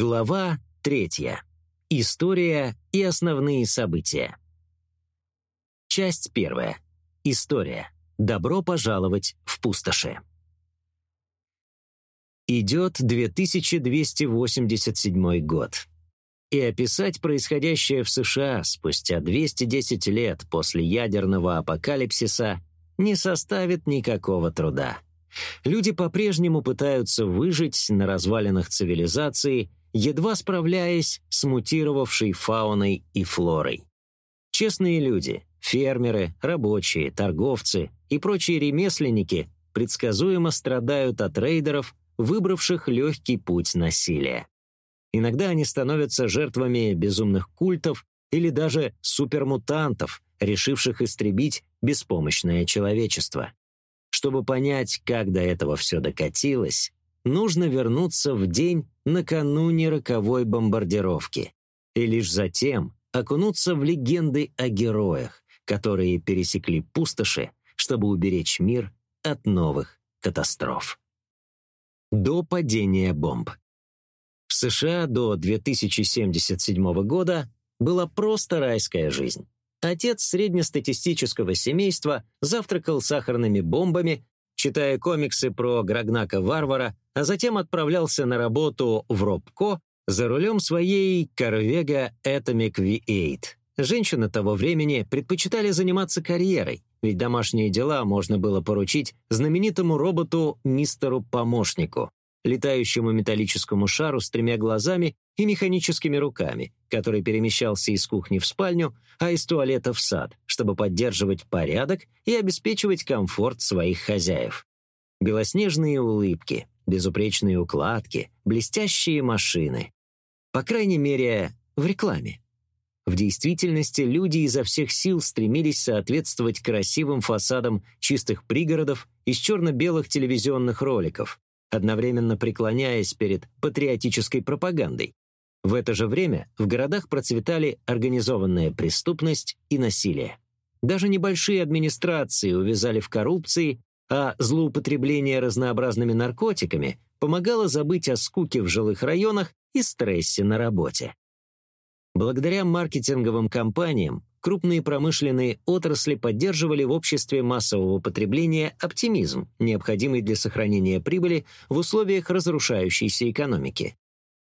Глава третья. История и основные события. Часть первая. История. Добро пожаловать в пустоши. Идет 2287 год. И описать происходящее в США спустя 210 лет после ядерного апокалипсиса не составит никакого труда. Люди по-прежнему пытаются выжить на развалинах цивилизации – едва справляясь с мутировавшей фауной и флорой. Честные люди, фермеры, рабочие, торговцы и прочие ремесленники предсказуемо страдают от рейдеров, выбравших легкий путь насилия. Иногда они становятся жертвами безумных культов или даже супермутантов, решивших истребить беспомощное человечество. Чтобы понять, как до этого все докатилось, нужно вернуться в день накануне роковой бомбардировки и лишь затем окунуться в легенды о героях, которые пересекли пустоши, чтобы уберечь мир от новых катастроф. До падения бомб. В США до 2077 года была просто райская жизнь. Отец среднестатистического семейства завтракал сахарными бомбами читая комиксы про Грагнака-варвара, а затем отправлялся на работу в Робко за рулем своей Corvega Atomic V8. Женщины того времени предпочитали заниматься карьерой, ведь домашние дела можно было поручить знаменитому роботу мистеру-помощнику, летающему металлическому шару с тремя глазами и механическими руками, который перемещался из кухни в спальню, а из туалета в сад, чтобы поддерживать порядок и обеспечивать комфорт своих хозяев. Белоснежные улыбки, безупречные укладки, блестящие машины. По крайней мере, в рекламе. В действительности люди изо всех сил стремились соответствовать красивым фасадам чистых пригородов из черно-белых телевизионных роликов, одновременно преклоняясь перед патриотической пропагандой. В это же время в городах процветали организованная преступность и насилие. Даже небольшие администрации увязали в коррупции, а злоупотребление разнообразными наркотиками помогало забыть о скуке в жилых районах и стрессе на работе. Благодаря маркетинговым кампаниям крупные промышленные отрасли поддерживали в обществе массового потребления оптимизм, необходимый для сохранения прибыли в условиях разрушающейся экономики.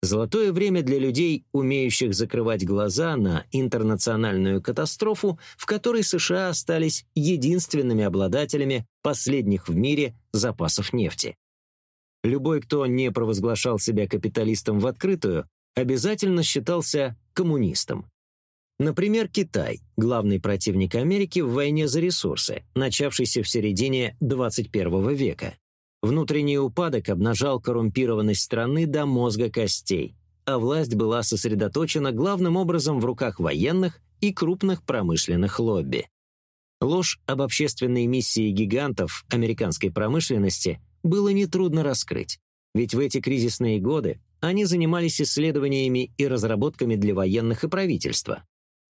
Золотое время для людей, умеющих закрывать глаза на интернациональную катастрофу, в которой США остались единственными обладателями последних в мире запасов нефти. Любой, кто не провозглашал себя капиталистом в открытую, обязательно считался коммунистом. Например, Китай, главный противник Америки в войне за ресурсы, начавшейся в середине 21 века. Внутренний упадок обнажал коррумпированность страны до мозга костей, а власть была сосредоточена главным образом в руках военных и крупных промышленных лобби. Ложь об общественной миссии гигантов американской промышленности было нетрудно раскрыть, ведь в эти кризисные годы они занимались исследованиями и разработками для военных и правительства,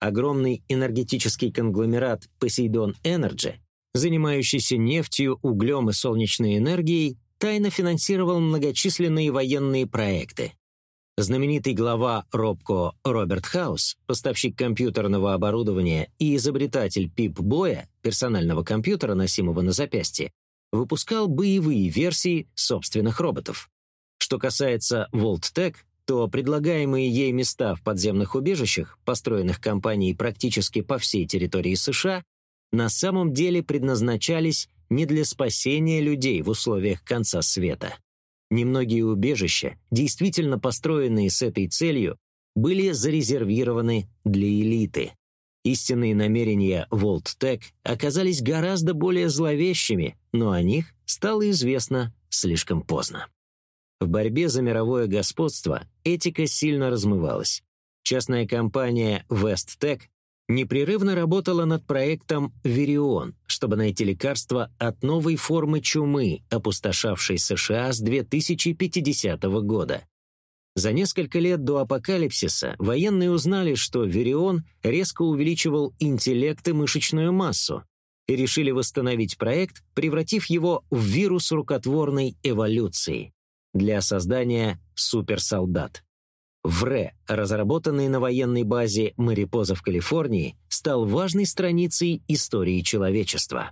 огромный энергетический конгломерат Poseidon Energy, занимающийся нефтью, углем и солнечной энергией, тайно финансировал многочисленные военные проекты. Знаменитый глава Робко Роберт Хаус, поставщик компьютерного оборудования и изобретатель Пип-Боя, персонального компьютера, носимого на запястье, выпускал боевые версии собственных роботов. Что касается VoltTech, то предлагаемые ей места в подземных убежищах, построенных компанией практически по всей территории США, на самом деле предназначались не для спасения людей в условиях конца света. Немногие убежища, действительно построенные с этой целью, были зарезервированы для элиты. Истинные намерения Волттек оказались гораздо более зловещими, но о них стало известно слишком поздно. В борьбе за мировое господство этика сильно размывалась. Частная компания WestTech непрерывно работала над проектом «Верион», чтобы найти лекарство от новой формы чумы, опустошавшей США с 2050 года. За несколько лет до апокалипсиса военные узнали, что Верион резко увеличивал интеллект и мышечную массу, и решили восстановить проект, превратив его в вирус рукотворной эволюции для создания суперсолдат. ВРЭ, разработанный на военной базе Марипоза в Калифорнии, стал важной страницей истории человечества.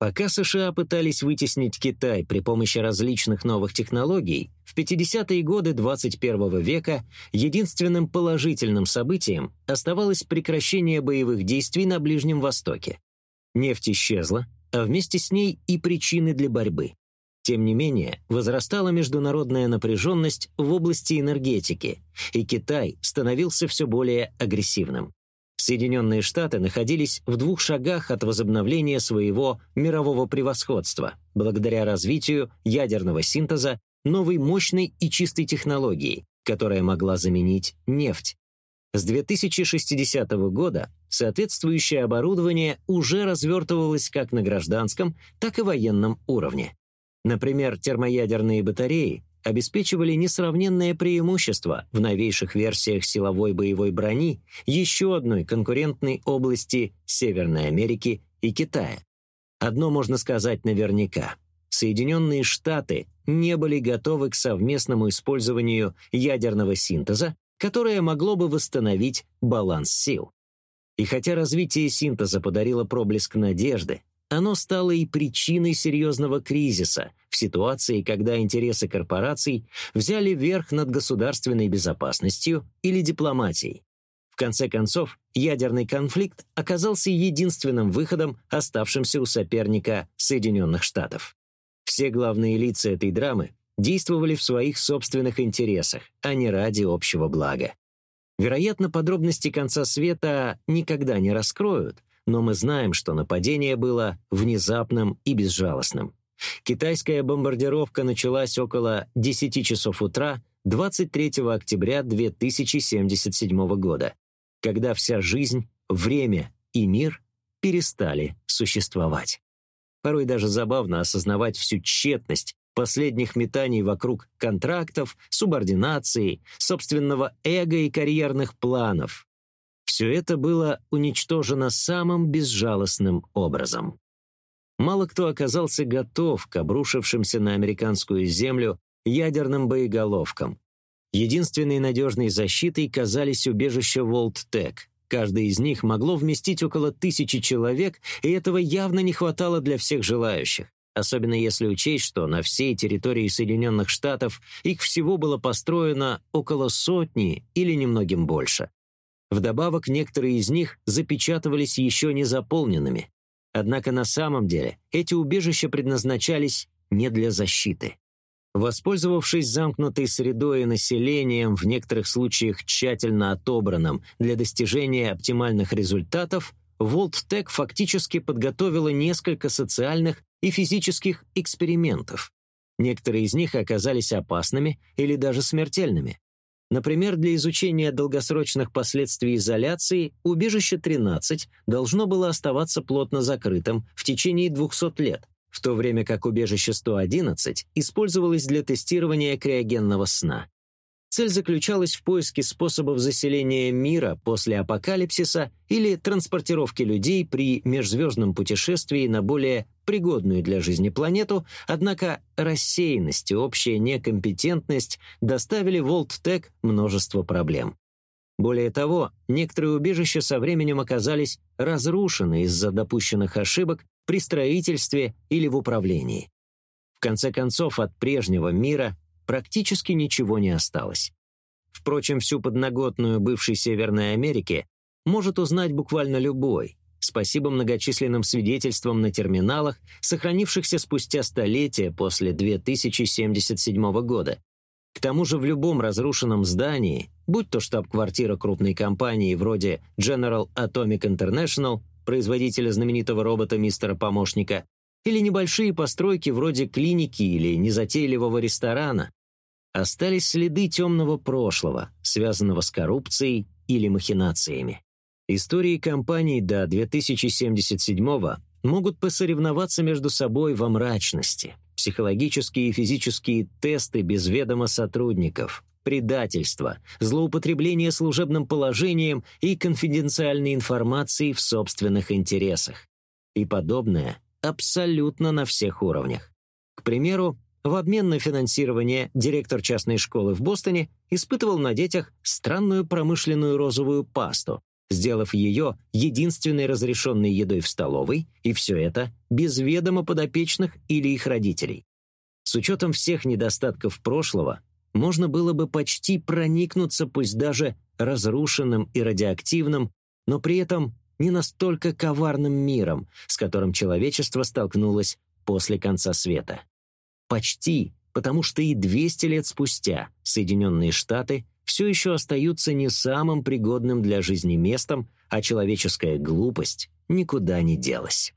Пока США пытались вытеснить Китай при помощи различных новых технологий, в 50-е годы 21 века единственным положительным событием оставалось прекращение боевых действий на Ближнем Востоке. Нефть исчезла, а вместе с ней и причины для борьбы. Тем не менее, возрастала международная напряженность в области энергетики, и Китай становился все более агрессивным. Соединенные Штаты находились в двух шагах от возобновления своего мирового превосходства благодаря развитию ядерного синтеза новой мощной и чистой технологии, которая могла заменить нефть. С 2060 года соответствующее оборудование уже развертывалось как на гражданском, так и военном уровне. Например, термоядерные батареи обеспечивали несравненное преимущество в новейших версиях силовой боевой брони еще одной конкурентной области Северной Америки и Китая. Одно можно сказать наверняка. Соединенные Штаты не были готовы к совместному использованию ядерного синтеза, которое могло бы восстановить баланс сил. И хотя развитие синтеза подарило проблеск надежды, оно стало и причиной серьезного кризиса в ситуации, когда интересы корпораций взяли верх над государственной безопасностью или дипломатией. В конце концов, ядерный конфликт оказался единственным выходом, оставшимся у соперника Соединенных Штатов. Все главные лица этой драмы действовали в своих собственных интересах, а не ради общего блага. Вероятно, подробности конца света никогда не раскроют, но мы знаем, что нападение было внезапным и безжалостным. Китайская бомбардировка началась около 10 часов утра 23 октября 2077 года, когда вся жизнь, время и мир перестали существовать. Порой даже забавно осознавать всю тщетность последних метаний вокруг контрактов, субординации, собственного эго и карьерных планов, все это было уничтожено самым безжалостным образом. Мало кто оказался готов к обрушившимся на американскую землю ядерным боеголовкам. Единственной надежной защитой казались убежища Волттек. Каждое из них могло вместить около тысячи человек, и этого явно не хватало для всех желающих особенно если учесть, что на всей территории Соединенных Штатов их всего было построено около сотни или немногим больше. Вдобавок, некоторые из них запечатывались еще не заполненными. Однако на самом деле эти убежища предназначались не для защиты. Воспользовавшись замкнутой средой и населением, в некоторых случаях тщательно отобранным для достижения оптимальных результатов, Волттек фактически подготовила несколько социальных и физических экспериментов. Некоторые из них оказались опасными или даже смертельными. Например, для изучения долгосрочных последствий изоляции убежище 13 должно было оставаться плотно закрытым в течение 200 лет, в то время как убежище 111 использовалось для тестирования криогенного сна. Цель заключалась в поиске способов заселения мира после апокалипсиса или транспортировки людей при межзвездном путешествии на более пригодную для жизни планету, однако рассеянность и общая некомпетентность доставили Волттек множество проблем. Более того, некоторые убежища со временем оказались разрушены из-за допущенных ошибок при строительстве или в управлении. В конце концов, от прежнего мира практически ничего не осталось. Впрочем, всю подноготную бывшей Северной Америки может узнать буквально любой, спасибо многочисленным свидетельствам на терминалах, сохранившихся спустя столетия после 2077 года. К тому же в любом разрушенном здании, будь то штаб-квартира крупной компании вроде General Atomic International, производителя знаменитого робота Мистера Помощника, или небольшие постройки вроде клиники или незатейливого ресторана, остались следы темного прошлого, связанного с коррупцией или махинациями. Истории компаний до 2077 могут посоревноваться между собой во мрачности. Психологические и физические тесты без ведома сотрудников, предательство, злоупотребление служебным положением и конфиденциальной информацией в собственных интересах. И подобное абсолютно на всех уровнях. К примеру, в обмен на финансирование директор частной школы в Бостоне испытывал на детях странную промышленную розовую пасту, сделав ее единственной разрешенной едой в столовой, и все это без ведома подопечных или их родителей. С учетом всех недостатков прошлого, можно было бы почти проникнуться, пусть даже разрушенным и радиоактивным, но при этом не настолько коварным миром, с которым человечество столкнулось после конца света. Почти, потому что и 200 лет спустя Соединенные Штаты все еще остаются не самым пригодным для жизни местом, а человеческая глупость никуда не делась.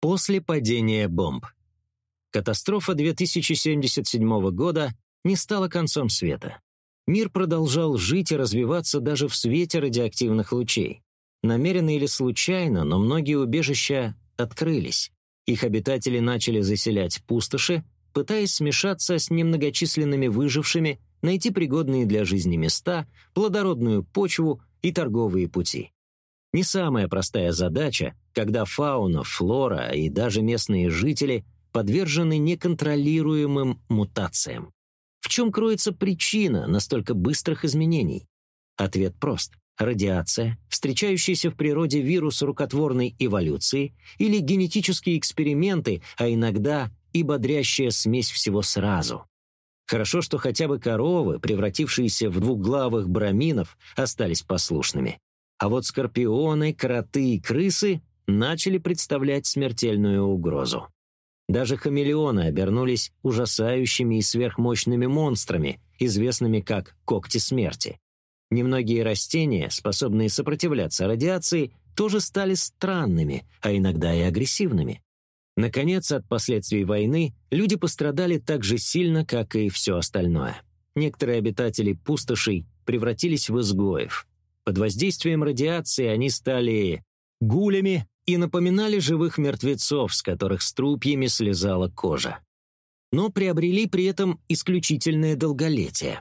После падения бомб. Катастрофа 2077 года не стала концом света. Мир продолжал жить и развиваться даже в свете радиоактивных лучей. Намеренно или случайно, но многие убежища открылись. Их обитатели начали заселять пустоши, пытаясь смешаться с немногочисленными выжившими, найти пригодные для жизни места, плодородную почву и торговые пути. Не самая простая задача, когда фауна, флора и даже местные жители подвержены неконтролируемым мутациям. В чем кроется причина настолько быстрых изменений? Ответ прост. Радиация, встречающийся в природе вирус рукотворной эволюции или генетические эксперименты, а иногда и бодрящая смесь всего сразу. Хорошо, что хотя бы коровы, превратившиеся в двухглавых браминов, остались послушными. А вот скорпионы, кроты и крысы начали представлять смертельную угрозу. Даже хамелеоны обернулись ужасающими и сверхмощными монстрами, известными как когти смерти. Немногие растения, способные сопротивляться радиации, тоже стали странными, а иногда и агрессивными. Наконец, от последствий войны люди пострадали так же сильно, как и все остальное. Некоторые обитатели пустошей превратились в изгоев. Под воздействием радиации они стали гулями, и напоминали живых мертвецов, с которых струпьями слезала кожа. Но приобрели при этом исключительное долголетие.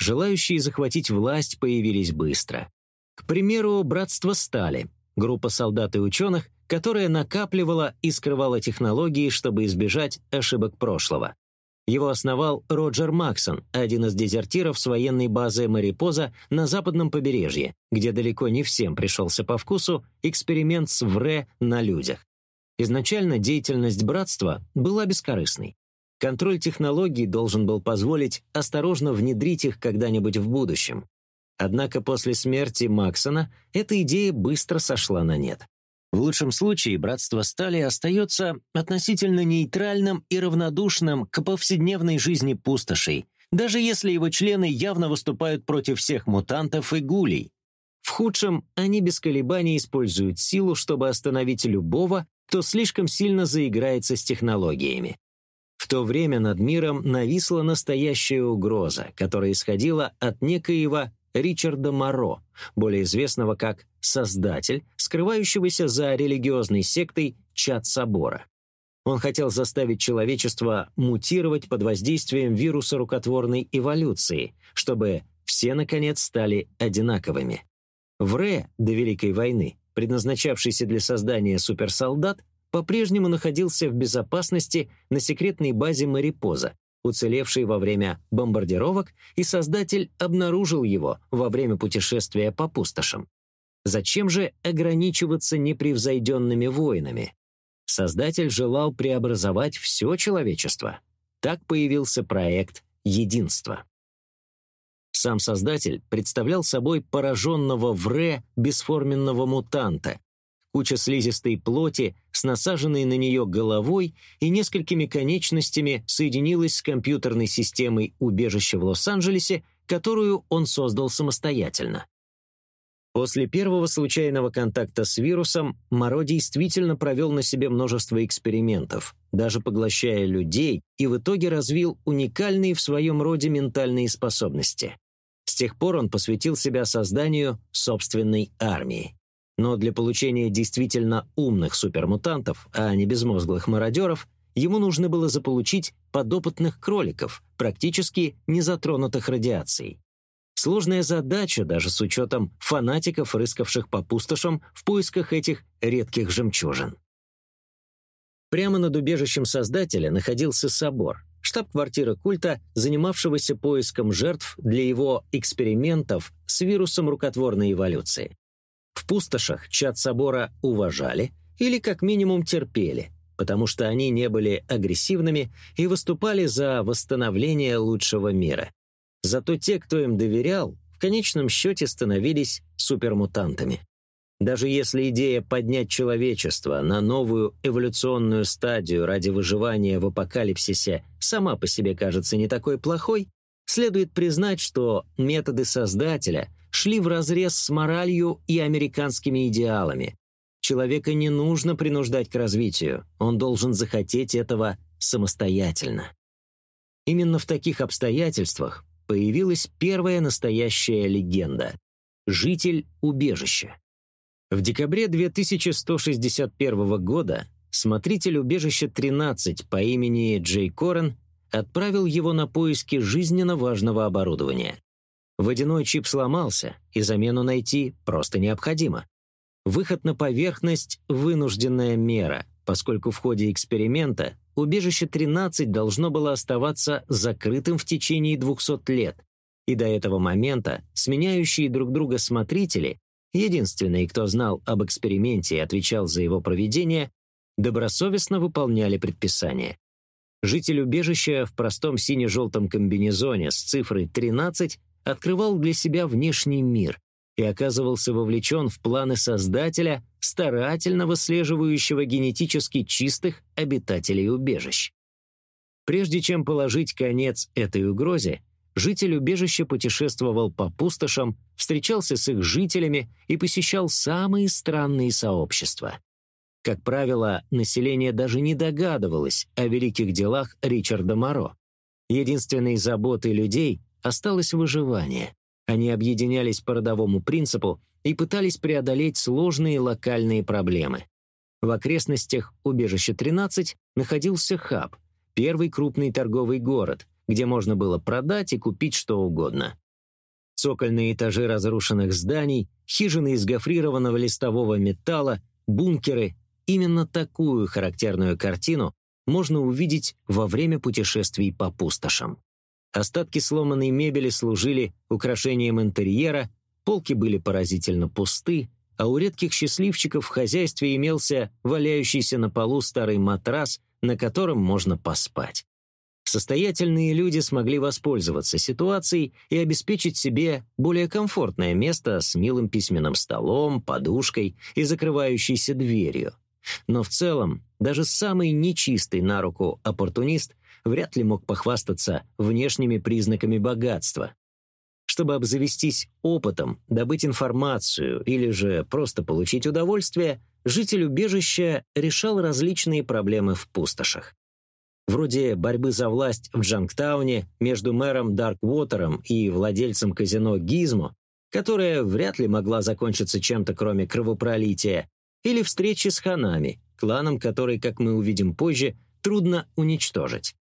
Желающие захватить власть появились быстро. К примеру, братство Стали, группа солдат и ученых, которая накапливала и скрывала технологии, чтобы избежать ошибок прошлого. Его основал Роджер Максон, один из дезертиров с военной базы Марипоза на западном побережье, где далеко не всем пришелся по вкусу эксперимент с ВРЭ на людях. Изначально деятельность братства была бескорыстной. Контроль технологий должен был позволить осторожно внедрить их когда-нибудь в будущем. Однако после смерти Максона эта идея быстро сошла на нет. В лучшем случае братство стали остается относительно нейтральным и равнодушным к повседневной жизни пустошей, даже если его члены явно выступают против всех мутантов и гулей. В худшем они без колебаний используют силу, чтобы остановить любого, кто слишком сильно заиграется с технологиями. То время над миром нависла настоящая угроза, которая исходила от некоего Ричарда Моро, более известного как «Создатель», скрывающегося за религиозной сектой Чад Собора. Он хотел заставить человечество мутировать под воздействием вируса рукотворной эволюции, чтобы все, наконец, стали одинаковыми. В Ре до Великой войны, предназначавшийся для создания суперсолдат, по-прежнему находился в безопасности на секретной базе Марипоза, уцелевший во время бомбардировок, и создатель обнаружил его во время путешествия по пустошам. Зачем же ограничиваться непревзойденными воинами? Создатель желал преобразовать все человечество. Так появился проект «Единство». Сам создатель представлял собой пораженного в Ре бесформенного мутанта, куча слизистой плоти с насаженной на нее головой и несколькими конечностями соединилась с компьютерной системой убежища в Лос-Анджелесе, которую он создал самостоятельно. После первого случайного контакта с вирусом Моро действительно провел на себе множество экспериментов, даже поглощая людей, и в итоге развил уникальные в своем роде ментальные способности. С тех пор он посвятил себя созданию собственной армии. Но для получения действительно умных супермутантов, а не безмозглых мародеров, ему нужно было заполучить подопытных кроликов, практически не затронутых радиацией. Сложная задача даже с учетом фанатиков, рыскавших по пустошам в поисках этих редких жемчужин. Прямо над убежищем Создателя находился собор, штаб-квартира культа, занимавшегося поиском жертв для его экспериментов с вирусом рукотворной эволюции. В пустошах чад собора уважали или как минимум терпели, потому что они не были агрессивными и выступали за восстановление лучшего мира. Зато те, кто им доверял, в конечном счете становились супермутантами. Даже если идея поднять человечество на новую эволюционную стадию ради выживания в апокалипсисе сама по себе кажется не такой плохой, следует признать, что методы Создателя шли вразрез с моралью и американскими идеалами. Человека не нужно принуждать к развитию, он должен захотеть этого самостоятельно. Именно в таких обстоятельствах появилась первая настоящая легенда — житель убежища. В декабре 2161 года смотритель убежища 13 по имени Джей Корен отправил его на поиски жизненно важного оборудования. Водяной чип сломался, и замену найти просто необходимо. Выход на поверхность – вынужденная мера, поскольку в ходе эксперимента убежище 13 должно было оставаться закрытым в течение 200 лет, и до этого момента сменяющие друг друга смотрители единственные, кто знал об эксперименте и отвечал за его проведение, добросовестно выполняли предписания. Житель убежища в простом сине-желтом комбинезоне с цифрой 13 открывал для себя внешний мир и оказывался вовлечен в планы Создателя, старательно выслеживающего генетически чистых обитателей убежищ. Прежде чем положить конец этой угрозе, житель убежища путешествовал по пустошам, встречался с их жителями и посещал самые странные сообщества. Как правило, население даже не догадывалось о великих делах Ричарда Моро. Единственной заботой людей осталось выживание. Они объединялись по родовому принципу и пытались преодолеть сложные локальные проблемы. В окрестностях убежища 13 находился хаб, первый крупный торговый город, где можно было продать и купить что угодно. Цокольные этажи разрушенных зданий, хижины из гофрированного листового металла, бункеры – именно такую характерную картину можно увидеть во время путешествий по пустошам. Остатки сломанной мебели служили украшением интерьера, полки были поразительно пусты, а у редких счастливчиков в хозяйстве имелся валяющийся на полу старый матрас, на котором можно поспать. Состоятельные люди смогли воспользоваться ситуацией и обеспечить себе более комфортное место с милым письменным столом, подушкой и закрывающейся дверью. Но в целом, даже самый нечистый на руку оппортунист вряд ли мог похвастаться внешними признаками богатства. Чтобы обзавестись опытом, добыть информацию или же просто получить удовольствие, житель убежища решал различные проблемы в пустошах вроде борьбы за власть в Джангтауне между мэром Дарквотером и владельцем казино Гизмо, которая вряд ли могла закончиться чем-то кроме кровопролития, или встречи с ханами, кланом который, как мы увидим позже, трудно уничтожить.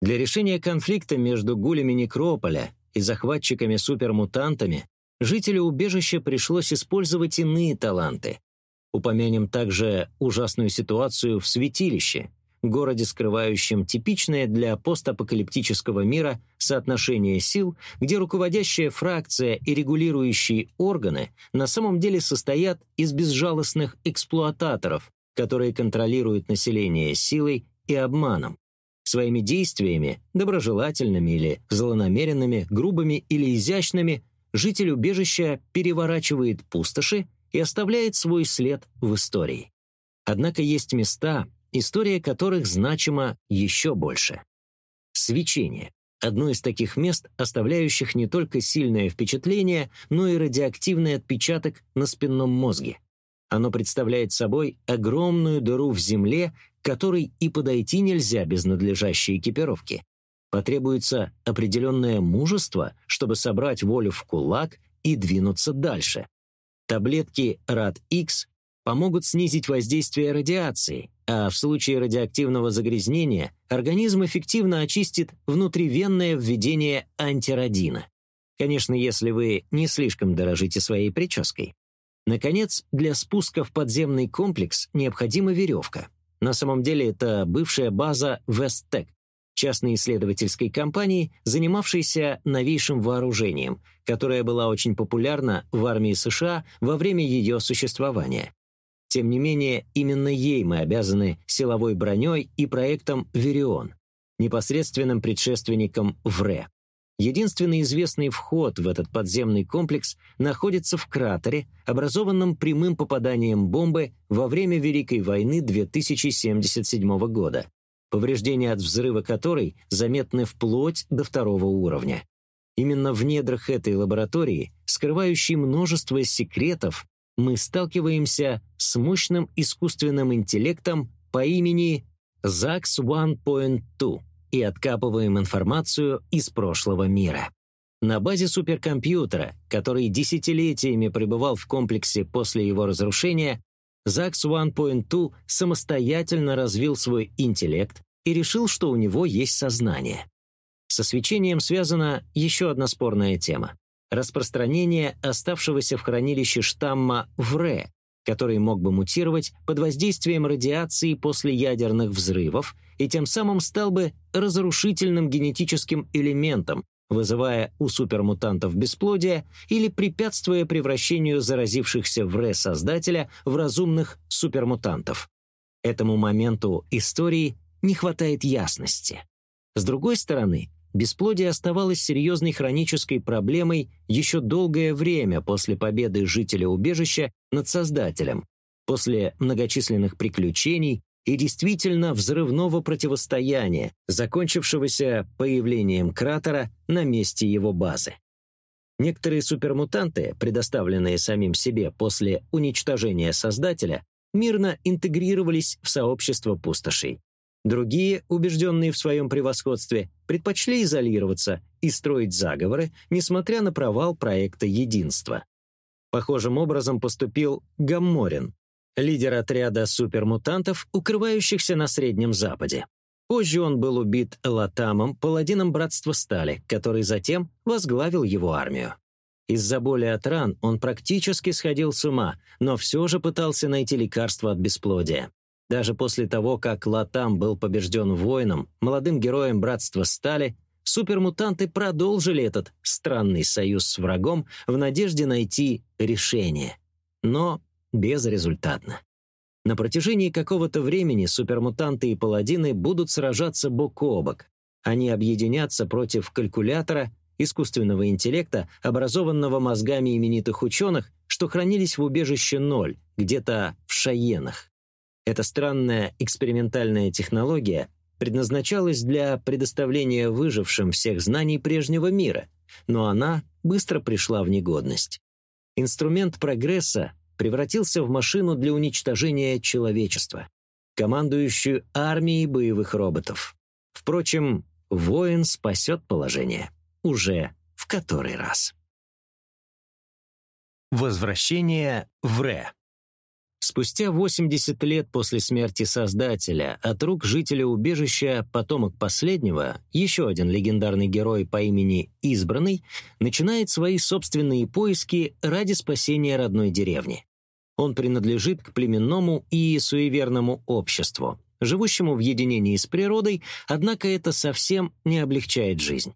Для решения конфликта между гулями Некрополя и захватчиками-супермутантами жителю убежища пришлось использовать иные таланты. Упомянем также ужасную ситуацию в святилище, городе, скрывающем типичное для постапокалиптического мира соотношение сил, где руководящая фракция и регулирующие органы на самом деле состоят из безжалостных эксплуататоров, которые контролируют население силой и обманом. Своими действиями, доброжелательными или злонамеренными, грубыми или изящными, житель убежища переворачивает пустоши и оставляет свой след в истории. Однако есть места, история которых значима еще больше. Свечение – одно из таких мест, оставляющих не только сильное впечатление, но и радиоактивный отпечаток на спинном мозге. Оно представляет собой огромную дыру в земле, которой и подойти нельзя без надлежащей экипировки. Потребуется определенное мужество, чтобы собрать волю в кулак и двинуться дальше. Таблетки РАД-X помогут снизить воздействие радиации, а в случае радиоактивного загрязнения организм эффективно очистит внутривенное введение антирадина. Конечно, если вы не слишком дорожите своей прической. Наконец, для спуска в подземный комплекс необходима веревка. На самом деле это бывшая база Весттек, частной исследовательской компании, занимавшейся новейшим вооружением, которая была очень популярна в армии США во время ее существования. Тем не менее, именно ей мы обязаны силовой броней и проектом «Верион», непосредственным предшественником ВРЭ. Единственный известный вход в этот подземный комплекс находится в кратере, образованном прямым попаданием бомбы во время Великой войны 2077 года, повреждения от взрыва которой заметны вплоть до второго уровня. Именно в недрах этой лаборатории, скрывающей множество секретов, мы сталкиваемся с мощным искусственным интеллектом по имени ZAX 1.2 и откапываем информацию из прошлого мира. На базе суперкомпьютера, который десятилетиями пребывал в комплексе после его разрушения, ZAX 1.2 самостоятельно развил свой интеллект и решил, что у него есть сознание. Со свечением связана еще одна спорная тема – распространение оставшегося в хранилище штамма ВРЭ, который мог бы мутировать под воздействием радиации после ядерных взрывов и тем самым стал бы разрушительным генетическим элементом, вызывая у супермутантов бесплодие или препятствуя превращению заразившихся в ре создателя в разумных супермутантов. Этому моменту истории не хватает ясности. С другой стороны, бесплодие оставалось серьезной хронической проблемой еще долгое время после победы жителя убежища над Создателем, после многочисленных приключений, и действительно взрывного противостояния, закончившегося появлением кратера на месте его базы. Некоторые супермутанты, предоставленные самим себе после уничтожения Создателя, мирно интегрировались в сообщество пустошей. Другие, убежденные в своем превосходстве, предпочли изолироваться и строить заговоры, несмотря на провал проекта «Единство». Похожим образом поступил Гамморин, лидер отряда супермутантов, укрывающихся на Среднем Западе. Позже он был убит Латамом, паладином Братства Стали, который затем возглавил его армию. Из-за боли от ран он практически сходил с ума, но все же пытался найти лекарство от бесплодия. Даже после того, как Латам был побежден воином, молодым героем Братства Стали, супермутанты продолжили этот странный союз с врагом в надежде найти решение. Но безрезультатно. На протяжении какого-то времени супермутанты и паладины будут сражаться бок о бок. Они объединятся против калькулятора, искусственного интеллекта, образованного мозгами именитых ученых, что хранились в убежище Ноль, где-то в Шаенах. Эта странная экспериментальная технология предназначалась для предоставления выжившим всех знаний прежнего мира, но она быстро пришла в негодность. Инструмент прогресса превратился в машину для уничтожения человечества, командующую армией боевых роботов. Впрочем, воин спасет положение. Уже в который раз. Возвращение в Ре. Спустя 80 лет после смерти Создателя от рук жителя убежища, потомок последнего, еще один легендарный герой по имени Избранный, начинает свои собственные поиски ради спасения родной деревни. Он принадлежит к племенному и суеверному обществу, живущему в единении с природой, однако это совсем не облегчает жизнь.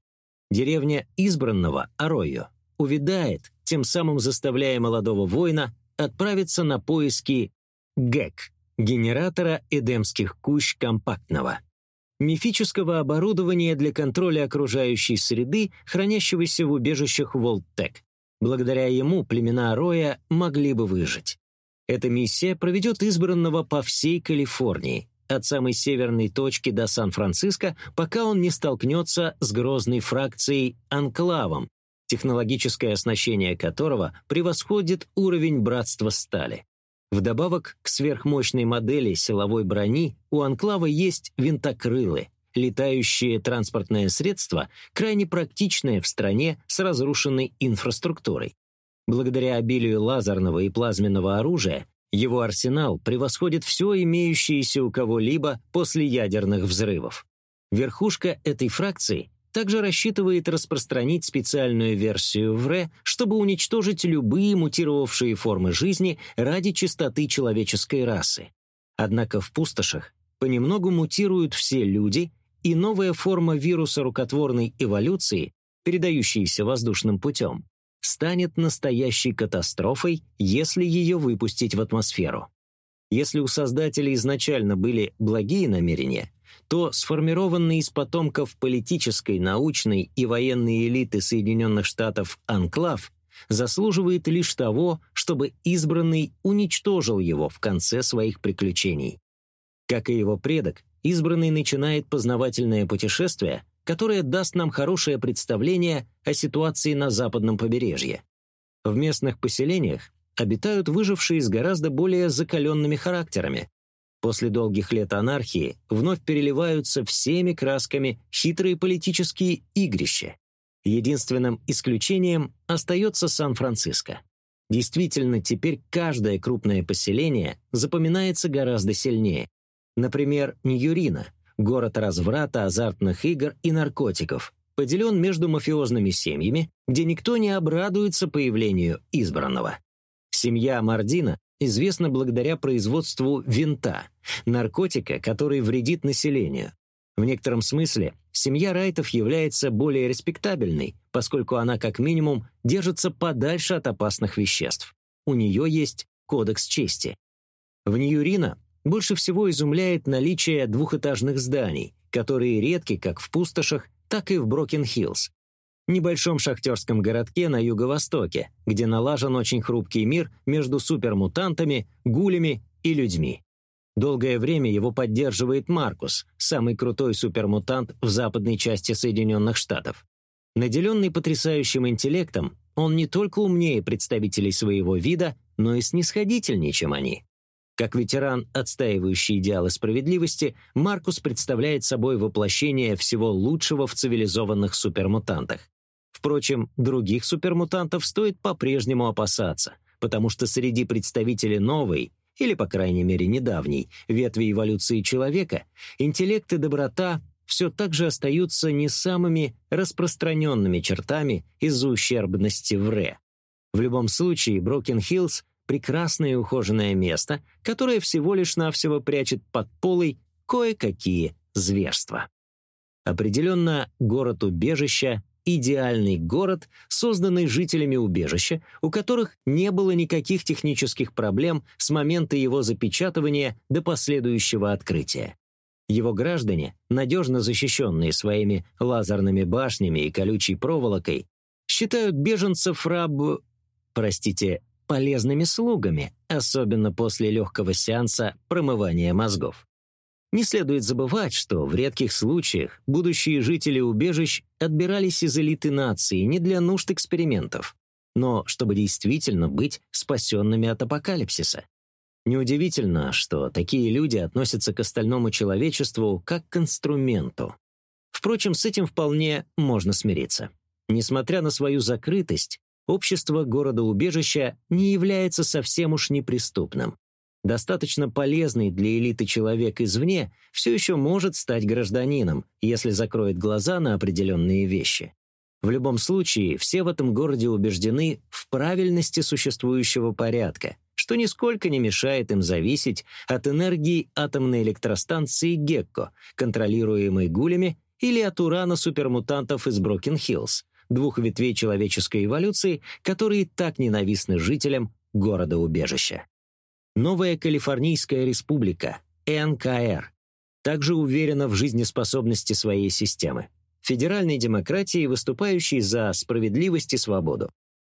Деревня избранного, Аройо, увядает, тем самым заставляя молодого воина отправиться на поиски ГЭК, генератора эдемских кущ компактного, мифического оборудования для контроля окружающей среды, хранящегося в убежищах Волттек. Благодаря ему племена Ароя могли бы выжить. Эта миссия проведет избранного по всей Калифорнии, от самой северной точки до Сан-Франциско, пока он не столкнется с грозной фракцией «Анклавом», технологическое оснащение которого превосходит уровень братства стали. Вдобавок к сверхмощной модели силовой брони у «Анклава» есть винтокрылы, летающие транспортное средство, крайне практичное в стране с разрушенной инфраструктурой. Благодаря обилию лазерного и плазменного оружия, его арсенал превосходит все имеющееся у кого-либо после ядерных взрывов. Верхушка этой фракции также рассчитывает распространить специальную версию ВРЭ, чтобы уничтожить любые мутировавшие формы жизни ради чистоты человеческой расы. Однако в пустошах понемногу мутируют все люди, и новая форма вируса рукотворной эволюции, передающаяся воздушным путем, станет настоящей катастрофой, если ее выпустить в атмосферу. Если у создателей изначально были благие намерения, то сформированный из потомков политической, научной и военной элиты Соединенных Штатов анклав заслуживает лишь того, чтобы избранный уничтожил его в конце своих приключений. Как и его предок, избранный начинает познавательное путешествие, которое даст нам хорошее представление о ситуации на западном побережье. В местных поселениях обитают выжившие с гораздо более закаленными характерами. После долгих лет анархии вновь переливаются всеми красками хитрые политические игрища. Единственным исключением остается Сан-Франциско. Действительно, теперь каждое крупное поселение запоминается гораздо сильнее. Например, Ньюрина, город разврата, азартных игр и наркотиков, поделен между мафиозными семьями, где никто не обрадуется появлению избранного. Семья Мардина известна благодаря производству винта, наркотика, который вредит населению. В некотором смысле семья Райтов является более респектабельной, поскольку она как минимум держится подальше от опасных веществ. У нее есть кодекс чести. В Ньюрина больше всего изумляет наличие двухэтажных зданий, которые редки как в пустошах, так и в Брокен-Хиллз, небольшом шахтерском городке на юго-востоке, где налажен очень хрупкий мир между супермутантами, гулями и людьми. Долгое время его поддерживает Маркус, самый крутой супермутант в западной части Соединенных Штатов. Наделенный потрясающим интеллектом, он не только умнее представителей своего вида, но и снисходительнее, чем они. Как ветеран, отстаивающий идеалы справедливости, Маркус представляет собой воплощение всего лучшего в цивилизованных супермутантах. Впрочем, других супермутантов стоит по-прежнему опасаться, потому что среди представителей новой, или, по крайней мере, недавней, ветви эволюции человека, интеллект и доброта все так же остаются не самыми распространенными чертами из-за ущербности в Ре. В любом случае, Брокен-Хиллз прекрасное и ухоженное место, которое всего лишь навсего прячет под полой кое-какие зверства. Определенно, город-убежища — идеальный город, созданный жителями убежища, у которых не было никаких технических проблем с момента его запечатывания до последующего открытия. Его граждане, надежно защищенные своими лазерными башнями и колючей проволокой, считают беженцев раб... простите, полезными слугами, особенно после легкого сеанса промывания мозгов. Не следует забывать, что в редких случаях будущие жители убежищ отбирались из элиты нации не для нужд экспериментов, но чтобы действительно быть спасенными от апокалипсиса. Неудивительно, что такие люди относятся к остальному человечеству как к инструменту. Впрочем, с этим вполне можно смириться. Несмотря на свою закрытость, общество города-убежища не является совсем уж неприступным. Достаточно полезный для элиты человек извне все еще может стать гражданином, если закроет глаза на определенные вещи. В любом случае, все в этом городе убеждены в правильности существующего порядка, что нисколько не мешает им зависеть от энергии атомной электростанции Гекко, контролируемой гулями, или от урана супермутантов из Брокен-Хиллз, двух ветвей человеческой эволюции, которые так ненавистны жителям города-убежища. Новая Калифорнийская республика, НКР, также уверена в жизнеспособности своей системы, федеральной демократии, выступающей за справедливость и свободу.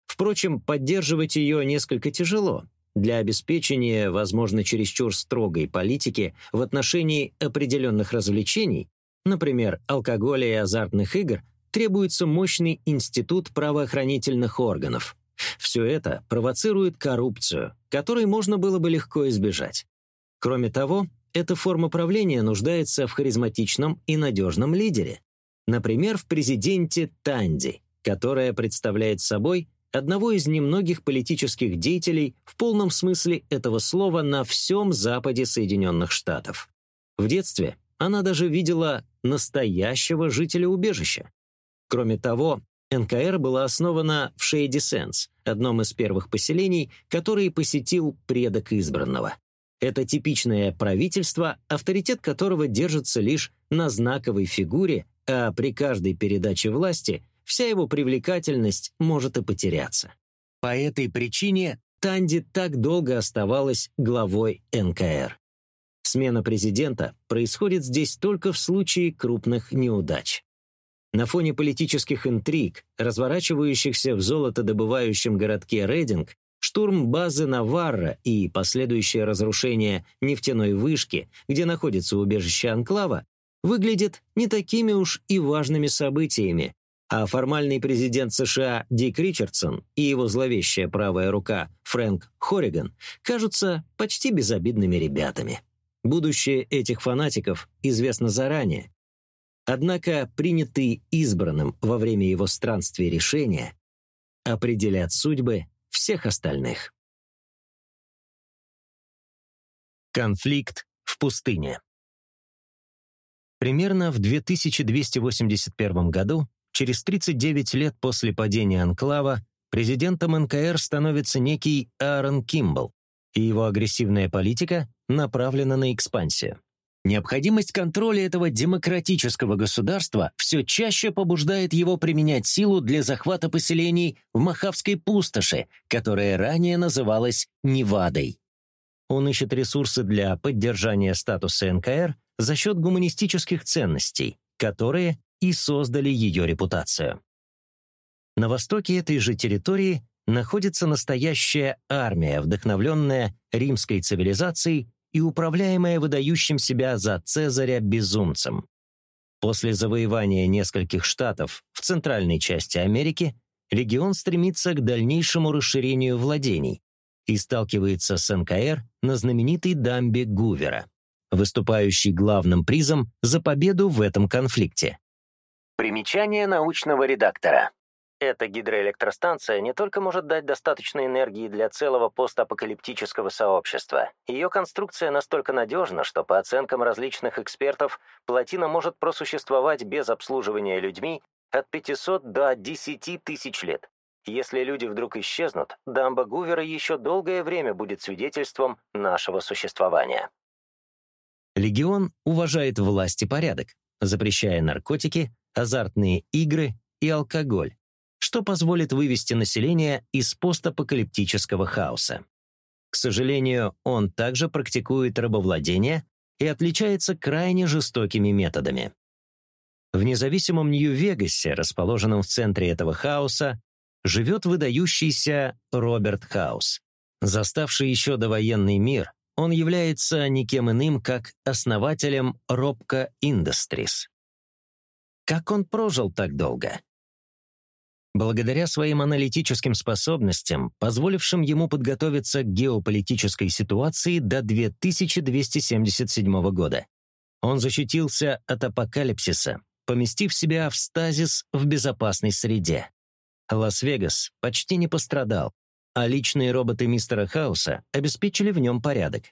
Впрочем, поддерживать ее несколько тяжело. Для обеспечения, возможно, чересчур строгой политики в отношении определенных развлечений, например, алкоголя и азартных игр, требуется мощный институт правоохранительных органов. Все это провоцирует коррупцию, которой можно было бы легко избежать. Кроме того, эта форма правления нуждается в харизматичном и надежном лидере. Например, в президенте Танди, которая представляет собой одного из немногих политических деятелей в полном смысле этого слова на всем западе Соединенных Штатов. В детстве она даже видела настоящего жителя убежища. Кроме того, НКР была основана в Шейди Сенс, одном из первых поселений, которые посетил предок избранного. Это типичное правительство, авторитет которого держится лишь на знаковой фигуре, а при каждой передаче власти вся его привлекательность может и потеряться. По этой причине Танди так долго оставалась главой НКР. Смена президента происходит здесь только в случае крупных неудач. На фоне политических интриг, разворачивающихся в золотодобывающем городке Рейдинг, штурм базы Наварра и последующее разрушение нефтяной вышки, где находится убежище Анклава, выглядят не такими уж и важными событиями, а формальный президент США Дик Ричардсон и его зловещая правая рука Фрэнк Хорриган кажутся почти безобидными ребятами. Будущее этих фанатиков известно заранее. Однако принятые избранным во время его странствий решения определят судьбы всех остальных. Конфликт в пустыне Примерно в 2281 году, через 39 лет после падения Анклава, президентом НКР становится некий Аарон Кимбл, и его агрессивная политика направлена на экспансию. Необходимость контроля этого демократического государства все чаще побуждает его применять силу для захвата поселений в Махавской пустоши, которая ранее называлась Невадой. Он ищет ресурсы для поддержания статуса НКР за счет гуманистических ценностей, которые и создали ее репутацию. На востоке этой же территории находится настоящая армия, вдохновленная римской цивилизацией и управляемая выдающим себя за Цезаря безумцем. После завоевания нескольких штатов в центральной части Америки регион стремится к дальнейшему расширению владений и сталкивается с НКР на знаменитой дамбе Гувера, выступающей главным призом за победу в этом конфликте. Примечание научного редактора. Эта гидроэлектростанция не только может дать достаточно энергии для целого постапокалиптического сообщества. Ее конструкция настолько надежна, что по оценкам различных экспертов, плотина может просуществовать без обслуживания людьми от 500 до 10 тысяч лет. Если люди вдруг исчезнут, дамба Гувера еще долгое время будет свидетельством нашего существования. Легион уважает власть и порядок, запрещая наркотики, азартные игры и алкоголь, что позволит вывести население из постапокалиптического хаоса. К сожалению, он также практикует рабовладение и отличается крайне жестокими методами. В независимом Нью-Вегасе, расположенном в центре этого хаоса, живет выдающийся Роберт Хаус. Заставший еще довоенный мир, он является никем иным, как основателем Робко Industries. Как он прожил так долго? Благодаря своим аналитическим способностям, позволившим ему подготовиться к геополитической ситуации до 2277 года, он защитился от апокалипсиса, поместив себя в стазис в безопасной среде. Лас-Вегас почти не пострадал, а личные роботы мистера Хауса обеспечили в нем порядок.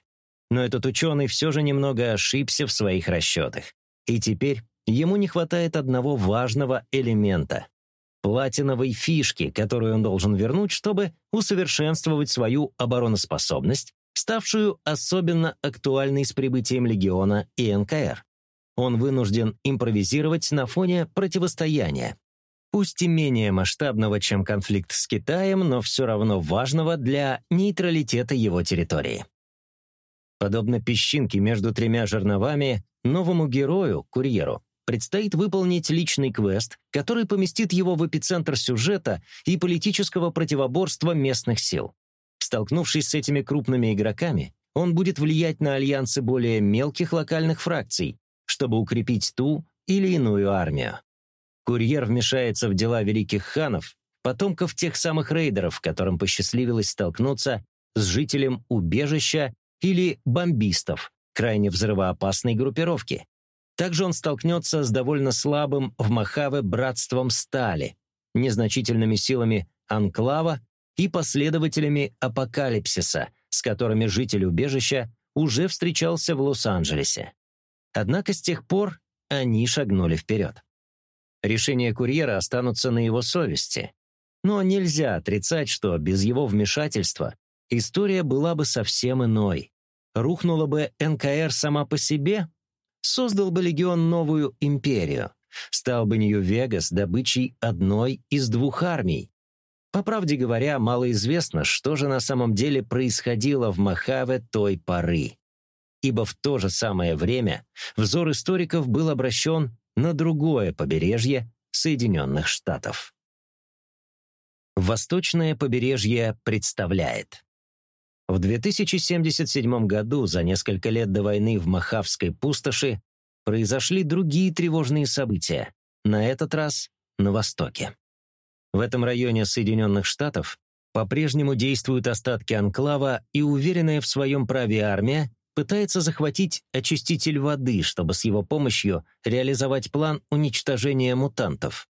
Но этот ученый все же немного ошибся в своих расчетах. И теперь ему не хватает одного важного элемента платиновой фишки, которую он должен вернуть, чтобы усовершенствовать свою обороноспособность, ставшую особенно актуальной с прибытием Легиона и НКР. Он вынужден импровизировать на фоне противостояния. Пусть и менее масштабного, чем конфликт с Китаем, но все равно важного для нейтралитета его территории. Подобно песчинке между тремя жерновами, новому герою, курьеру, предстоит выполнить личный квест, который поместит его в эпицентр сюжета и политического противоборства местных сил. Столкнувшись с этими крупными игроками, он будет влиять на альянсы более мелких локальных фракций, чтобы укрепить ту или иную армию. Курьер вмешается в дела великих ханов, потомков тех самых рейдеров, которым посчастливилось столкнуться с жителем убежища или бомбистов, крайне взрывоопасной группировки. Также он столкнется с довольно слабым в Махаве братством стали, незначительными силами Анклава и последователями Апокалипсиса, с которыми житель убежища уже встречался в Лос-Анджелесе. Однако с тех пор они шагнули вперед. Решения курьера останутся на его совести. Но нельзя отрицать, что без его вмешательства история была бы совсем иной. рухнула бы НКР сама по себе? Создал бы легион новую империю. Стал бы Нью-Вегас добычей одной из двух армий. По правде говоря, мало известно, что же на самом деле происходило в Махаве той поры. Ибо в то же самое время взор историков был обращен на другое побережье Соединенных Штатов. Восточное побережье представляет. В 2077 году, за несколько лет до войны в Махавской пустоши, произошли другие тревожные события, на этот раз на Востоке. В этом районе Соединенных Штатов по-прежнему действуют остатки анклава, и уверенная в своем праве армия пытается захватить очиститель воды, чтобы с его помощью реализовать план уничтожения мутантов.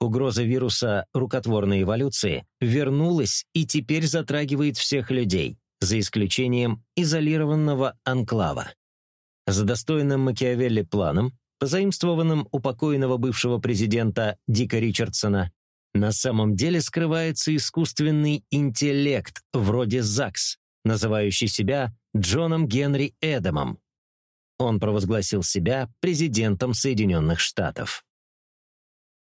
Угроза вируса рукотворной эволюции вернулась и теперь затрагивает всех людей, за исключением изолированного анклава. За достойным Макиавелли планом, позаимствованным у покойного бывшего президента Дика Ричардсона, на самом деле скрывается искусственный интеллект вроде ЗАГС, называющий себя Джоном Генри Эдамом. Он провозгласил себя президентом Соединенных Штатов.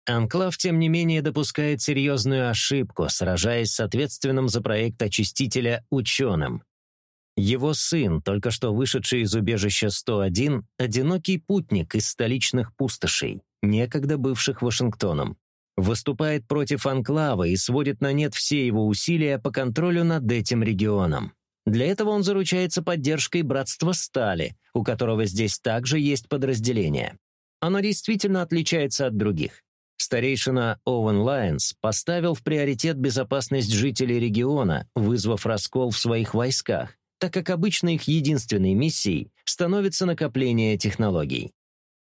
Анклав, тем не менее, допускает серьезную ошибку, сражаясь с ответственным за проект очистителя ученым. Его сын, только что вышедший из убежища 101, одинокий путник из столичных пустошей, некогда бывших Вашингтоном, выступает против анклава и сводит на нет все его усилия по контролю над этим регионом. Для этого он заручается поддержкой Братства Стали, у которого здесь также есть подразделение. Оно действительно отличается от других. Старейшина Оуэн Лайонс поставил в приоритет безопасность жителей региона, вызвав раскол в своих войсках, так как обычно их единственной миссией становится накопление технологий.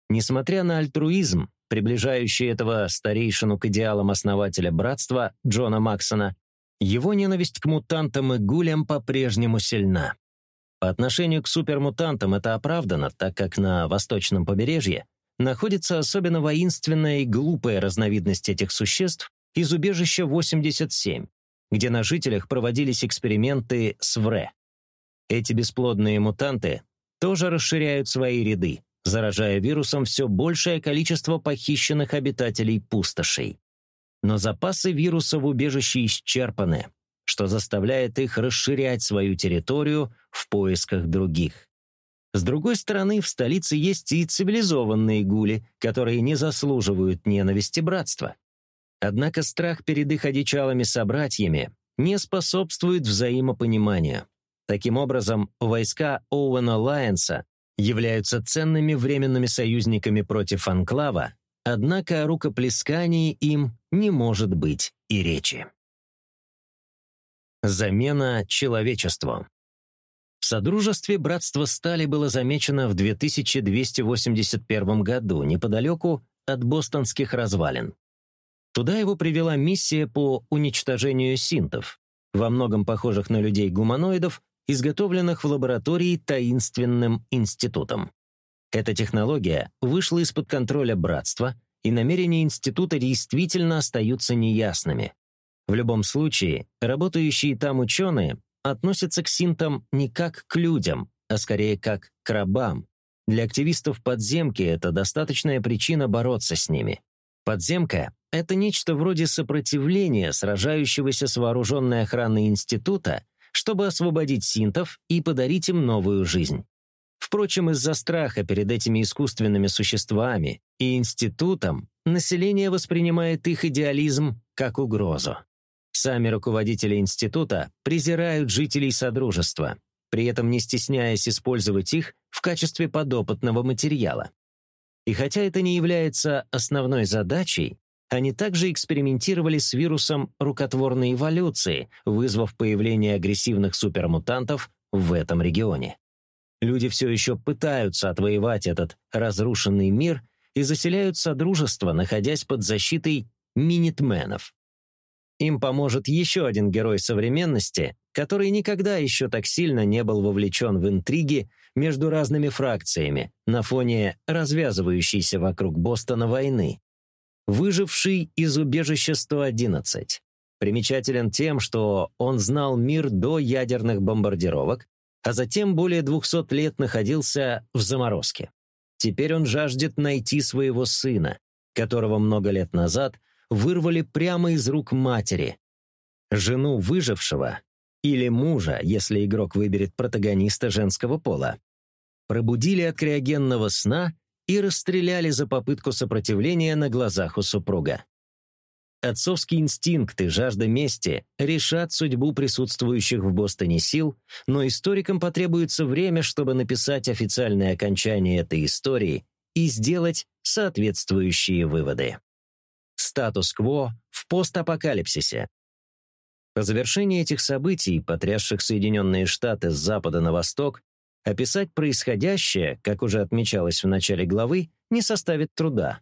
Несмотря на альтруизм, приближающий этого старейшину к идеалам основателя братства Джона Максона, его ненависть к мутантам и гулям по-прежнему сильна. По отношению к супермутантам это оправдано, так как на восточном побережье находится особенно воинственная и глупая разновидность этих существ из убежища 87, где на жителях проводились эксперименты с ВРЭ. Эти бесплодные мутанты тоже расширяют свои ряды, заражая вирусом все большее количество похищенных обитателей пустошей. Но запасы вируса в убежище исчерпаны, что заставляет их расширять свою территорию в поисках других. С другой стороны, в столице есть и цивилизованные гули, которые не заслуживают ненависти братства. Однако страх перед их одичалыми-собратьями не способствует взаимопониманию. Таким образом, войска Оуэна Лайенса являются ценными временными союзниками против Анклава, однако о рукоплескании им не может быть и речи. Замена человечеству. В Содружестве Братство Стали было замечено в 2281 году, неподалеку от бостонских развалин. Туда его привела миссия по уничтожению синтов, во многом похожих на людей-гуманоидов, изготовленных в лаборатории таинственным институтом. Эта технология вышла из-под контроля братства, и намерения института действительно остаются неясными. В любом случае, работающие там ученые относятся к синтам не как к людям, а скорее как к рабам. Для активистов подземки это достаточная причина бороться с ними. Подземка — это нечто вроде сопротивления сражающегося с вооруженной охраной института, чтобы освободить синтов и подарить им новую жизнь. Впрочем, из-за страха перед этими искусственными существами и институтом население воспринимает их идеализм как угрозу. Сами руководители института презирают жителей Содружества, при этом не стесняясь использовать их в качестве подопытного материала. И хотя это не является основной задачей, они также экспериментировали с вирусом рукотворной эволюции, вызвав появление агрессивных супермутантов в этом регионе. Люди все еще пытаются отвоевать этот разрушенный мир и заселяют Содружество, находясь под защитой минитменов. Им поможет еще один герой современности, который никогда еще так сильно не был вовлечен в интриги между разными фракциями на фоне развязывающейся вокруг Бостона войны. Выживший из убежища 111. Примечателен тем, что он знал мир до ядерных бомбардировок, а затем более 200 лет находился в заморозке. Теперь он жаждет найти своего сына, которого много лет назад вырвали прямо из рук матери. Жену выжившего или мужа, если игрок выберет протагониста женского пола. Пробудили от криогенного сна и расстреляли за попытку сопротивления на глазах у супруга. Отцовский инстинкт и жажда мести решат судьбу присутствующих в Бостоне сил, но историкам потребуется время, чтобы написать официальное окончание этой истории и сделать соответствующие выводы. Статус-кво в постапокалипсисе. По завершении этих событий, потрясших Соединенные Штаты с запада на восток, описать происходящее, как уже отмечалось в начале главы, не составит труда.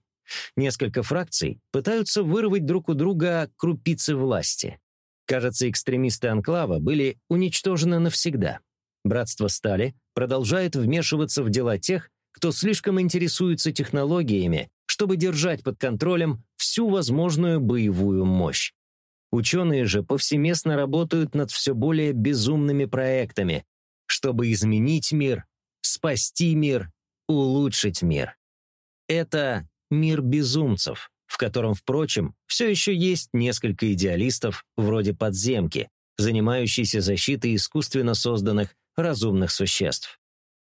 Несколько фракций пытаются вырвать друг у друга крупицы власти. Кажется, экстремисты Анклава были уничтожены навсегда. Братство Стали продолжает вмешиваться в дела тех, кто слишком интересуется технологиями, чтобы держать под контролем всю возможную боевую мощь. Ученые же повсеместно работают над все более безумными проектами, чтобы изменить мир, спасти мир, улучшить мир. Это мир безумцев, в котором, впрочем, все еще есть несколько идеалистов вроде подземки, занимающиеся защитой искусственно созданных разумных существ.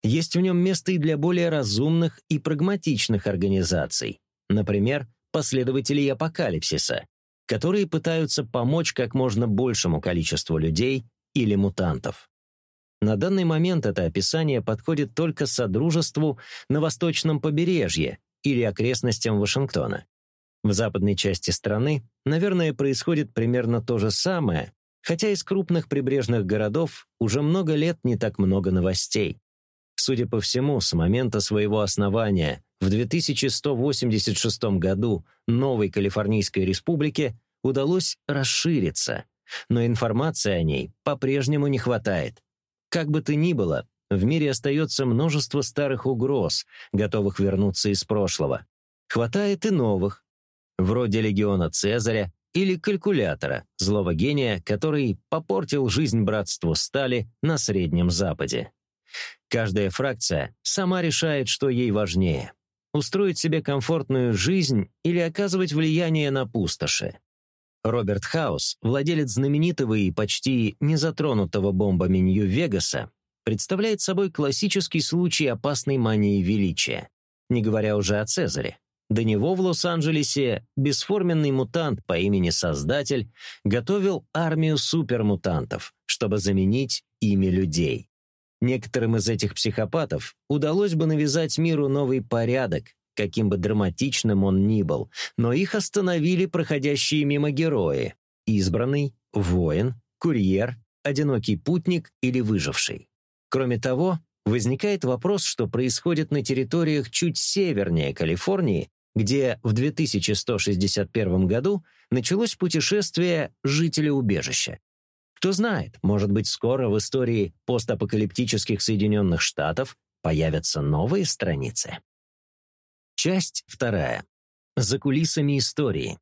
Есть в нем место и для более разумных и прагматичных организаций, например, последователей апокалипсиса, которые пытаются помочь как можно большему количеству людей или мутантов. На данный момент это описание подходит только Содружеству на восточном побережье или окрестностям Вашингтона. В западной части страны, наверное, происходит примерно то же самое, хотя из крупных прибрежных городов уже много лет не так много новостей. Судя по всему, с момента своего основания в 2186 году новой Калифорнийской республике удалось расшириться, но информации о ней по-прежнему не хватает. Как бы то ни было, в мире остается множество старых угроз, готовых вернуться из прошлого. Хватает и новых, вроде легиона Цезаря или калькулятора, злого гения, который попортил жизнь братству стали на Среднем Западе. Каждая фракция сама решает, что ей важнее – устроить себе комфортную жизнь или оказывать влияние на пустоши. Роберт Хаус, владелец знаменитого и почти незатронутого бомбами Нью-Вегаса, представляет собой классический случай опасной мании величия, не говоря уже о Цезаре. До него в Лос-Анджелесе бесформенный мутант по имени Создатель готовил армию супермутантов, чтобы заменить ими людей. Некоторым из этих психопатов удалось бы навязать миру новый порядок, каким бы драматичным он ни был, но их остановили проходящие мимо герои – избранный, воин, курьер, одинокий путник или выживший. Кроме того, возникает вопрос, что происходит на территориях чуть севернее Калифорнии, где в 2161 году началось путешествие жителя убежища. Кто знает, может быть, скоро в истории постапокалиптических Соединенных Штатов появятся новые страницы. Часть вторая. За кулисами истории.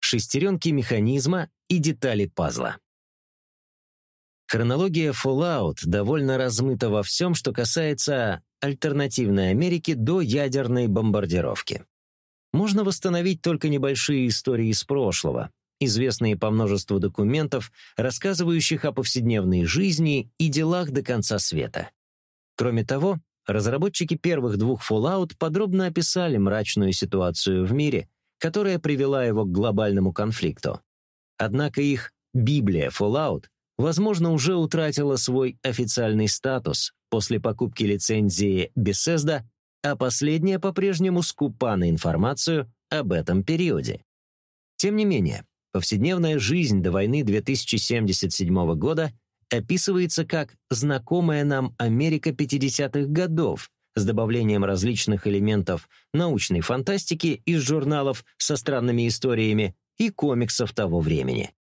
Шестеренки механизма и детали пазла. Хронология Fallout довольно размыта во всем, что касается альтернативной Америки до ядерной бомбардировки. Можно восстановить только небольшие истории из прошлого, известные по множеству документов, рассказывающих о повседневной жизни и делах до конца света. Кроме того, разработчики первых двух Fallout подробно описали мрачную ситуацию в мире, которая привела его к глобальному конфликту. Однако их «Библия Fallout» возможно, уже утратила свой официальный статус после покупки лицензии Bethesda, а последняя по-прежнему скупа на информацию об этом периоде. Тем не менее, повседневная жизнь до войны 2077 года описывается как знакомая нам Америка 50-х годов с добавлением различных элементов научной фантастики из журналов со странными историями и комиксов того времени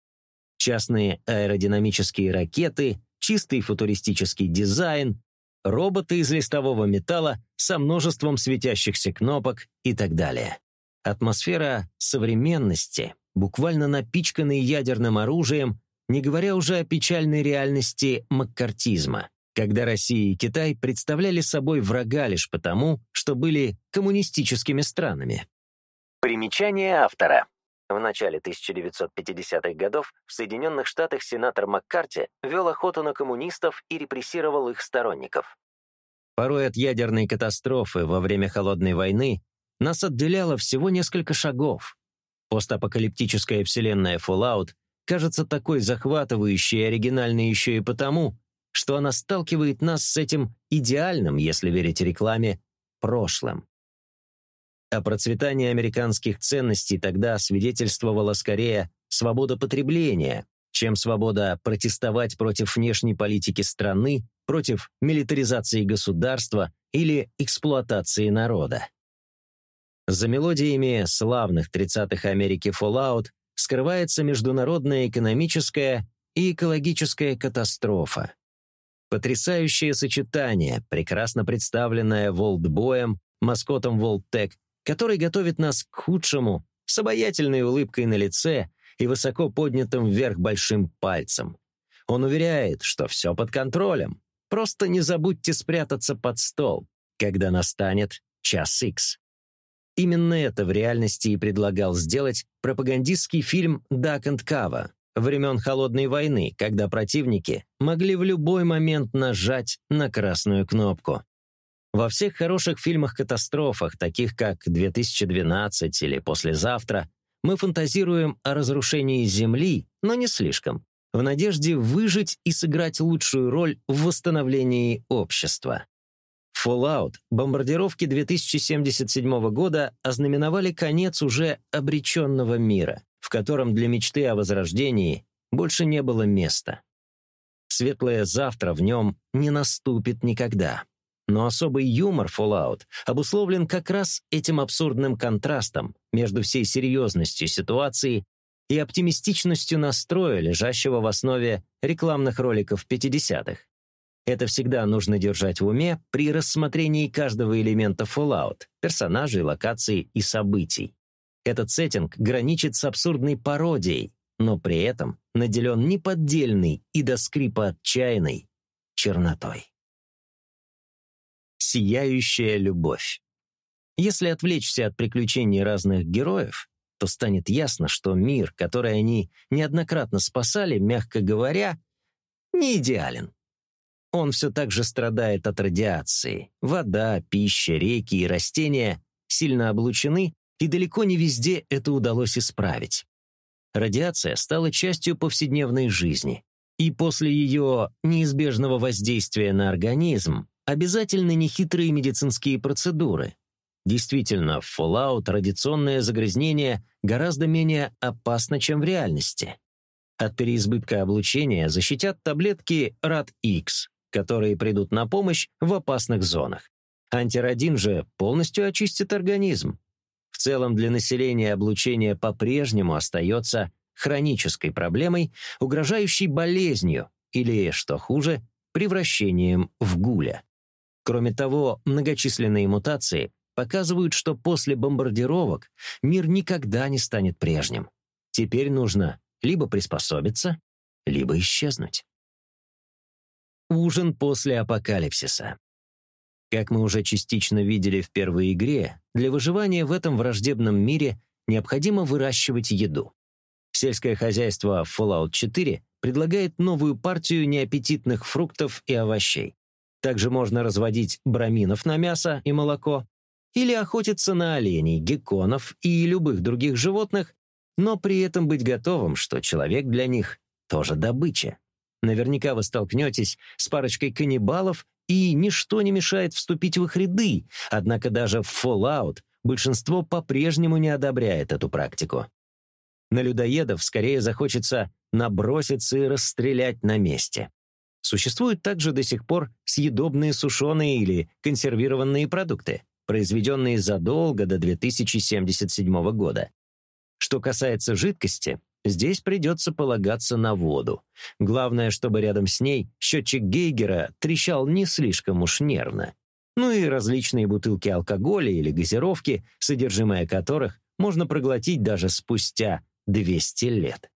частные аэродинамические ракеты, чистый футуристический дизайн, роботы из листового металла со множеством светящихся кнопок и так далее. Атмосфера современности, буквально напичканной ядерным оружием, не говоря уже о печальной реальности маккартизма, когда Россия и Китай представляли собой врага лишь потому, что были коммунистическими странами. Примечание автора. В начале 1950-х годов в Соединенных Штатах сенатор Маккарти вел охоту на коммунистов и репрессировал их сторонников. Порой от ядерной катастрофы во время Холодной войны нас отделяло всего несколько шагов. Постапокалиптическая вселенная Fallout кажется такой захватывающей и оригинальной еще и потому, что она сталкивает нас с этим идеальным, если верить рекламе, прошлым. О процветании американских ценностей тогда свидетельствовала скорее свобода потребления, чем свобода протестовать против внешней политики страны, против милитаризации государства или эксплуатации народа. За мелодиями славных 30-х Америки Fallout скрывается международная экономическая и экологическая катастрофа. Потрясающее сочетание, прекрасно представленное Волтбоем, маскотом Волттек, который готовит нас к худшему, с обаятельной улыбкой на лице и высоко поднятым вверх большим пальцем. Он уверяет, что все под контролем. Просто не забудьте спрятаться под стол, когда настанет час икс. Именно это в реальности и предлагал сделать пропагандистский фильм «Duck and Cover» времен Холодной войны, когда противники могли в любой момент нажать на красную кнопку. Во всех хороших фильмах-катастрофах, таких как «2012» или «Послезавтра», мы фантазируем о разрушении Земли, но не слишком, в надежде выжить и сыграть лучшую роль в восстановлении общества. Fallout, бомбардировки 2077 года ознаменовали конец уже обреченного мира, в котором для мечты о возрождении больше не было места. Светлое завтра в нем не наступит никогда. Но особый юмор Fallout обусловлен как раз этим абсурдным контрастом между всей серьезностью ситуации и оптимистичностью настроя, лежащего в основе рекламных роликов 50-х. Это всегда нужно держать в уме при рассмотрении каждого элемента Fallout, персонажей, локаций и событий. Этот сеттинг граничит с абсурдной пародией, но при этом наделен неподдельной и до скрипа отчаянной чернотой. Сияющая любовь. Если отвлечься от приключений разных героев, то станет ясно, что мир, который они неоднократно спасали, мягко говоря, не идеален. Он все так же страдает от радиации. Вода, пища, реки и растения сильно облучены, и далеко не везде это удалось исправить. Радиация стала частью повседневной жизни, и после ее неизбежного воздействия на организм обязательны нехитрые медицинские процедуры. Действительно, в Fallout радиационное загрязнение гораздо менее опасно, чем в реальности. От переизбытка облучения защитят таблетки RAD-X, которые придут на помощь в опасных зонах. Антирадин же полностью очистит организм. В целом для населения облучение по-прежнему остается хронической проблемой, угрожающей болезнью или, что хуже, превращением в гуля. Кроме того, многочисленные мутации показывают, что после бомбардировок мир никогда не станет прежним. Теперь нужно либо приспособиться, либо исчезнуть. Ужин после апокалипсиса. Как мы уже частично видели в первой игре, для выживания в этом враждебном мире необходимо выращивать еду. Сельское хозяйство Fallout 4 предлагает новую партию неаппетитных фруктов и овощей. Также можно разводить браминов на мясо и молоко или охотиться на оленей, гекконов и любых других животных, но при этом быть готовым, что человек для них тоже добыча. Наверняка вы столкнетесь с парочкой каннибалов, и ничто не мешает вступить в их ряды, однако даже в Fallout большинство по-прежнему не одобряет эту практику. На людоедов скорее захочется наброситься и расстрелять на месте. Существуют также до сих пор съедобные сушеные или консервированные продукты, произведенные задолго до 2077 года. Что касается жидкости, Здесь придется полагаться на воду. Главное, чтобы рядом с ней счетчик Гейгера трещал не слишком уж нервно. Ну и различные бутылки алкоголя или газировки, содержимое которых можно проглотить даже спустя 200 лет.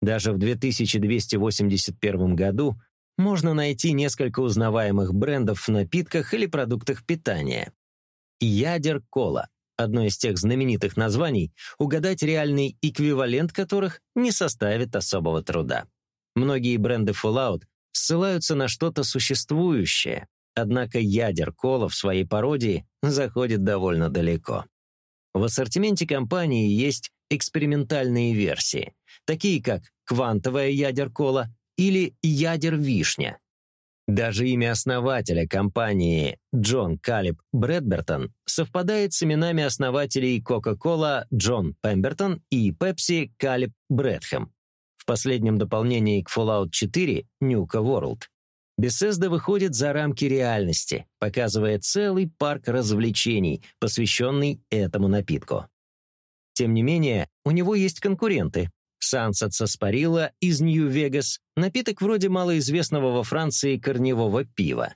Даже в 2281 году можно найти несколько узнаваемых брендов в напитках или продуктах питания. Ядер Кола – одно из тех знаменитых названий, угадать реальный эквивалент которых не составит особого труда. Многие бренды Fallout ссылаются на что-то существующее, однако ядер Кола в своей пародии заходит довольно далеко. В ассортименте компании есть экспериментальные версии, такие как квантовая ядер Кола или ядер Вишня. Даже имя основателя компании Джон Калиб Брэдбертон совпадает с именами основателей Coca-Cola Джон Пембертон и Pepsi Калиб Брэдхэм. В последнем дополнении к Fallout 4 Nuka World Bethesda выходит за рамки реальности, показывая целый парк развлечений, посвященный этому напитку. Тем не менее, у него есть конкуренты. Sunset Саспарилла из Нью-Вегас – напиток вроде малоизвестного во Франции корневого пива.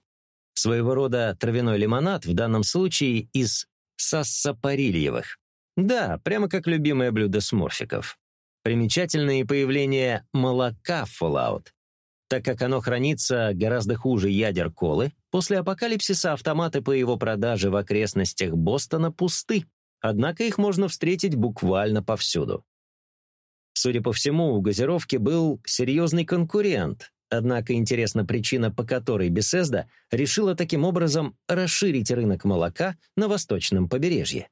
Своего рода травяной лимонад, в данном случае из сассапарильевых. Да, прямо как любимое блюдо сморфиков. Примечательное появление молока в Fallout. Так как оно хранится гораздо хуже ядер колы, после апокалипсиса автоматы по его продаже в окрестностях Бостона пусты, однако их можно встретить буквально повсюду. Судя по всему, у газировки был серьезный конкурент, однако интересна причина, по которой Bethesda решила таким образом расширить рынок молока на восточном побережье.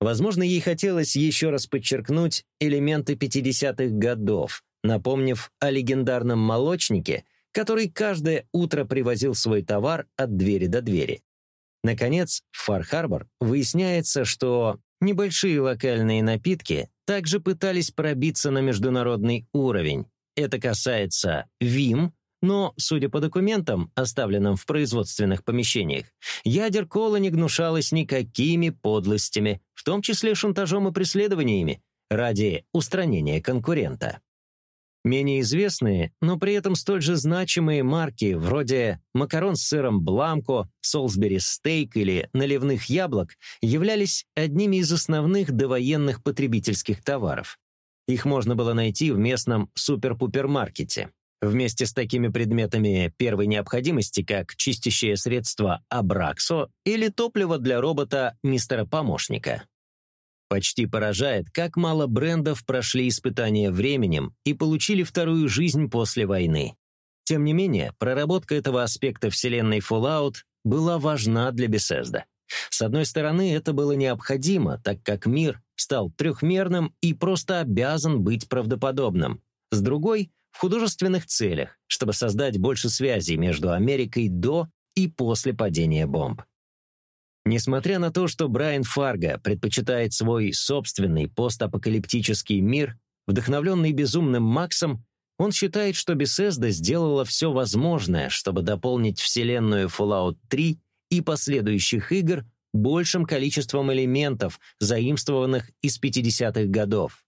Возможно, ей хотелось еще раз подчеркнуть элементы 50-х годов, напомнив о легендарном молочнике, который каждое утро привозил свой товар от двери до двери. Наконец, в Фар-Харбор выясняется, что небольшие локальные напитки также пытались пробиться на международный уровень. Это касается ВИМ, но, судя по документам, оставленным в производственных помещениях, ядер кола не гнушалась никакими подлостями, в том числе шантажом и преследованиями, ради устранения конкурента. Менее известные, но при этом столь же значимые марки, вроде макарон с сыром Бламко, Солсбери стейк или наливных яблок, являлись одними из основных довоенных потребительских товаров. Их можно было найти в местном супер-пупер-маркете. Вместе с такими предметами первой необходимости, как чистящее средство Абраксо или топливо для робота мистера-помощника. Почти поражает, как мало брендов прошли испытания временем и получили вторую жизнь после войны. Тем не менее, проработка этого аспекта вселенной Fallout была важна для Bethesda. С одной стороны, это было необходимо, так как мир стал трехмерным и просто обязан быть правдоподобным. С другой — в художественных целях, чтобы создать больше связей между Америкой до и после падения бомб. Несмотря на то, что Брайан Фарго предпочитает свой собственный постапокалиптический мир, вдохновленный безумным Максом, он считает, что Bethesda сделала все возможное, чтобы дополнить вселенную Fallout 3 и последующих игр большим количеством элементов, заимствованных из 50-х годов.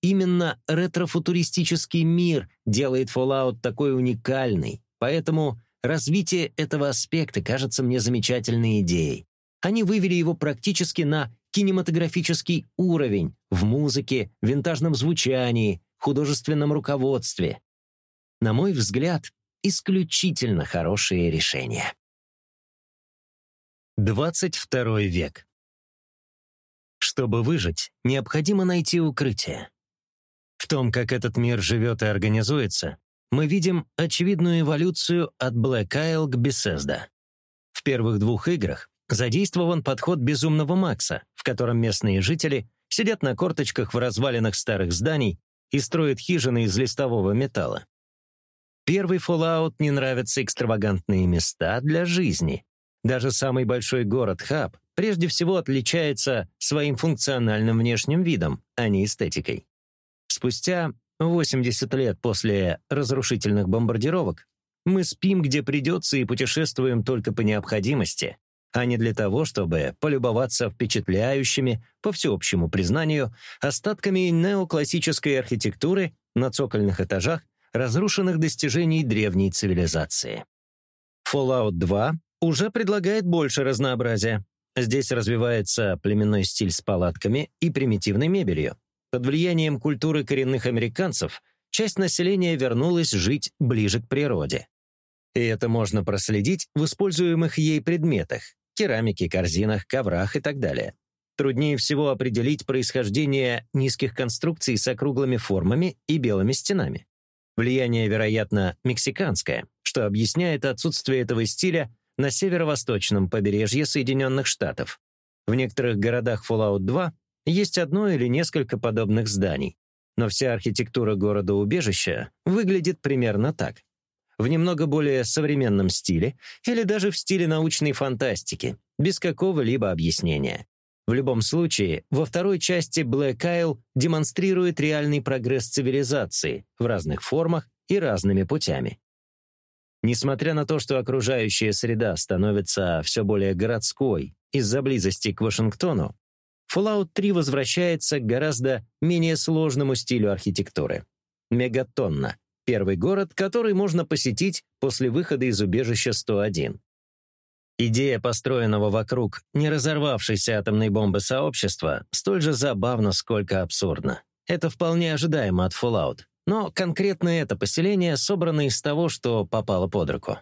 Именно ретрофутуристический мир делает Fallout такой уникальный, поэтому развитие этого аспекта кажется мне замечательной идеей. Они вывели его практически на кинематографический уровень в музыке, винтажном звучании, художественном руководстве. На мой взгляд, исключительно хорошее решение. 22 век. Чтобы выжить, необходимо найти укрытие. В том, как этот мир живет и организуется, мы видим очевидную эволюцию от Black Isle к Bethesda. В первых двух играх Задействован подход безумного Макса, в котором местные жители сидят на корточках в развалинах старых зданий и строят хижины из листового металла. Первый Fallout не нравятся экстравагантные места для жизни. Даже самый большой город Хаб прежде всего отличается своим функциональным внешним видом, а не эстетикой. Спустя 80 лет после разрушительных бомбардировок мы спим, где придется, и путешествуем только по необходимости, а не для того, чтобы полюбоваться впечатляющими, по всеобщему признанию, остатками неоклассической архитектуры на цокольных этажах разрушенных достижений древней цивилизации. Fallout 2 уже предлагает больше разнообразия. Здесь развивается племенной стиль с палатками и примитивной мебелью. Под влиянием культуры коренных американцев часть населения вернулась жить ближе к природе. И это можно проследить в используемых ей предметах — керамике, корзинах, коврах и так далее. Труднее всего определить происхождение низких конструкций с округлыми формами и белыми стенами. Влияние, вероятно, мексиканское, что объясняет отсутствие этого стиля на северо-восточном побережье Соединенных Штатов. В некоторых городах Fallout 2 есть одно или несколько подобных зданий, но вся архитектура города-убежища выглядит примерно так. В немного более современном стиле или даже в стиле научной фантастики, без какого-либо объяснения. В любом случае, во второй части Black Isle демонстрирует реальный прогресс цивилизации в разных формах и разными путями. Несмотря на то, что окружающая среда становится все более городской из-за близости к Вашингтону, Fallout 3 возвращается к гораздо менее сложному стилю архитектуры. Мегатонна — первый город, который можно посетить после выхода из убежища 101. Идея построенного вокруг не разорвавшейся атомной бомбы сообщества столь же забавна, сколько абсурдна. Это вполне ожидаемо от Fallout. Но конкретно это поселение собрано из того, что попало под руку.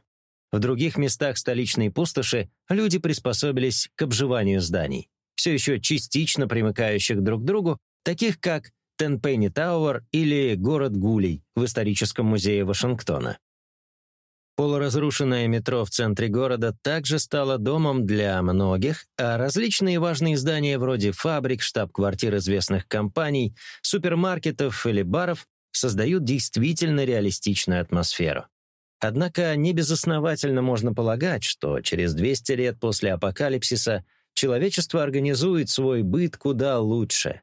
В других местах столичной пустоши люди приспособились к обживанию зданий, все еще частично примыкающих друг к другу, таких как Тенпенни Тауэр или город Гулей в историческом музее Вашингтона. Полуразрушенное метро в центре города также стало домом для многих, а различные важные здания вроде фабрик, штаб-квартир известных компаний, супермаркетов или баров создают действительно реалистичную атмосферу. Однако небезосновательно можно полагать, что через 200 лет после апокалипсиса человечество организует свой быт куда лучше.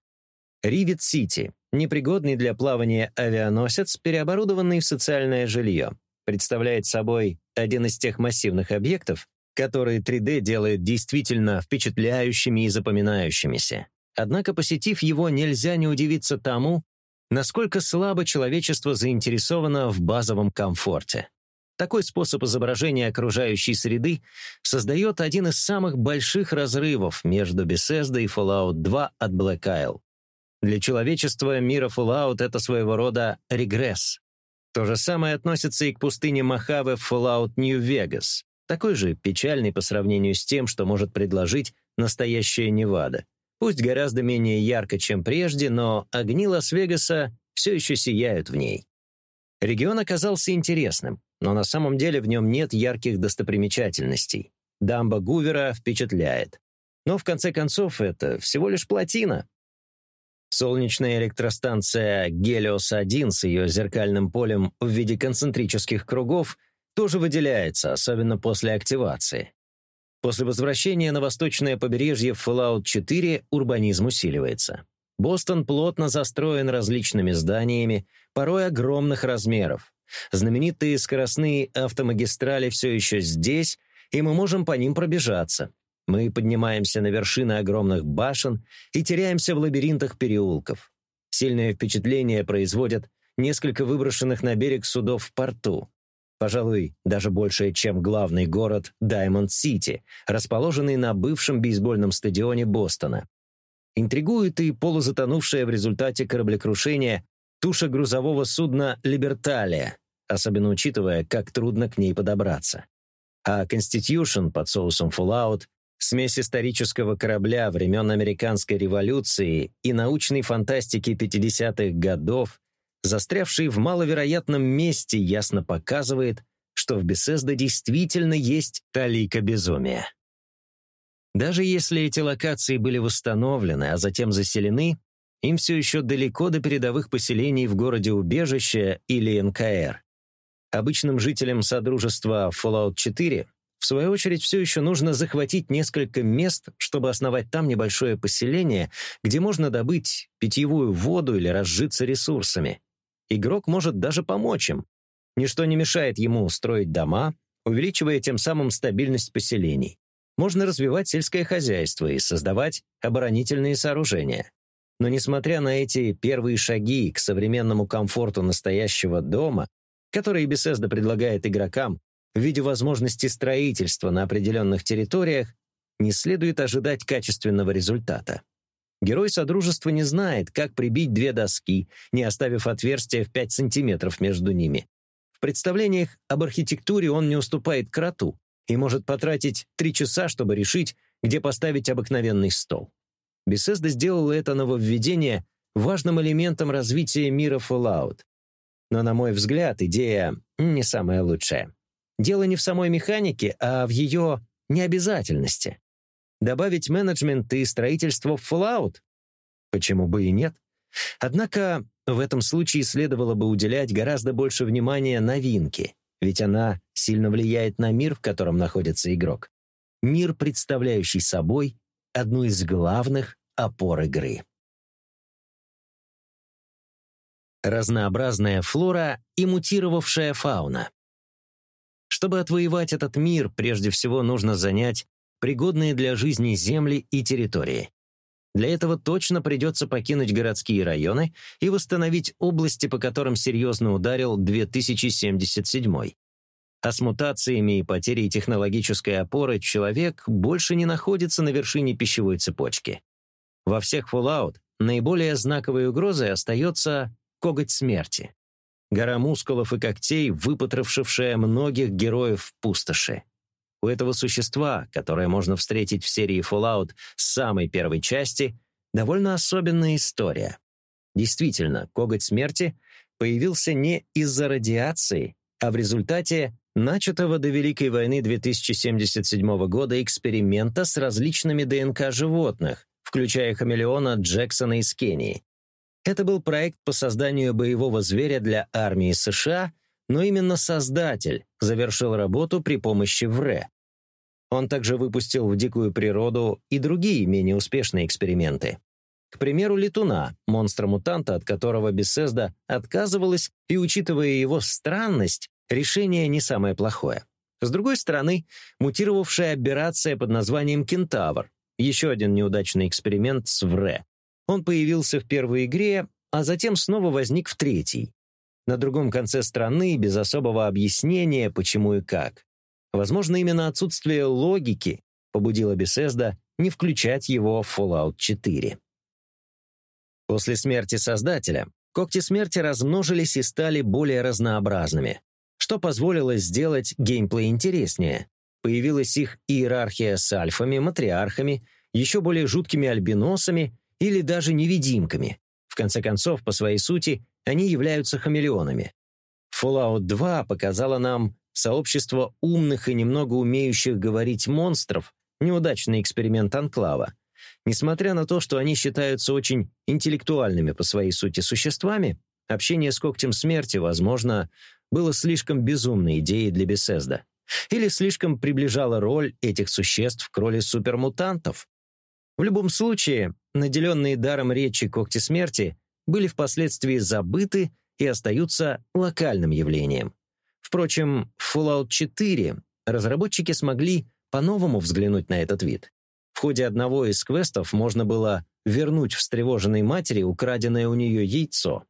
Ривет-Сити — непригодный для плавания авианосец, переоборудованный в социальное жилье, представляет собой один из тех массивных объектов, которые 3D делает действительно впечатляющими и запоминающимися. Однако, посетив его, нельзя не удивиться тому, насколько слабо человечество заинтересовано в базовом комфорте. Такой способ изображения окружающей среды создает один из самых больших разрывов между Bethesda и Fallout 2 от Black Isle. Для человечества мира Fallout — это своего рода регресс. То же самое относится и к пустыне Мохаве в Fallout New Vegas, такой же печальный по сравнению с тем, что может предложить настоящая Невада. Пусть гораздо менее ярко, чем прежде, но огни Лас-Вегаса все еще сияют в ней. Регион оказался интересным, но на самом деле в нем нет ярких достопримечательностей. Дамба Гувера впечатляет. Но в конце концов это всего лишь плотина. Солнечная электростанция «Гелиос-1» с ее зеркальным полем в виде концентрических кругов тоже выделяется, особенно после активации. После возвращения на восточное побережье в Fallout 4 урбанизм усиливается. Бостон плотно застроен различными зданиями, порой огромных размеров. Знаменитые скоростные автомагистрали все еще здесь, и мы можем по ним пробежаться. Мы поднимаемся на вершины огромных башен и теряемся в лабиринтах переулков. Сильное впечатление производят несколько выброшенных на берег судов в порту. Пожалуй, даже больше, чем главный город Даймонд-Сити, расположенный на бывшем бейсбольном стадионе Бостона. Интригует и полузатонувшая в результате кораблекрушения туша грузового судна «Либерталия», особенно учитывая, как трудно к ней подобраться. А «Конститюшн» под соусом Fallout — смесь исторического корабля времен Американской революции и научной фантастики 50-х годов застрявший в маловероятном месте, ясно показывает, что в Бесезда действительно есть талика безумия. Даже если эти локации были восстановлены, а затем заселены, им все еще далеко до передовых поселений в городе Убежище или НКР. Обычным жителям Содружества Fallout 4 в свою очередь, все еще нужно захватить несколько мест, чтобы основать там небольшое поселение, где можно добыть питьевую воду или разжиться ресурсами. Игрок может даже помочь им. Ничто не мешает ему строить дома, увеличивая тем самым стабильность поселений. Можно развивать сельское хозяйство и создавать оборонительные сооружения. Но несмотря на эти первые шаги к современному комфорту настоящего дома, которые Bethesda предлагает игрокам в виде возможности строительства на определенных территориях, не следует ожидать качественного результата. Герой Содружества не знает, как прибить две доски, не оставив отверстия в 5 сантиметров между ними. В представлениях об архитектуре он не уступает кроту и может потратить три часа, чтобы решить, где поставить обыкновенный стол. Bethesda сделала это нововведение важным элементом развития мира Fallout. Но, на мой взгляд, идея не самая лучшая. Дело не в самой механике, а в ее необязательности. Добавить менеджмент и строительство в Fallout? Почему бы и нет? Однако в этом случае следовало бы уделять гораздо больше внимания новинке, ведь она сильно влияет на мир, в котором находится игрок. Мир, представляющий собой одну из главных опор игры. Разнообразная флора и мутировавшая фауна. Чтобы отвоевать этот мир, прежде всего нужно занять пригодные для жизни земли и территории. Для этого точно придется покинуть городские районы и восстановить области, по которым серьезно ударил 2077. А с мутациями и потерей технологической опоры человек больше не находится на вершине пищевой цепочки. Во всех Fallout наиболее знаковой угрозой остается коготь смерти. Гора мускулов и когтей, выпотрошившая многих героев в пустоши. У этого существа, которое можно встретить в серии Fallout с самой первой части, довольно особенная история. Действительно, коготь смерти появился не из-за радиации, а в результате начатого до Великой войны 2077 года эксперимента с различными ДНК животных, включая хамелеона Джексона из Кении. Это был проект по созданию боевого зверя для армии США, но именно создатель завершил работу при помощи ВРЭ. Он также выпустил в дикую природу и другие менее успешные эксперименты. К примеру, летуна, монстра-мутанта, от которого Бесезда отказывалась, и, учитывая его странность, решение не самое плохое. С другой стороны, мутировавшая аберрация под названием «Кентавр» — еще один неудачный эксперимент с ВРЭ. Он появился в первой игре, а затем снова возник в третьей. На другом конце страны, без особого объяснения, почему и как. Возможно, именно отсутствие логики побудило Bethesda не включать его в Fallout 4. После смерти создателя когти смерти размножились и стали более разнообразными, что позволило сделать геймплей интереснее. Появилась их иерархия с альфами, матриархами, еще более жуткими альбиносами или даже невидимками. В конце концов, по своей сути, они являются хамелеонами. Fallout 2 показала нам сообщество умных и немного умеющих говорить монстров, неудачный эксперимент Анклава. Несмотря на то, что они считаются очень интеллектуальными по своей сути существами, общение с когтем смерти, возможно, было слишком безумной идеей для Бесезда. Или слишком приближала роль этих существ к роли супермутантов. В любом случае, наделенные даром речи когти смерти были впоследствии забыты и остаются локальным явлением. Впрочем, в Fallout 4 разработчики смогли по-новому взглянуть на этот вид. В ходе одного из квестов можно было вернуть встревоженной матери украденное у нее яйцо.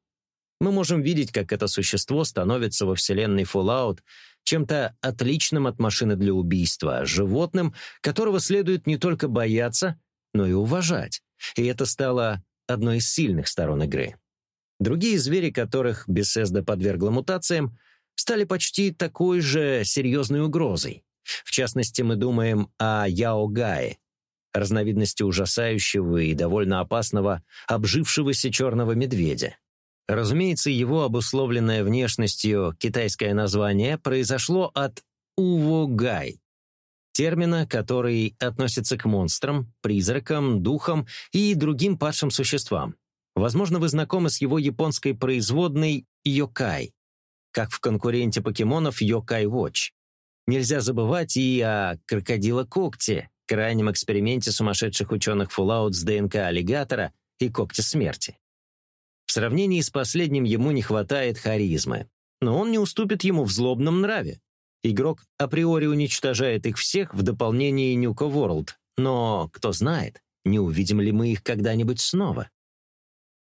Мы можем видеть, как это существо становится во вселенной Fallout чем-то отличным от машины для убийства, животным, которого следует не только бояться, но и уважать. И это стало одной из сильных сторон игры. Другие звери, которых Bethesda подвергла мутациям, стали почти такой же серьезной угрозой. В частности, мы думаем о Яогае, разновидности ужасающего и довольно опасного обжившегося черного медведя. Разумеется, его обусловленное внешностью китайское название произошло от «увогай», термина, который относится к монстрам, призракам, духам и другим падшим существам. Возможно, вы знакомы с его японской производной «йокай», как в конкуренте покемонов Yokai Watch. Нельзя забывать и о крокодила-когте, крайнем эксперименте сумасшедших ученых Fallout с ДНК аллигатора и когтя смерти. В сравнении с последним ему не хватает харизмы, но он не уступит ему в злобном нраве. Игрок априори уничтожает их всех в дополнении Nuka World, но, кто знает, не увидим ли мы их когда-нибудь снова.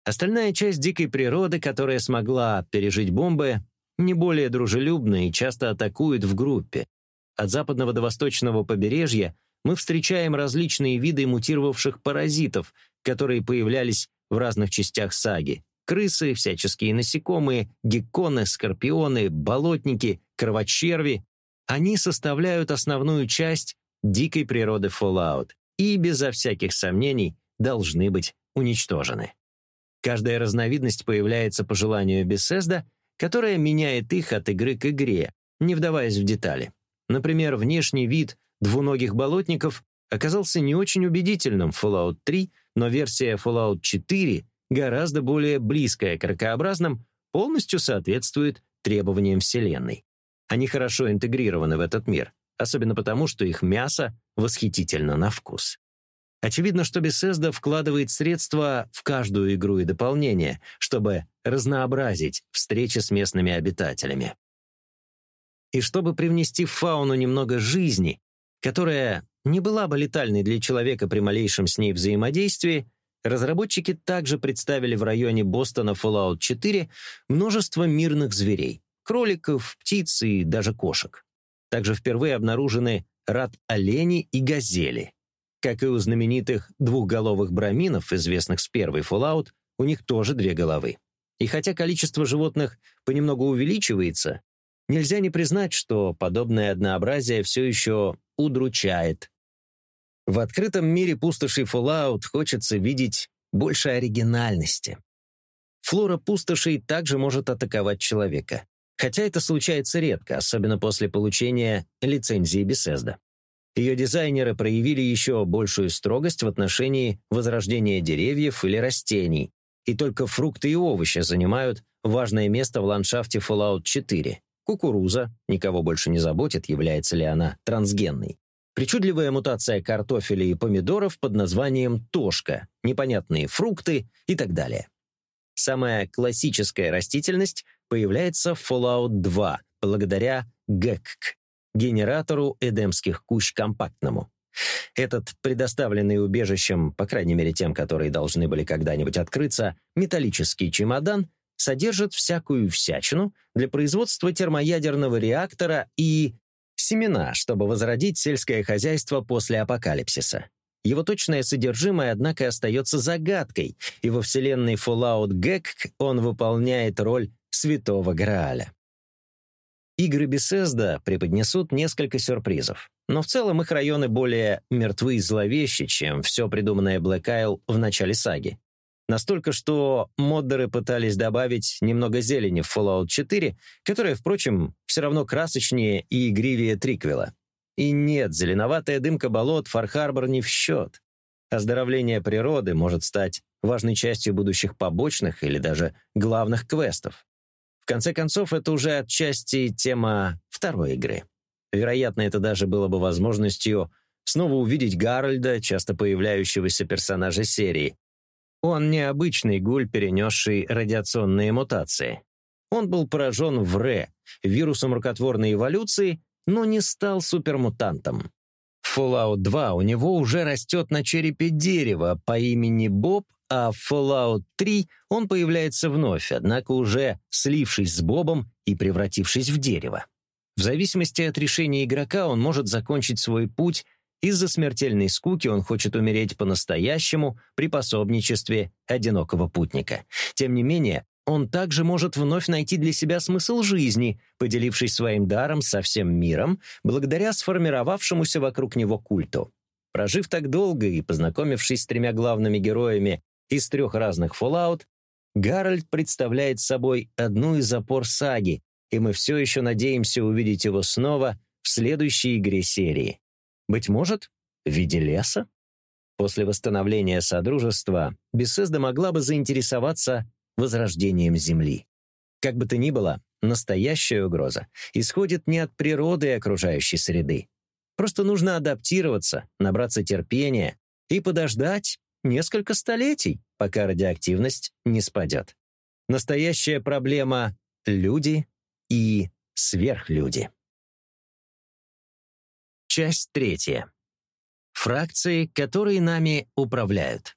Остальная часть дикой природы, которая смогла пережить бомбы, не более дружелюбны и часто атакуют в группе. От западного до восточного побережья мы встречаем различные виды мутировавших паразитов, которые появлялись в разных частях саги, крысы, всяческие насекомые, гекконы, скорпионы, болотники, кровочерви. Они составляют основную часть дикой природы Fallout и, безо всяких сомнений, должны быть уничтожены. Каждая разновидность появляется по желанию Bethesda, которая меняет их от игры к игре, не вдаваясь в детали. Например, внешний вид двуногих болотников оказался не очень убедительным в Fallout 3, но версия Fallout 4, гораздо более близкая к ракообразным, полностью соответствует требованиям Вселенной. Они хорошо интегрированы в этот мир, особенно потому, что их мясо восхитительно на вкус. Очевидно, что Bethesda вкладывает средства в каждую игру и дополнение, чтобы разнообразить встречи с местными обитателями. И чтобы привнести в фауну немного жизни, которая не была бы летальной для человека при малейшем с ней взаимодействии, разработчики также представили в районе Бостона Fallout 4 множество мирных зверей — кроликов, птиц и даже кошек. Также впервые обнаружены рад-олени и газели. Как и у знаменитых двухголовых браминов, известных с первой Fallout, у них тоже две головы. И хотя количество животных понемногу увеличивается, нельзя не признать, что подобное однообразие все еще удручает. В открытом мире пустоши Fallout хочется видеть больше оригинальности. Флора пустошей также может атаковать человека. Хотя это случается редко, особенно после получения лицензии Bethesda. Ее дизайнеры проявили еще большую строгость в отношении возрождения деревьев или растений, и только фрукты и овощи занимают важное место в ландшафте Fallout 4. Кукуруза, никого больше не заботит, является ли она трансгенной. Причудливая мутация картофеля и помидоров под названием тошка, непонятные фрукты и так далее. Самая классическая растительность появляется в Fallout 2 благодаря ГЭКК генератору эдемских кущ компактному. Этот предоставленный убежищем, по крайней мере тем, которые должны были когда-нибудь открыться, металлический чемодан содержит всякую всячину для производства термоядерного реактора и семена, чтобы возродить сельское хозяйство после апокалипсиса. Его точное содержимое, однако, остается загадкой, и во вселенной Fallout Gek он выполняет роль святого Грааля. Игры Bethesda преподнесут несколько сюрпризов. Но в целом их районы более мертвы и зловещи, чем все придуманное Black Isle в начале саги. Настолько, что моддеры пытались добавить немного зелени в Fallout 4, которая, впрочем, все равно красочнее и игривее триквела. И нет, зеленоватая дымка болот Фархарбор не в счет. Оздоровление природы может стать важной частью будущих побочных или даже главных квестов. В конце концов, это уже отчасти тема второй игры. Вероятно, это даже было бы возможностью снова увидеть Гарольда, часто появляющегося персонажа серии. Он необычный гуль, перенесший радиационные мутации. Он был поражен в Ре, вирусом рукотворной эволюции, но не стал супермутантом. В Fallout 2 у него уже растет на черепе дерево по имени Боб, а в Fallout 3 он появляется вновь, однако уже слившись с Бобом и превратившись в дерево. В зависимости от решения игрока он может закончить свой путь из-за смертельной скуки он хочет умереть по-настоящему при пособничестве одинокого путника. Тем не менее, он также может вновь найти для себя смысл жизни, поделившись своим даром со всем миром, благодаря сформировавшемуся вокруг него культу. Прожив так долго и познакомившись с тремя главными героями из трех разных Fallout, Гарольд представляет собой одну из опор саги, и мы все еще надеемся увидеть его снова в следующей игре серии. Быть может, в виде леса? После восстановления Содружества Бесезда могла бы заинтересоваться возрождением Земли. Как бы то ни было, настоящая угроза исходит не от природы и окружающей среды. Просто нужно адаптироваться, набраться терпения и подождать, несколько столетий, пока радиоактивность не спадет. Настоящая проблема — люди и сверхлюди. Часть третья. Фракции, которые нами управляют.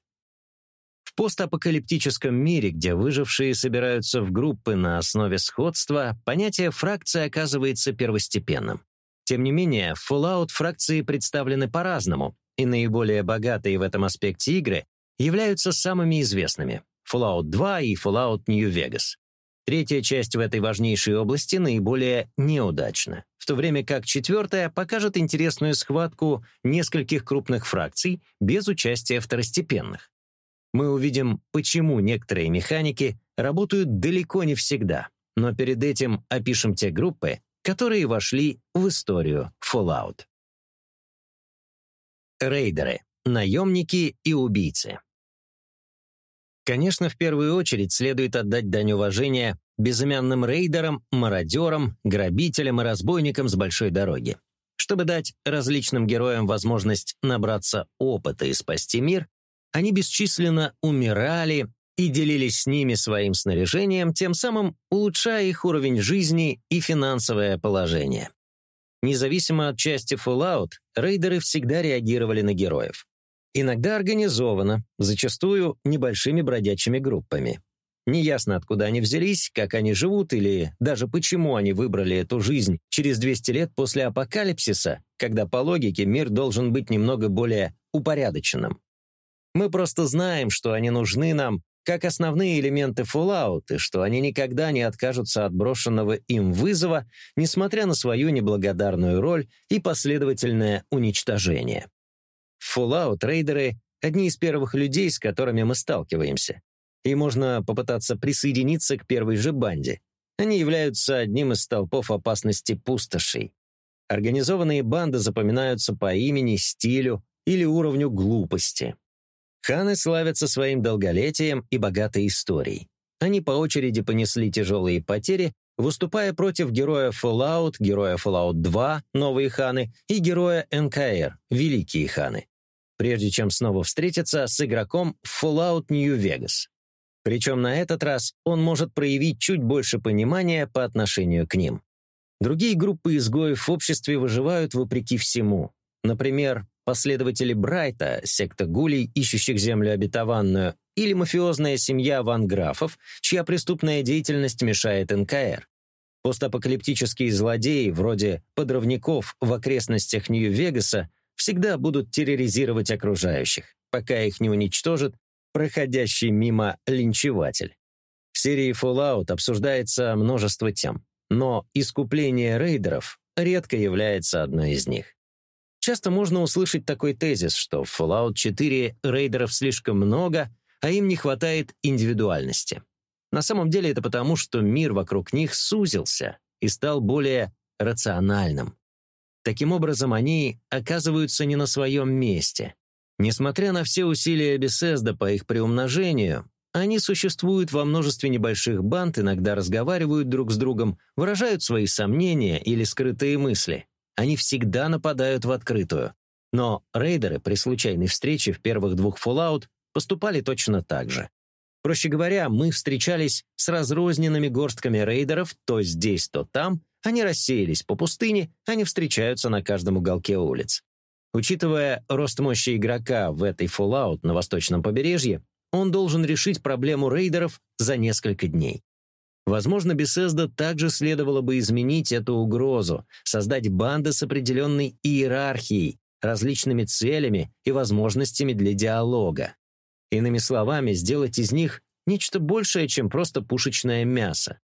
В постапокалиптическом мире, где выжившие собираются в группы на основе сходства, понятие фракции оказывается первостепенным. Тем не менее, в Fallout фракции представлены по-разному, и наиболее богатые в этом аспекте игры являются самыми известными. Fallout 2 и Fallout New Vegas. Третья часть в этой важнейшей области наиболее неудачна, в то время как четвертая покажет интересную схватку нескольких крупных фракций без участия второстепенных. Мы увидим, почему некоторые механики работают далеко не всегда, но перед этим опишем те группы, которые вошли в историю Fallout. Рейдеры, наемники и убийцы. Конечно, в первую очередь следует отдать дань уважения безымянным рейдерам, мародерам, грабителям и разбойникам с большой дороги. Чтобы дать различным героям возможность набраться опыта и спасти мир, они бесчисленно умирали и делились с ними своим снаряжением, тем самым улучшая их уровень жизни и финансовое положение. Независимо от части Fallout, рейдеры всегда реагировали на героев. Иногда организованно, зачастую небольшими бродячими группами. Неясно, откуда они взялись, как они живут или даже почему они выбрали эту жизнь через 200 лет после апокалипсиса, когда по логике мир должен быть немного более упорядоченным. Мы просто знаем, что они нужны нам как основные элементы Fallout, и что они никогда не откажутся от брошенного им вызова, несмотря на свою неблагодарную роль и последовательное уничтожение. Fallout рейдеры — одни из первых людей, с которыми мы сталкиваемся. И можно попытаться присоединиться к первой же банде. Они являются одним из столпов опасности пустошей. Организованные банды запоминаются по имени, стилю или уровню глупости. Ханы славятся своим долголетием и богатой историей. Они по очереди понесли тяжелые потери, выступая против героя Fallout, героя Fallout 2, новые ханы, и героя НКР, великие ханы, прежде чем снова встретиться с игроком Fallout New Vegas. Причем на этот раз он может проявить чуть больше понимания по отношению к ним. Другие группы изгоев в обществе выживают вопреки всему. Например, последователи Брайта, секта гулей, ищущих землю обетованную, или мафиозная семья Ван Графов, чья преступная деятельность мешает НКР. Постапокалиптические злодеи, вроде подрывников в окрестностях Нью-Вегаса, всегда будут терроризировать окружающих, пока их не уничтожит проходящий мимо линчеватель. В серии Fallout обсуждается множество тем, но искупление рейдеров редко является одной из них. Часто можно услышать такой тезис, что в Fallout 4 рейдеров слишком много, а им не хватает индивидуальности. На самом деле это потому, что мир вокруг них сузился и стал более рациональным. Таким образом, они оказываются не на своем месте. Несмотря на все усилия Бесезда по их приумножению, они существуют во множестве небольших банд, иногда разговаривают друг с другом, выражают свои сомнения или скрытые мысли. Они всегда нападают в открытую. Но рейдеры при случайной встрече в первых двух Fallout поступали точно так же. Проще говоря, мы встречались с разрозненными горстками рейдеров то здесь, то там, они рассеялись по пустыне, они встречаются на каждом уголке улиц. Учитывая рост мощи игрока в этой Fallout на восточном побережье, он должен решить проблему рейдеров за несколько дней. Возможно, Bethesda также следовало бы изменить эту угрозу, создать банды с определенной иерархией, различными целями и возможностями для диалога. Иными словами, сделать из них нечто большее, чем просто пушечное мясо.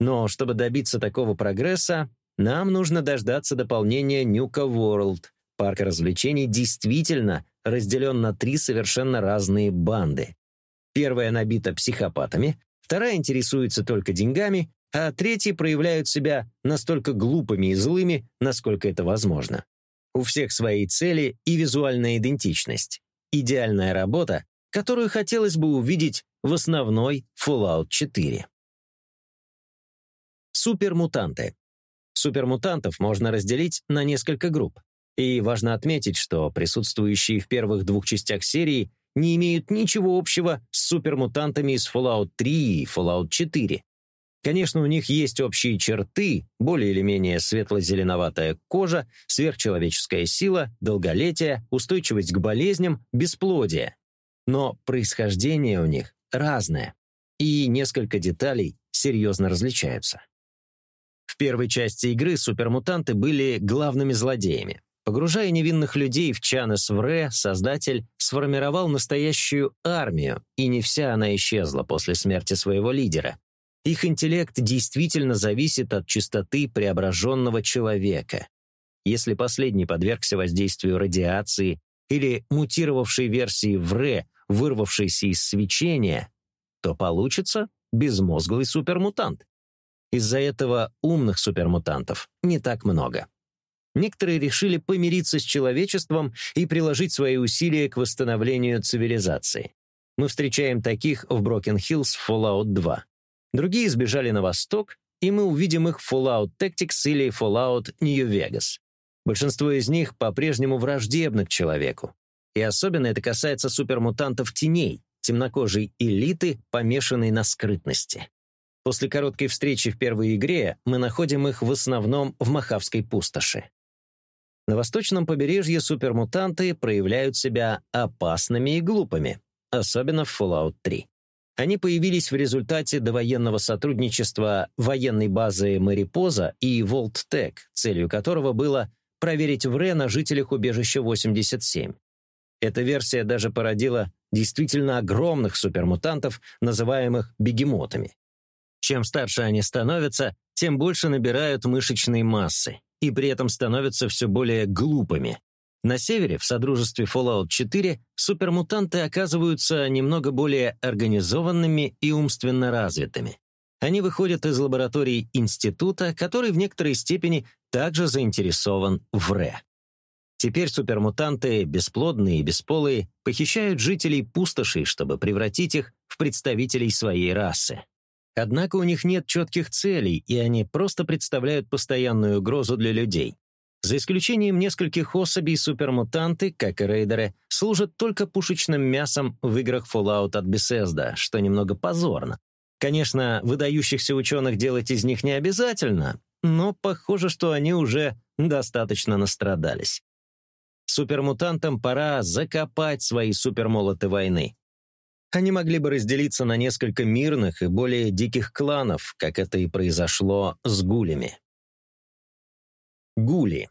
Но чтобы добиться такого прогресса, нам нужно дождаться дополнения Nuka World. Парк развлечений действительно разделен на три совершенно разные банды. Первая набита психопатами, вторая интересуется только деньгами, а третьи проявляют себя настолько глупыми и злыми, насколько это возможно. У всех свои цели и визуальная идентичность. Идеальная работа, которую хотелось бы увидеть в основной Fallout 4. Супермутанты. Супермутантов можно разделить на несколько групп. И важно отметить, что присутствующие в первых двух частях серии не имеют ничего общего с супермутантами из Fallout 3 и Fallout 4. Конечно, у них есть общие черты, более или менее светло-зеленоватая кожа, сверхчеловеческая сила, долголетие, устойчивость к болезням, бесплодие. Но происхождение у них разное, и несколько деталей серьезно различаются. В первой части игры супермутанты были главными злодеями. Погружая невинных людей в Чанес Вре, создатель сформировал настоящую армию, и не вся она исчезла после смерти своего лидера. Их интеллект действительно зависит от чистоты преображенного человека. Если последний подвергся воздействию радиации или мутировавшей версии Вре, вырвавшейся из свечения, то получится безмозглый супермутант. Из-за этого умных супермутантов не так много. Некоторые решили помириться с человечеством и приложить свои усилия к восстановлению цивилизации. Мы встречаем таких в Брокен-Хиллз в Fallout 2. Другие сбежали на восток, и мы увидим их в Fallout Tactics или Fallout New Vegas. Большинство из них по-прежнему враждебны к человеку. И особенно это касается супермутантов теней, темнокожей элиты, помешанной на скрытности. После короткой встречи в первой игре мы находим их в основном в Махавской пустоши. На восточном побережье супермутанты проявляют себя опасными и глупыми, особенно в Fallout 3. Они появились в результате довоенного сотрудничества военной базы Марипоза и Волттек, целью которого было проверить ВРЭ на жителях убежища 87. Эта версия даже породила действительно огромных супермутантов, называемых бегемотами. Чем старше они становятся, тем больше набирают мышечной массы и при этом становятся все более глупыми. На севере, в Содружестве Fallout 4, супермутанты оказываются немного более организованными и умственно развитыми. Они выходят из лабораторий института, который в некоторой степени также заинтересован в РЭ. Теперь супермутанты, бесплодные и бесполые, похищают жителей пустошей, чтобы превратить их в представителей своей расы. Однако у них нет четких целей, и они просто представляют постоянную угрозу для людей. За исключением нескольких особей, супермутанты, как и рейдеры, служат только пушечным мясом в играх Fallout от Bethesda, что немного позорно. Конечно, выдающихся ученых делать из них не обязательно, но похоже, что они уже достаточно настрадались. Супермутантам пора закопать свои супермолоты войны. Они могли бы разделиться на несколько мирных и более диких кланов, как это и произошло с гулями. Гули.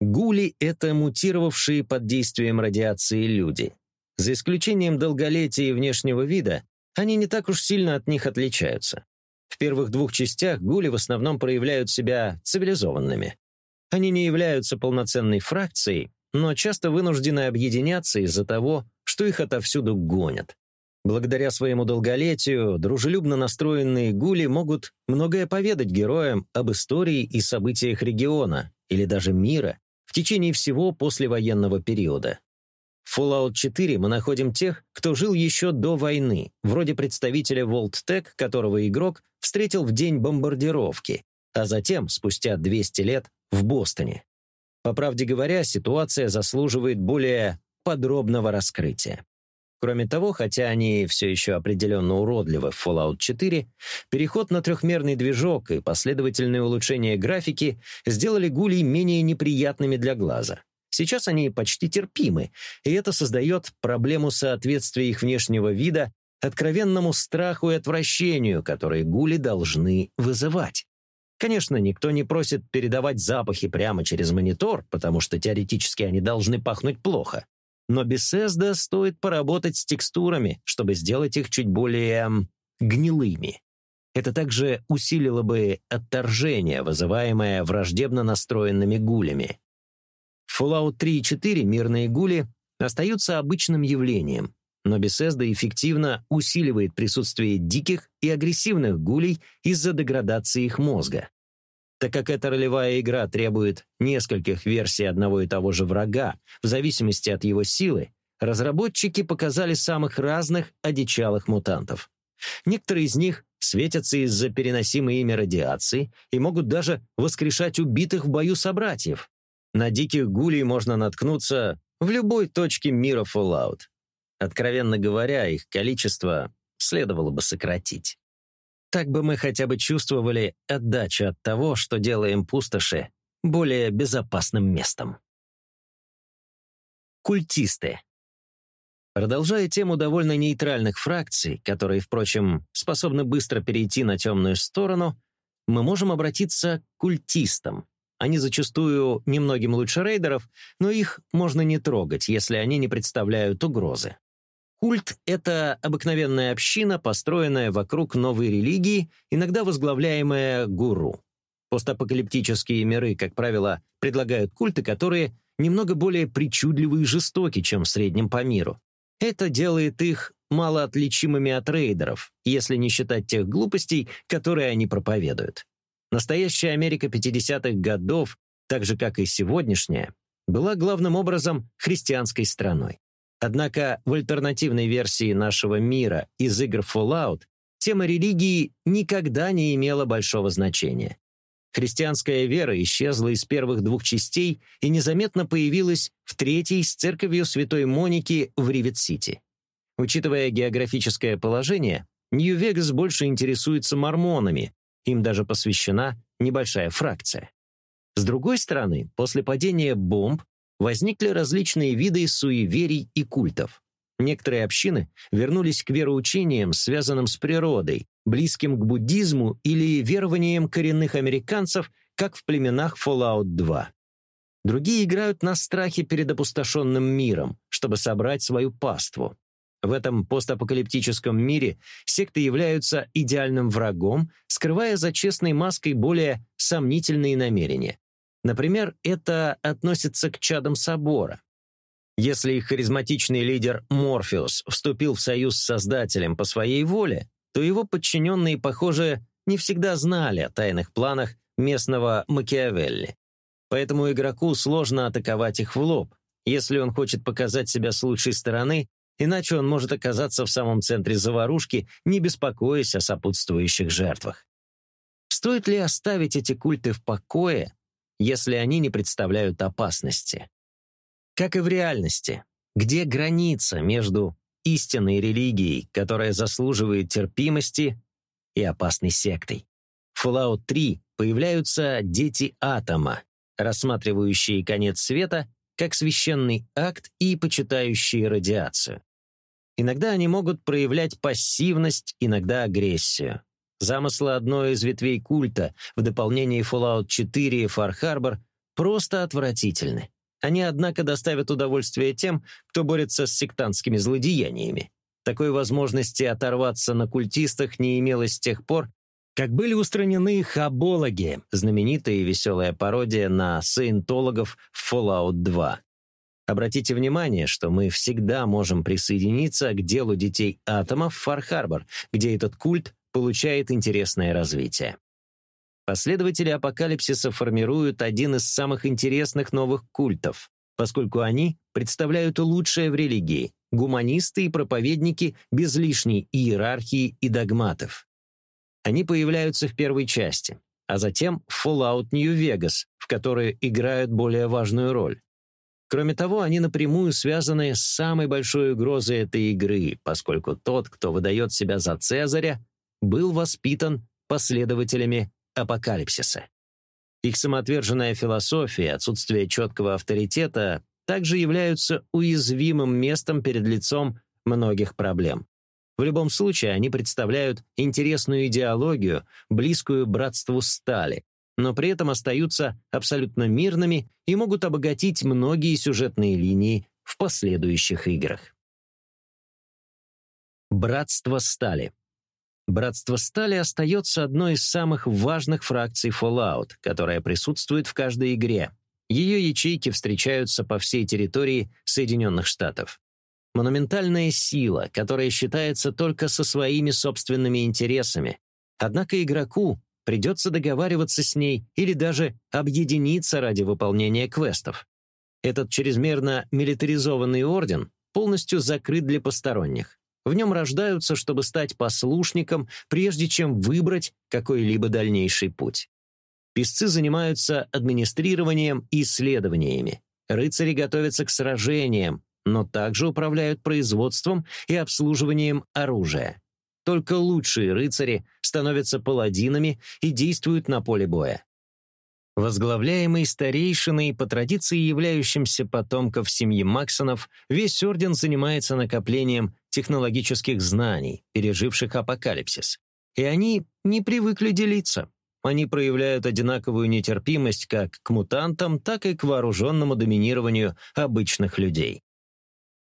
Гули — это мутировавшие под действием радиации люди. За исключением долголетия и внешнего вида, они не так уж сильно от них отличаются. В первых двух частях гули в основном проявляют себя цивилизованными. Они не являются полноценной фракцией, но часто вынуждены объединяться из-за того, что их отовсюду гонят. Благодаря своему долголетию, дружелюбно настроенные гули могут многое поведать героям об истории и событиях региона или даже мира в течение всего послевоенного периода. В Fallout 4 мы находим тех, кто жил еще до войны, вроде представителя Volttech, которого игрок встретил в день бомбардировки, а затем, спустя 200 лет, в Бостоне. По правде говоря, ситуация заслуживает более подробного раскрытия. Кроме того, хотя они все еще определенно уродливы в Fallout 4, переход на трехмерный движок и последовательное улучшение графики сделали гулей менее неприятными для глаза. Сейчас они почти терпимы, и это создает проблему соответствия их внешнего вида откровенному страху и отвращению, которые гули должны вызывать. Конечно, никто не просит передавать запахи прямо через монитор, потому что теоретически они должны пахнуть плохо. Но Bethesda стоит поработать с текстурами, чтобы сделать их чуть более гнилыми. Это также усилило бы отторжение, вызываемое враждебно настроенными гулями. В Fallout 3 и 4 мирные гули остаются обычным явлением, но Bethesda эффективно усиливает присутствие диких и агрессивных гулей из-за деградации их мозга. Так как эта ролевая игра требует нескольких версий одного и того же врага в зависимости от его силы, разработчики показали самых разных одичалых мутантов. Некоторые из них светятся из-за переносимой ими радиации и могут даже воскрешать убитых в бою собратьев. На диких гулей можно наткнуться в любой точке мира Fallout. Откровенно говоря, их количество следовало бы сократить. Так бы мы хотя бы чувствовали отдачу от того, что делаем пустоши более безопасным местом. Культисты. Продолжая тему довольно нейтральных фракций, которые, впрочем, способны быстро перейти на темную сторону, мы можем обратиться к культистам, они зачастую немногим лучше рейдеров, но их можно не трогать, если они не представляют угрозы. Культ — это обыкновенная община, построенная вокруг новой религии, иногда возглавляемая гуру. Постапокалиптические миры, как правило, предлагают культы, которые немного более причудливы и жестоки, чем в среднем по миру. Это делает их малоотличимыми от рейдеров, если не считать тех глупостей, которые они проповедуют. Настоящая Америка 50-х годов, так же как и сегодняшняя, была главным образом христианской страной. Однако в альтернативной версии нашего мира из игр Fallout тема религии никогда не имела большого значения. Христианская вера исчезла из первых двух частей и незаметно появилась в третьей с церковью Святой Моники в Ривет-Сити. Учитывая географическое положение, Нью-Вегас больше интересуется мормонами, им даже посвящена небольшая фракция. С другой стороны, после падения бомб возникли различные виды суеверий и культов. Некоторые общины вернулись к вероучениям, связанным с природой, близким к буддизму или верованиям коренных американцев, как в племенах Fallout 2. Другие играют на страхе перед опустошенным миром, чтобы собрать свою паству. В этом постапокалиптическом мире секты являются идеальным врагом, скрывая за честной маской более сомнительные намерения. Например, это относится к чадам собора. Если их харизматичный лидер Морфеус вступил в союз с Создателем по своей воле, то его подчиненные, похоже, не всегда знали о тайных планах местного Макиавелли. Поэтому игроку сложно атаковать их в лоб, если он хочет показать себя с лучшей стороны, иначе он может оказаться в самом центре заварушки, не беспокоясь о сопутствующих жертвах. Стоит ли оставить эти культы в покое, если они не представляют опасности. Как и в реальности, где граница между истинной религией, которая заслуживает терпимости, и опасной сектой? В Fallout 3 появляются дети атома, рассматривающие конец света как священный акт и почитающие радиацию. Иногда они могут проявлять пассивность, иногда агрессию. Замыслы одной из ветвей культа в дополнении Fallout 4 и Far Harbor просто отвратительны. Они, однако, доставят удовольствие тем, кто борется с сектантскими злодеяниями. Такой возможности оторваться на культистах не имелось с тех пор, как были устранены хабологи, знаменитая и веселая пародия на саентологов в Fallout 2. Обратите внимание, что мы всегда можем присоединиться к делу детей атомов в Фар-Харбор, где этот культ получает интересное развитие. Последователи апокалипсиса формируют один из самых интересных новых культов, поскольку они представляют лучшее в религии — гуманисты и проповедники без лишней иерархии и догматов. Они появляются в первой части, а затем в Fallout New Vegas, в которой играют более важную роль. Кроме того, они напрямую связаны с самой большой угрозой этой игры, поскольку тот, кто выдает себя за Цезаря, был воспитан последователями апокалипсиса. Их самоотверженная философия отсутствие четкого авторитета также являются уязвимым местом перед лицом многих проблем. В любом случае, они представляют интересную идеологию, близкую братству стали, но при этом остаются абсолютно мирными и могут обогатить многие сюжетные линии в последующих играх. Братство стали. Братство Стали остается одной из самых важных фракций Fallout, которая присутствует в каждой игре. Ее ячейки встречаются по всей территории Соединенных Штатов. Монументальная сила, которая считается только со своими собственными интересами. Однако игроку придется договариваться с ней или даже объединиться ради выполнения квестов. Этот чрезмерно милитаризованный орден полностью закрыт для посторонних. В нем рождаются, чтобы стать послушником, прежде чем выбрать какой-либо дальнейший путь. Песцы занимаются администрированием и исследованиями. Рыцари готовятся к сражениям, но также управляют производством и обслуживанием оружия. Только лучшие рыцари становятся паладинами и действуют на поле боя. Возглавляемый старейшиной, по традиции являющимся потомков семьи Максонов, весь орден занимается накоплением технологических знаний, переживших апокалипсис. И они не привыкли делиться. они проявляют одинаковую нетерпимость как к мутантам, так и к вооруженному доминированию обычных людей.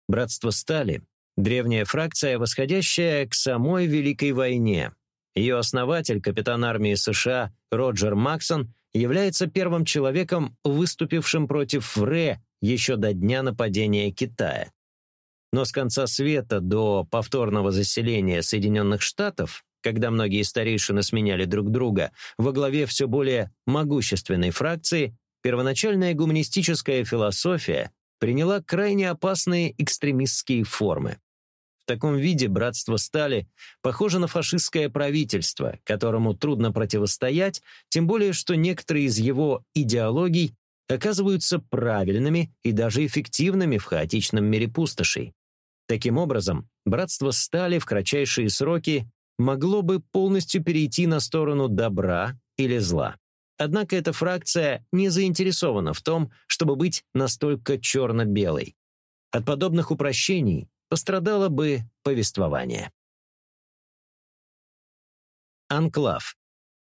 Братство Стали — древняя фракция, восходящая к самой Великой войне. Ее основатель, капитан армии США Роджер Максон, является первым человеком, выступившим против ФРЭ еще до дня нападения Китая. Но с конца света до повторного заселения Соединенных Штатов, когда многие старейшины сменяли друг друга, во главе все более могущественной фракции, первоначальная гуманистическая философия приняла крайне опасные экстремистские формы. В таком виде братство стали похоже на фашистское правительство, которому трудно противостоять, тем более что некоторые из его идеологий оказываются правильными и даже эффективными в хаотичном мире пустошей. Таким образом, братство стали в кратчайшие сроки могло бы полностью перейти на сторону добра или зла. Однако эта фракция не заинтересована в том, чтобы быть настолько черно-белой. От подобных упрощений пострадало бы повествование. Анклав.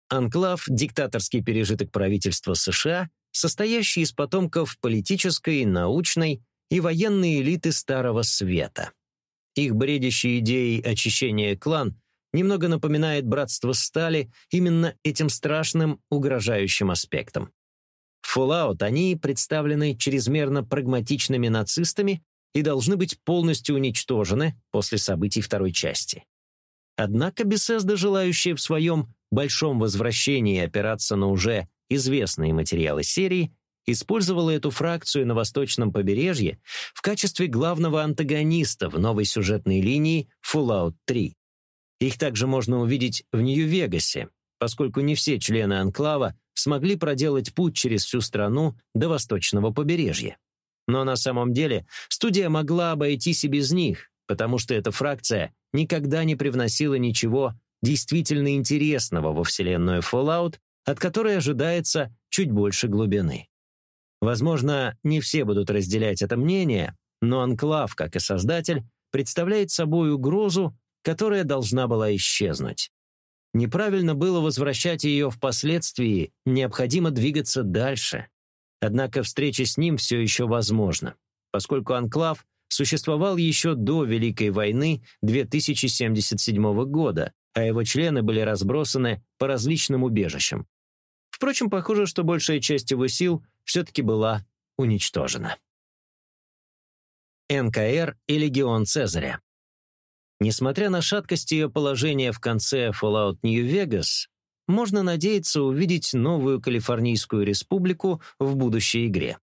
Анклав – диктаторский пережиток правительства США, состоящий из потомков политической, научной и военной элиты Старого Света. Их бредящие идеи очищения клан немного напоминает братство стали именно этим страшным угрожающим аспектом. В Fallout они представлены чрезмерно прагматичными нацистами и должны быть полностью уничтожены после событий второй части. Однако Bethesda, желающая в своем большом возвращении опираться на уже известные материалы серии, использовала эту фракцию на восточном побережье в качестве главного антагониста в новой сюжетной линии Fallout 3. Их также можно увидеть в Нью-Вегасе, поскольку не все члены анклава смогли проделать путь через всю страну до восточного побережья. Но на самом деле студия могла обойтись и без них, потому что эта фракция никогда не привносила ничего действительно интересного во вселенную Fallout, от которой ожидается чуть больше глубины. Возможно, не все будут разделять это мнение, но Анклав, как и создатель, представляет собой угрозу, которая должна была исчезнуть. Неправильно было возвращать ее впоследствии, необходимо двигаться дальше. Однако встреча с ним все еще возможна, поскольку Анклав существовал еще до Великой войны 2077 года, а его члены были разбросаны по различным убежищам. Впрочем, похоже, что большая часть его сил все-таки была уничтожена. НКР и Легион Цезаря Несмотря на шаткость ее положения в конце Fallout New Vegas, можно надеяться увидеть новую Калифорнийскую республику в будущей игре.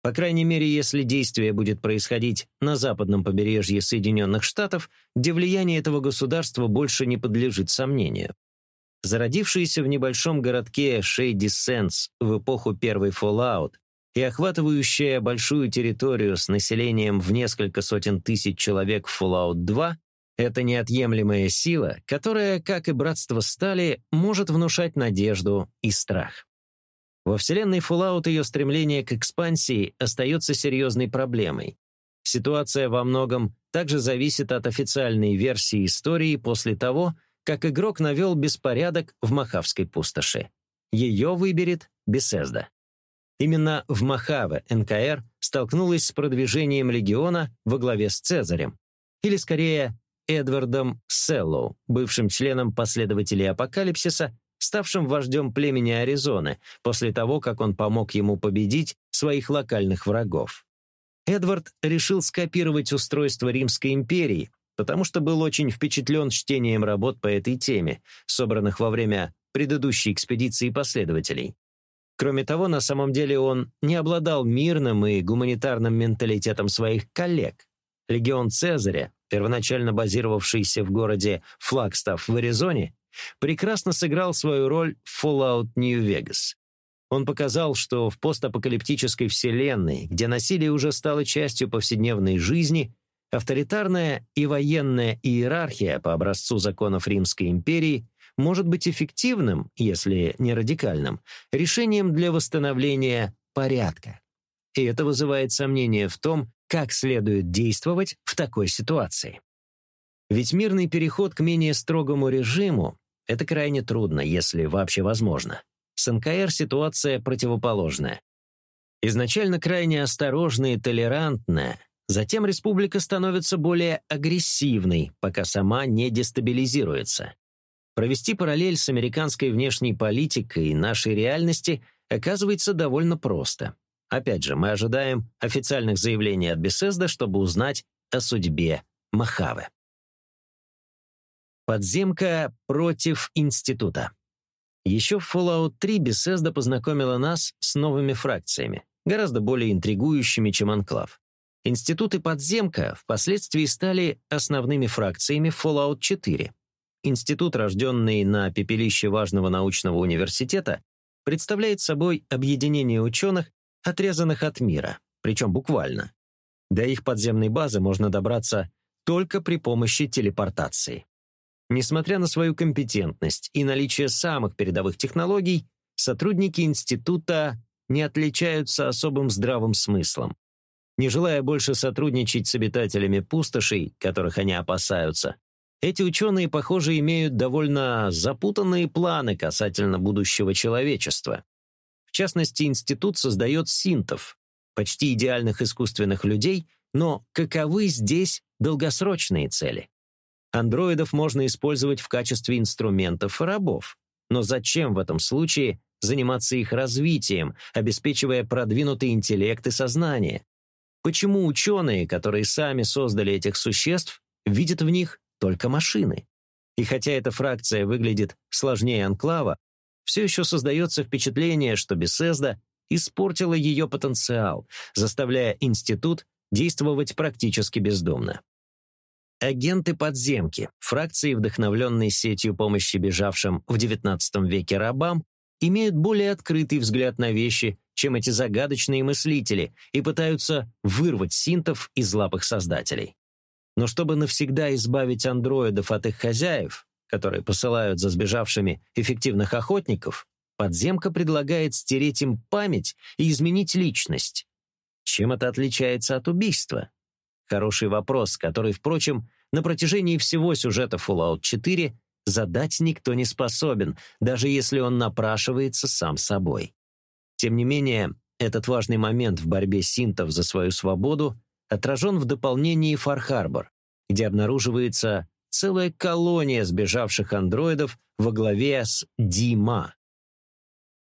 По крайней мере, если действие будет происходить на западном побережье Соединенных Штатов, где влияние этого государства больше не подлежит сомнению. Зародившийся в небольшом городке Shady Sands в эпоху первой Fallout и охватывающая большую территорию с населением в несколько сотен тысяч человек в Fallout 2, это неотъемлемая сила, которая, как и братство стали, может внушать надежду и страх. Во вселенной Fallout ее стремление к экспансии остается серьезной проблемой. Ситуация во многом также зависит от официальной версии истории после того, как игрок навел беспорядок в Махавской пустоши. Ее выберет Бесезда. Именно в Махаве НКР столкнулась с продвижением легиона во главе с Цезарем, или скорее Эдвардом Селлоу, бывшим членом последователей Апокалипсиса, ставшим вождем племени Аризоны после того, как он помог ему победить своих локальных врагов. Эдвард решил скопировать устройство Римской империи, потому что был очень впечатлен чтением работ по этой теме, собранных во время предыдущей экспедиции последователей. Кроме того, на самом деле он не обладал мирным и гуманитарным менталитетом своих коллег. Легион Цезаря первоначально базировавшийся в городе Флагстаф в Аризоне, прекрасно сыграл свою роль в Fallout New Vegas. Он показал, что в постапокалиптической вселенной, где насилие уже стало частью повседневной жизни, авторитарная и военная иерархия по образцу законов Римской империи может быть эффективным, если не радикальным, решением для восстановления порядка. И это вызывает сомнения в том, как следует действовать в такой ситуации. Ведь мирный переход к менее строгому режиму это крайне трудно, если вообще возможно. С НКР ситуация противоположная. Изначально крайне осторожная и толерантная, затем республика становится более агрессивной, пока сама не дестабилизируется. Провести параллель с американской внешней политикой и нашей реальности оказывается довольно просто. Опять же, мы ожидаем официальных заявлений от Бесезда, чтобы узнать о судьбе Махавы. Подземка против института. Еще в Fallout 3 Bethesda познакомила нас с новыми фракциями, гораздо более интригующими, чем Анклав. Институт и подземка впоследствии стали основными фракциями Fallout 4. Институт, рожденный на пепелище важного научного университета, представляет собой объединение ученых, отрезанных от мира, причем буквально. До их подземной базы можно добраться только при помощи телепортации. Несмотря на свою компетентность и наличие самых передовых технологий, сотрудники института не отличаются особым здравым смыслом. Не желая больше сотрудничать с обитателями пустошей, которых они опасаются, эти ученые, похоже, имеют довольно запутанные планы касательно будущего человечества. Частности, институт создает синтов, почти идеальных искусственных людей, но каковы здесь долгосрочные цели? Андроидов можно использовать в качестве инструментов и рабов. Но зачем в этом случае заниматься их развитием, обеспечивая продвинутый интеллект и сознание? Почему ученые, которые сами создали этих существ, видят в них только машины? И хотя эта фракция выглядит сложнее анклава, все еще создается впечатление, что Бесезда испортила ее потенциал, заставляя институт действовать практически бездумно. Агенты подземки, фракции, вдохновленные сетью помощи бежавшим в XIX веке рабам, имеют более открытый взгляд на вещи, чем эти загадочные мыслители, и пытаются вырвать синтов из лап их создателей. Но чтобы навсегда избавить андроидов от их хозяев, которые посылают за сбежавшими эффективных охотников, подземка предлагает стереть им память и изменить личность. Чем это отличается от убийства? Хороший вопрос, который, впрочем, на протяжении всего сюжета Fallout 4 задать никто не способен, даже если он напрашивается сам собой. Тем не менее, этот важный момент в борьбе синтов за свою свободу отражен в дополнении Фар-Харбор, где обнаруживается целая колония сбежавших андроидов во главе с Дима.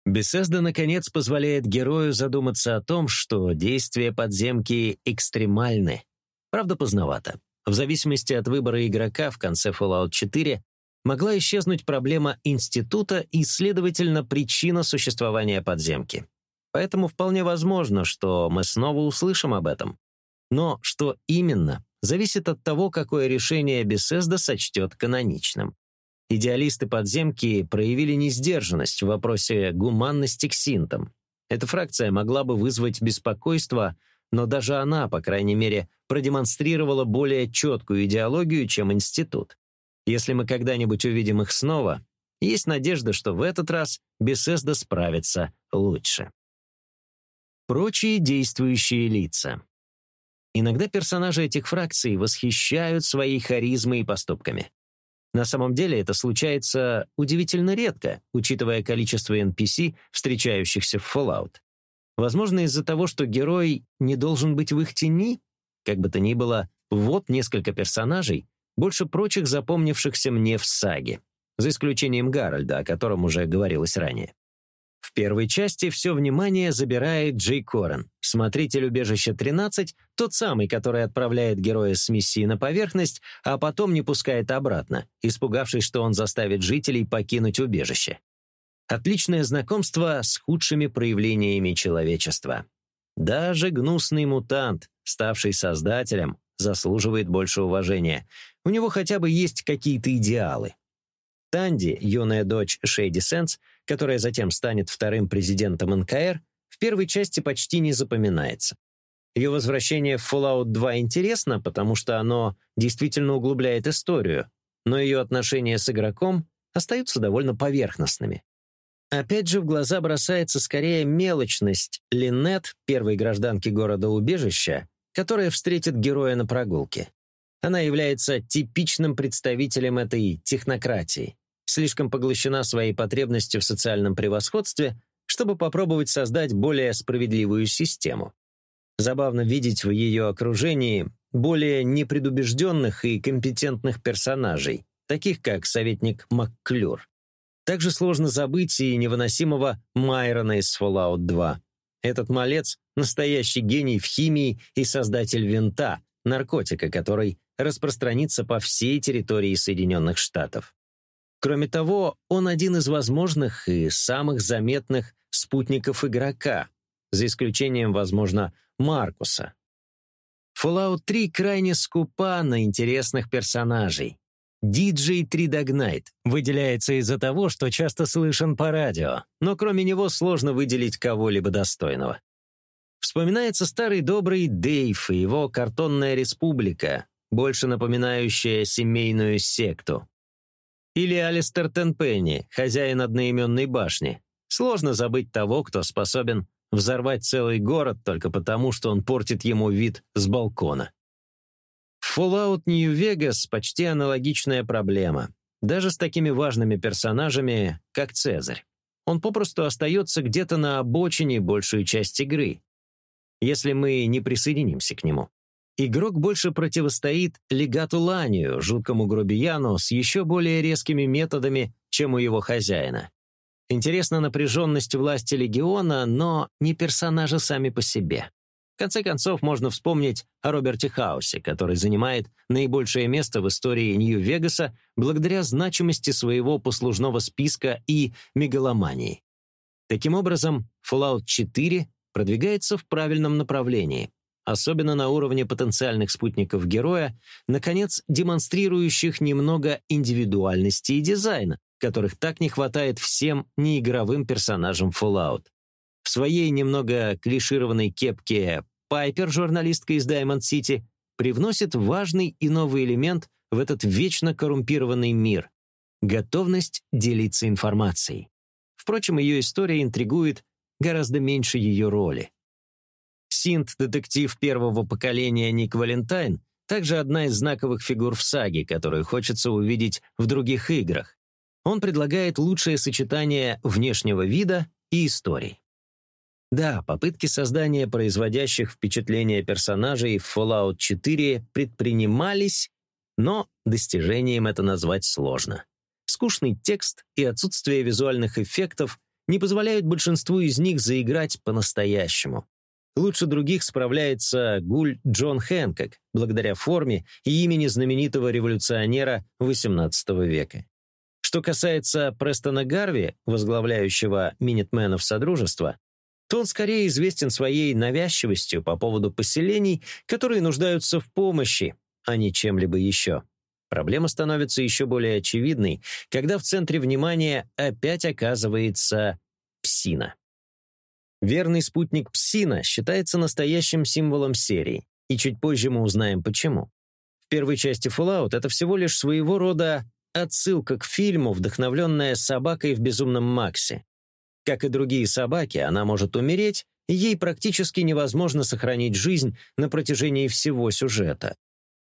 Бесезда, наконец, позволяет герою задуматься о том, что действия подземки экстремальны, Правда, поздновато. В зависимости от выбора игрока в конце Fallout 4 могла исчезнуть проблема института и, следовательно, причина существования подземки. Поэтому вполне возможно, что мы снова услышим об этом. Но что именно, зависит от того, какое решение Бесезда сочтет каноничным. Идеалисты подземки проявили несдержанность в вопросе гуманности к синтам. Эта фракция могла бы вызвать беспокойство но даже она, по крайней мере, продемонстрировала более четкую идеологию, чем институт. Если мы когда-нибудь увидим их снова, есть надежда, что в этот раз Бесезда справится лучше. Прочие действующие лица. Иногда персонажи этих фракций восхищают своей харизмой и поступками. На самом деле это случается удивительно редко, учитывая количество NPC, встречающихся в Fallout. Возможно, из-за того, что герой не должен быть в их тени? Как бы то ни было, вот несколько персонажей, больше прочих запомнившихся мне в саге, за исключением Гарольда, о котором уже говорилось ранее. В первой части все внимание забирает Джей Корен, смотритель убежища 13, тот самый, который отправляет героя с миссии на поверхность, а потом не пускает обратно, испугавшись, что он заставит жителей покинуть убежище. Отличное знакомство с худшими проявлениями человечества. Даже гнусный мутант, ставший создателем, заслуживает больше уважения. У него хотя бы есть какие-то идеалы. Танди, юная дочь Шейди Сенс, которая затем станет вторым президентом НКР, в первой части почти не запоминается. Ее возвращение в Fallout 2 интересно, потому что оно действительно углубляет историю, но ее отношения с игроком остаются довольно поверхностными. Опять же в глаза бросается скорее мелочность Линнет, первой гражданки города-убежища, которая встретит героя на прогулке. Она является типичным представителем этой технократии. Слишком поглощена своей потребностью в социальном превосходстве, чтобы попробовать создать более справедливую систему. Забавно видеть в ее окружении более непредубежденных и компетентных персонажей, таких как советник МакКлюр. Также сложно забыть и невыносимого Майрона из Fallout 2. Этот малец — настоящий гений в химии и создатель винта, наркотика, который распространится по всей территории Соединенных Штатов. Кроме того, он один из возможных и самых заметных спутников игрока, за исключением, возможно, Маркуса. Fallout 3 крайне скупа на интересных персонажей. DJ Тридогнайт выделяется из-за того, что часто слышен по радио, но кроме него сложно выделить кого-либо достойного. Вспоминается старый добрый Дейв и его картонная республика, больше напоминающая семейную секту. Или Алистер Тенпенни, хозяин одноименной башни. Сложно забыть того, кто способен взорвать целый город только потому, что он портит ему вид с балкона. Fallout New Vegas почти аналогичная проблема. Даже с такими важными персонажами, как Цезарь. Он попросту остается где-то на обочине большую часть игры, если мы не присоединимся к нему. Игрок больше противостоит легату Ланию, жуткому грубияну, с еще более резкими методами, чем у его хозяина. Интересна напряженность власти Легиона, но не персонажи сами по себе. В конце концов, можно вспомнить о Роберте Хаусе, который занимает наибольшее место в истории Нью-Вегаса благодаря значимости своего послужного списка и мегаломании. Таким образом, Fallout 4 продвигается в правильном направлении, особенно на уровне потенциальных спутников героя, наконец, демонстрирующих немного индивидуальности и дизайна, которых так не хватает всем неигровым персонажам Fallout. В своей немного клишированной кепке Пайпер, журналистка из Diamond City, привносит важный и новый элемент в этот вечно коррумпированный мир — готовность делиться информацией. Впрочем, ее история интригует гораздо меньше ее роли. Синт-детектив первого поколения Ник Валентайн также одна из знаковых фигур в саге, которую хочется увидеть в других играх. Он предлагает лучшее сочетание внешнего вида и историй. Да, попытки создания производящих впечатление персонажей в Fallout 4 предпринимались, но достижением это назвать сложно. Скучный текст и отсутствие визуальных эффектов не позволяют большинству из них заиграть по-настоящему. Лучше других справляется гуль Джон Хэнкок, благодаря форме и имени знаменитого революционера XVIII века. Что касается Престона Гарви, возглавляющего Минитменов Содружества, то он скорее известен своей навязчивостью по поводу поселений, которые нуждаются в помощи, а не чем-либо еще. Проблема становится еще более очевидной, когда в центре внимания опять оказывается псина. Верный спутник псина считается настоящим символом серии, и чуть позже мы узнаем почему. В первой части Fallout это всего лишь своего рода отсылка к фильму, вдохновленная собакой в «Безумном Максе». Как и другие собаки, она может умереть, и ей практически невозможно сохранить жизнь на протяжении всего сюжета.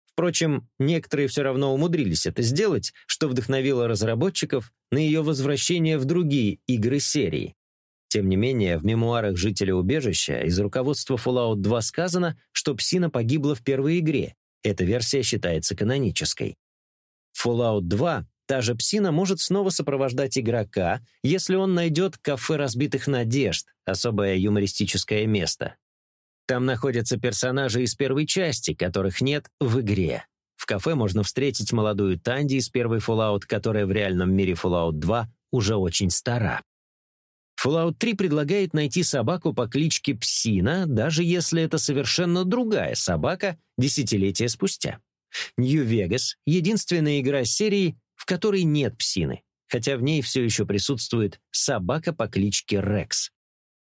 Впрочем, некоторые все равно умудрились это сделать, что вдохновило разработчиков на ее возвращение в другие игры серии. Тем не менее, в мемуарах жителя убежища из руководства Fallout 2 сказано, что Псина погибла в первой игре. Эта версия считается канонической. Fallout 2 Та же псина может снова сопровождать игрока, если он найдет кафе разбитых надежд, особое юмористическое место. Там находятся персонажи из первой части, которых нет в игре. В кафе можно встретить молодую Танди из первой Fallout, которая в реальном мире Fallout 2 уже очень стара. Fallout 3 предлагает найти собаку по кличке Псина, даже если это совершенно другая собака десятилетия спустя. Нью-Вегас — единственная игра серии, в которой нет псины, хотя в ней все еще присутствует собака по кличке Рекс.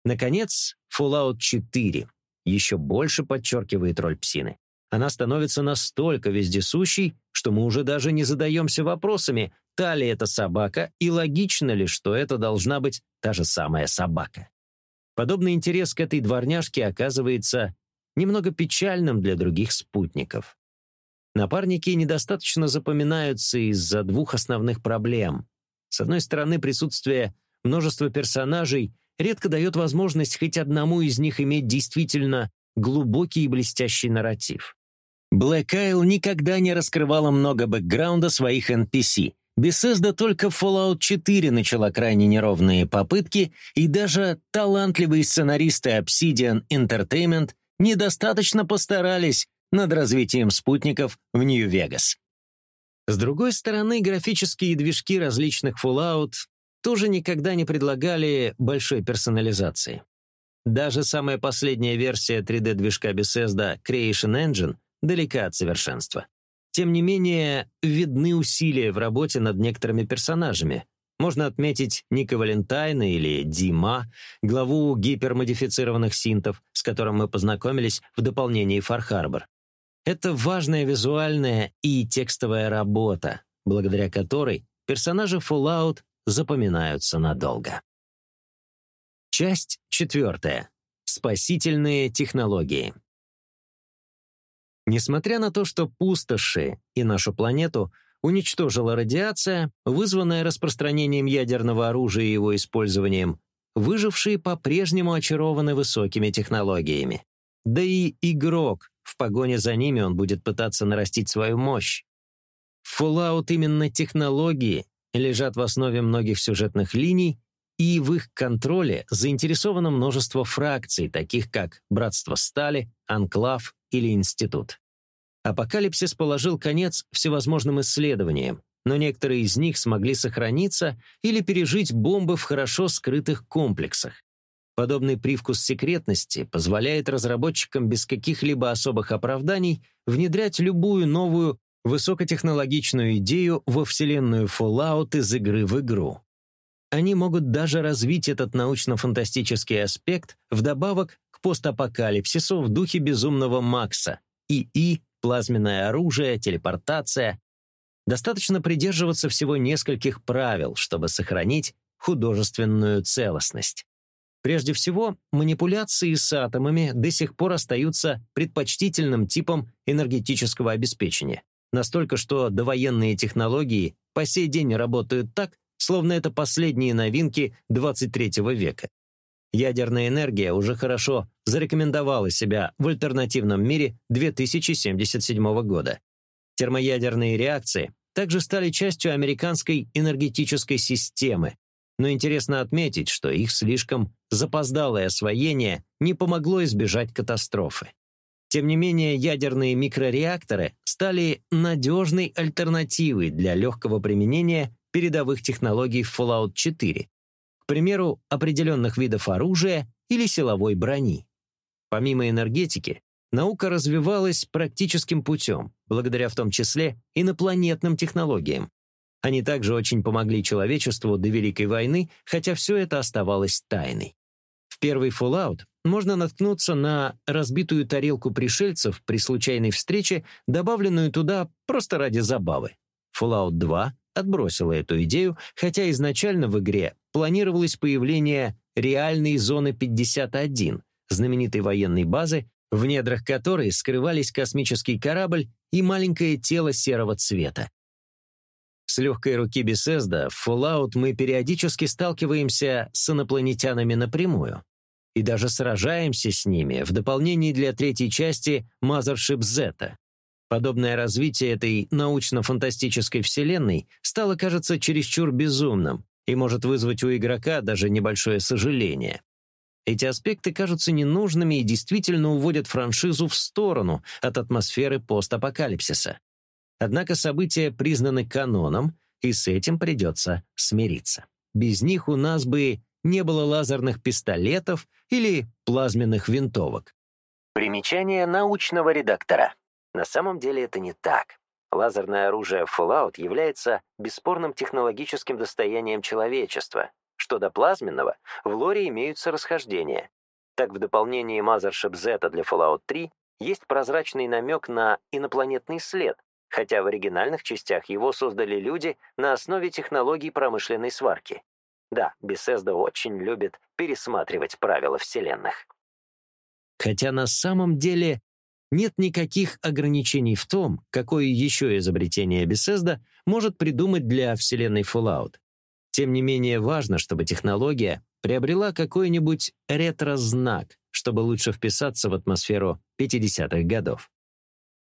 Наконец, Fallout 4 еще больше подчеркивает роль псины. Она становится настолько вездесущей, что мы уже даже не задаемся вопросами, та ли это собака и логично ли, что это должна быть та же самая собака. Подобный интерес к этой дворняжке оказывается немного печальным для других спутников. Напарники недостаточно запоминаются из-за двух основных проблем. С одной стороны, присутствие множества персонажей редко дает возможность хоть одному из них иметь действительно глубокий и блестящий нарратив. Black Isle никогда не раскрывала много бэкграунда своих NPC. Bethesda только Fallout 4 начала крайне неровные попытки, и даже талантливые сценаристы Obsidian Entertainment недостаточно постарались над развитием спутников в Нью-Вегас. С другой стороны, графические движки различных Fallout тоже никогда не предлагали большой персонализации. Даже самая последняя версия 3D-движка Bethesda Creation Engine далека от совершенства. Тем не менее, видны усилия в работе над некоторыми персонажами. Можно отметить Ника Валентайна или Дима, главу гипермодифицированных синтов, с которым мы познакомились в дополнении Harbor. Это важная визуальная и текстовая работа, благодаря которой персонажи Fallout запоминаются надолго. Часть четвертая. Спасительные технологии. Несмотря на то, что пустоши и нашу планету уничтожила радиация, вызванная распространением ядерного оружия и его использованием, выжившие по-прежнему очарованы высокими технологиями. Да и игрок, в погоне за ними он будет пытаться нарастить свою мощь. В Fallout именно технологии лежат в основе многих сюжетных линий, и в их контроле заинтересовано множество фракций, таких как Братство Стали, Анклав или Институт. Апокалипсис положил конец всевозможным исследованиям, но некоторые из них смогли сохраниться или пережить бомбы в хорошо скрытых комплексах. Подобный привкус секретности позволяет разработчикам без каких-либо особых оправданий внедрять любую новую высокотехнологичную идею во вселенную Fallout из игры в игру. Они могут даже развить этот научно-фантастический аспект вдобавок к постапокалипсису в духе безумного Макса, ИИ, плазменное оружие, телепортация. Достаточно придерживаться всего нескольких правил, чтобы сохранить художественную целостность. Прежде всего, манипуляции с атомами до сих пор остаются предпочтительным типом энергетического обеспечения. Настолько, что довоенные технологии по сей день работают так, словно это последние новинки 23 века. Ядерная энергия уже хорошо зарекомендовала себя в альтернативном мире 2077 года. Термоядерные реакции также стали частью американской энергетической системы, но интересно отметить, что их слишком запоздалое освоение не помогло избежать катастрофы. Тем не менее, ядерные микрореакторы стали надежной альтернативой для легкого применения передовых технологий в Fallout 4, к примеру, определенных видов оружия или силовой брони. Помимо энергетики, наука развивалась практическим путем, благодаря в том числе инопланетным технологиям. Они также очень помогли человечеству до Великой войны, хотя все это оставалось тайной. В первый Fallout можно наткнуться на разбитую тарелку пришельцев при случайной встрече, добавленную туда просто ради забавы. Fallout 2 отбросила эту идею, хотя изначально в игре планировалось появление реальной зоны 51, знаменитой военной базы, в недрах которой скрывались космический корабль и маленькое тело серого цвета. С легкой руки Бесезда в Fallout мы периодически сталкиваемся с инопланетянами напрямую и даже сражаемся с ними в дополнении для третьей части Mothership Zeta. Подобное развитие этой научно-фантастической вселенной стало, кажется, чересчур безумным и может вызвать у игрока даже небольшое сожаление. Эти аспекты кажутся ненужными и действительно уводят франшизу в сторону от атмосферы постапокалипсиса. Однако события признаны каноном, и с этим придется смириться. Без них у нас бы не было лазерных пистолетов или плазменных винтовок. Примечание научного редактора. На самом деле это не так. Лазерное оружие Fallout является бесспорным технологическим достоянием человечества. Что до плазменного, в лоре имеются расхождения. Так, в дополнении Mothership Z для Fallout 3 есть прозрачный намек на инопланетный след, хотя в оригинальных частях его создали люди на основе технологий промышленной сварки. Да, Bethesda очень любит пересматривать правила вселенных. Хотя на самом деле нет никаких ограничений в том, какое еще изобретение Bethesda может придумать для вселенной Fallout. Тем не менее важно, чтобы технология приобрела какой-нибудь ретро-знак, чтобы лучше вписаться в атмосферу 50-х годов.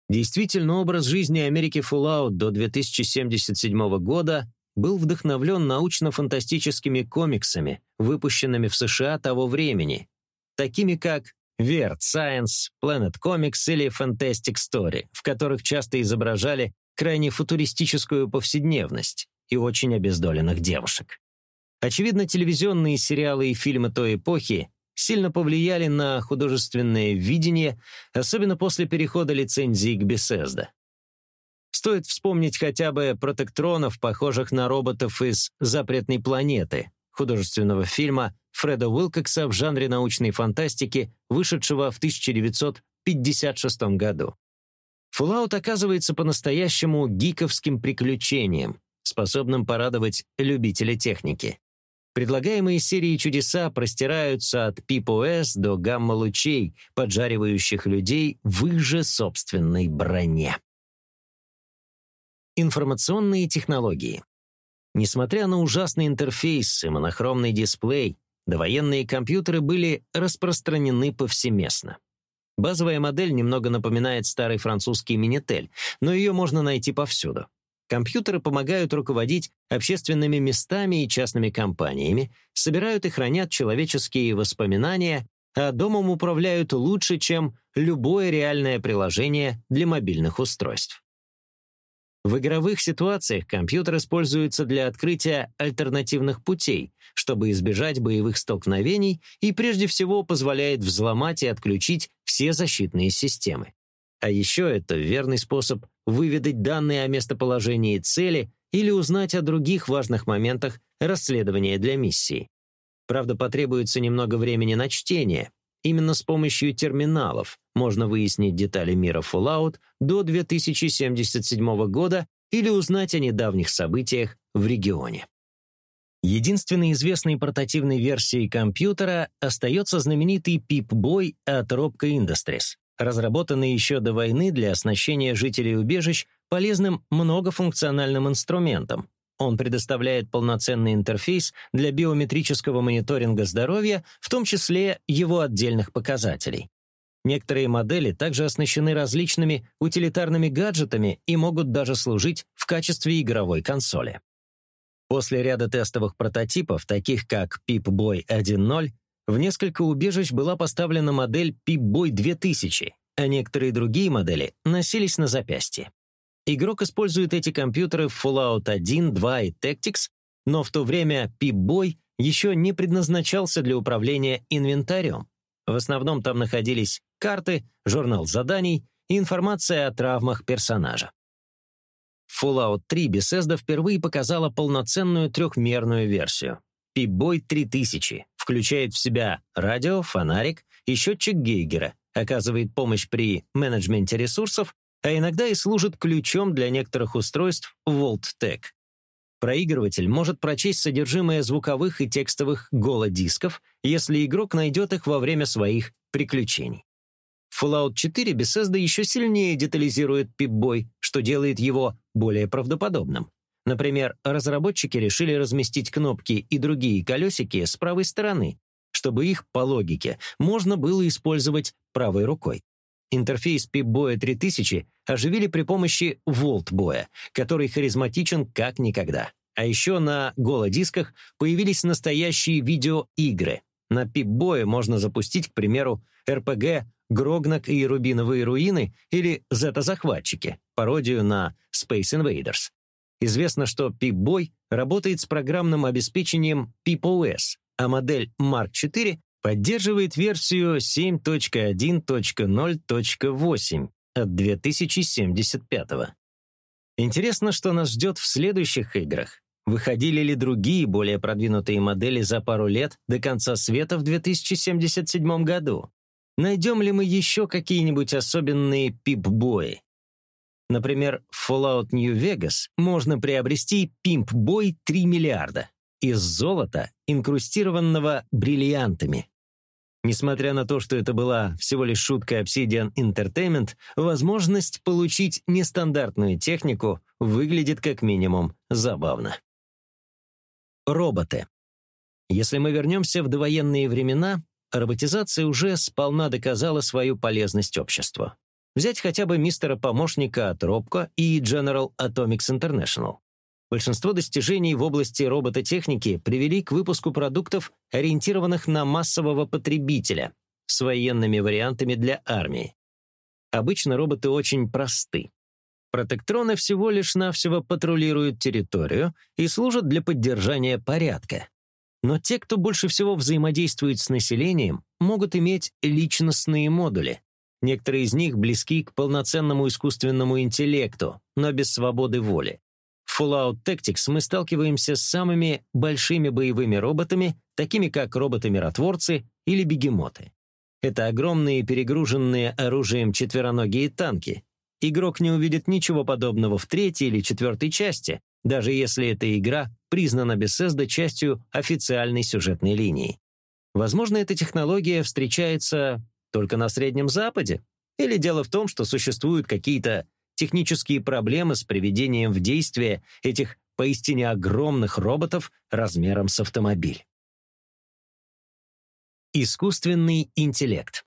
Действительно, образ жизни Америки Fallout до 2077 года был вдохновлен научно-фантастическими комиксами, выпущенными в США того времени, такими как Weird Science, Planet Comics или Fantastic Story, в которых часто изображали крайне футуристическую повседневность и очень обездоленных девушек. Очевидно, телевизионные сериалы и фильмы той эпохи сильно повлияли на художественное видение, особенно после перехода лицензии к Bethesda. Стоит вспомнить хотя бы протектронов, похожих на роботов из «Запретной планеты», художественного фильма Фреда Уилкокса в жанре научной фантастики, вышедшего в 1956 году. Fallout оказывается по-настоящему гиковским приключением, способным порадовать любителя техники. Предлагаемые серии чудеса простираются от ПИП-ОС до гамма-лучей, поджаривающих людей в их же собственной броне. Информационные технологии. Несмотря на ужасный интерфейс и монохромный дисплей, довоенные компьютеры были распространены повсеместно. Базовая модель немного напоминает старый французский Минитель, но ее можно найти повсюду. Компьютеры помогают руководить общественными местами и частными компаниями, собирают и хранят человеческие воспоминания, а домом управляют лучше, чем любое реальное приложение для мобильных устройств. В игровых ситуациях компьютер используется для открытия альтернативных путей, чтобы избежать боевых столкновений и прежде всего позволяет взломать и отключить все защитные системы. А еще это верный способ выведать данные о местоположении цели или узнать о других важных моментах расследования для миссии. Правда, потребуется немного времени на чтение. Именно с помощью терминалов можно выяснить детали мира Fallout до 2077 года или узнать о недавних событиях в регионе. Единственной известной портативной версией компьютера остается знаменитый Pip-Boy от Robco Industries разработанный еще до войны для оснащения жителей убежищ полезным многофункциональным инструментом. Он предоставляет полноценный интерфейс для биометрического мониторинга здоровья, в том числе его отдельных показателей. Некоторые модели также оснащены различными утилитарными гаджетами и могут даже служить в качестве игровой консоли. После ряда тестовых прототипов, таких как Pip-Boy 1.0, в несколько убежищ была поставлена модель Pip-Boy 2000, а некоторые другие модели носились на запястье. Игрок использует эти компьютеры в Fallout 1, 2 и Tactics, но в то время Pip-Boy еще не предназначался для управления инвентарем. В основном там находились карты, журнал заданий и информация о травмах персонажа. Fallout 3 Bethesda впервые показала полноценную трехмерную версию. Pip-Boy 3000 включает в себя радио, фонарик и счетчик Гейгера, оказывает помощь при менеджменте ресурсов, а иногда и служит ключом для некоторых устройств VoltTech. Проигрыватель может прочесть содержимое звуковых и текстовых голодисков, если игрок найдет их во время своих приключений. Fallout 4 Bethesda еще сильнее детализирует Pip-Boy, что делает его более правдоподобным. Например, разработчики решили разместить кнопки и другие колесики с правой стороны, чтобы их, по логике, можно было использовать правой рукой. Интерфейс Pip-Boy 3000 оживили при помощи Volt-боя, который харизматичен как никогда. А еще на голодисках появились настоящие видеоигры. На Pip-Boy можно запустить, к примеру, RPG «Грогнак и Рубиновые руины» или «Зета-захватчики», пародию на Space Invaders. Известно, что Pip-Boy работает с программным обеспечением PipOS, а модель Mark IV поддерживает версию 7.1.0.8 от 2075. Интересно, что нас ждет в следующих играх. Выходили ли другие, более продвинутые модели за пару лет до конца света в 2077 году? Найдем ли мы еще какие-нибудь особенные пип-бои? Например, Fallout New Vegas можно приобрести пимп-бой 3 миллиарда из золота, инкрустированного бриллиантами. Несмотря на то, что это была всего лишь шутка Obsidian Entertainment, возможность получить нестандартную технику выглядит как минимум забавно. Роботы. Если мы вернемся в довоенные времена, роботизация уже сполна доказала свою полезность обществу. Взять хотя бы мистера-помощника от Робко и General Atomics International. Большинство достижений в области робототехники привели к выпуску продуктов, ориентированных на массового потребителя, с военными вариантами для армии. Обычно роботы очень просты. Протектроны всего лишь навсего патрулируют территорию и служат для поддержания порядка. Но те, кто больше всего взаимодействует с населением, могут иметь личностные модули. Некоторые из них близки к полноценному искусственному интеллекту, но без свободы воли. В Fallout Tactics мы сталкиваемся с самыми большими боевыми роботами, такими как роботы-миротворцы или бегемоты. Это огромные перегруженные оружием четвероногие танки, Игрок не увидит ничего подобного в третьей или четвертой части, даже если эта игра признана Bethesda частью официальной сюжетной линии. Возможно, эта технология встречается только на Среднем Западе? Или дело в том, что существуют какие-то технические проблемы с приведением в действие этих поистине огромных роботов размером с автомобиль? Искусственный интеллект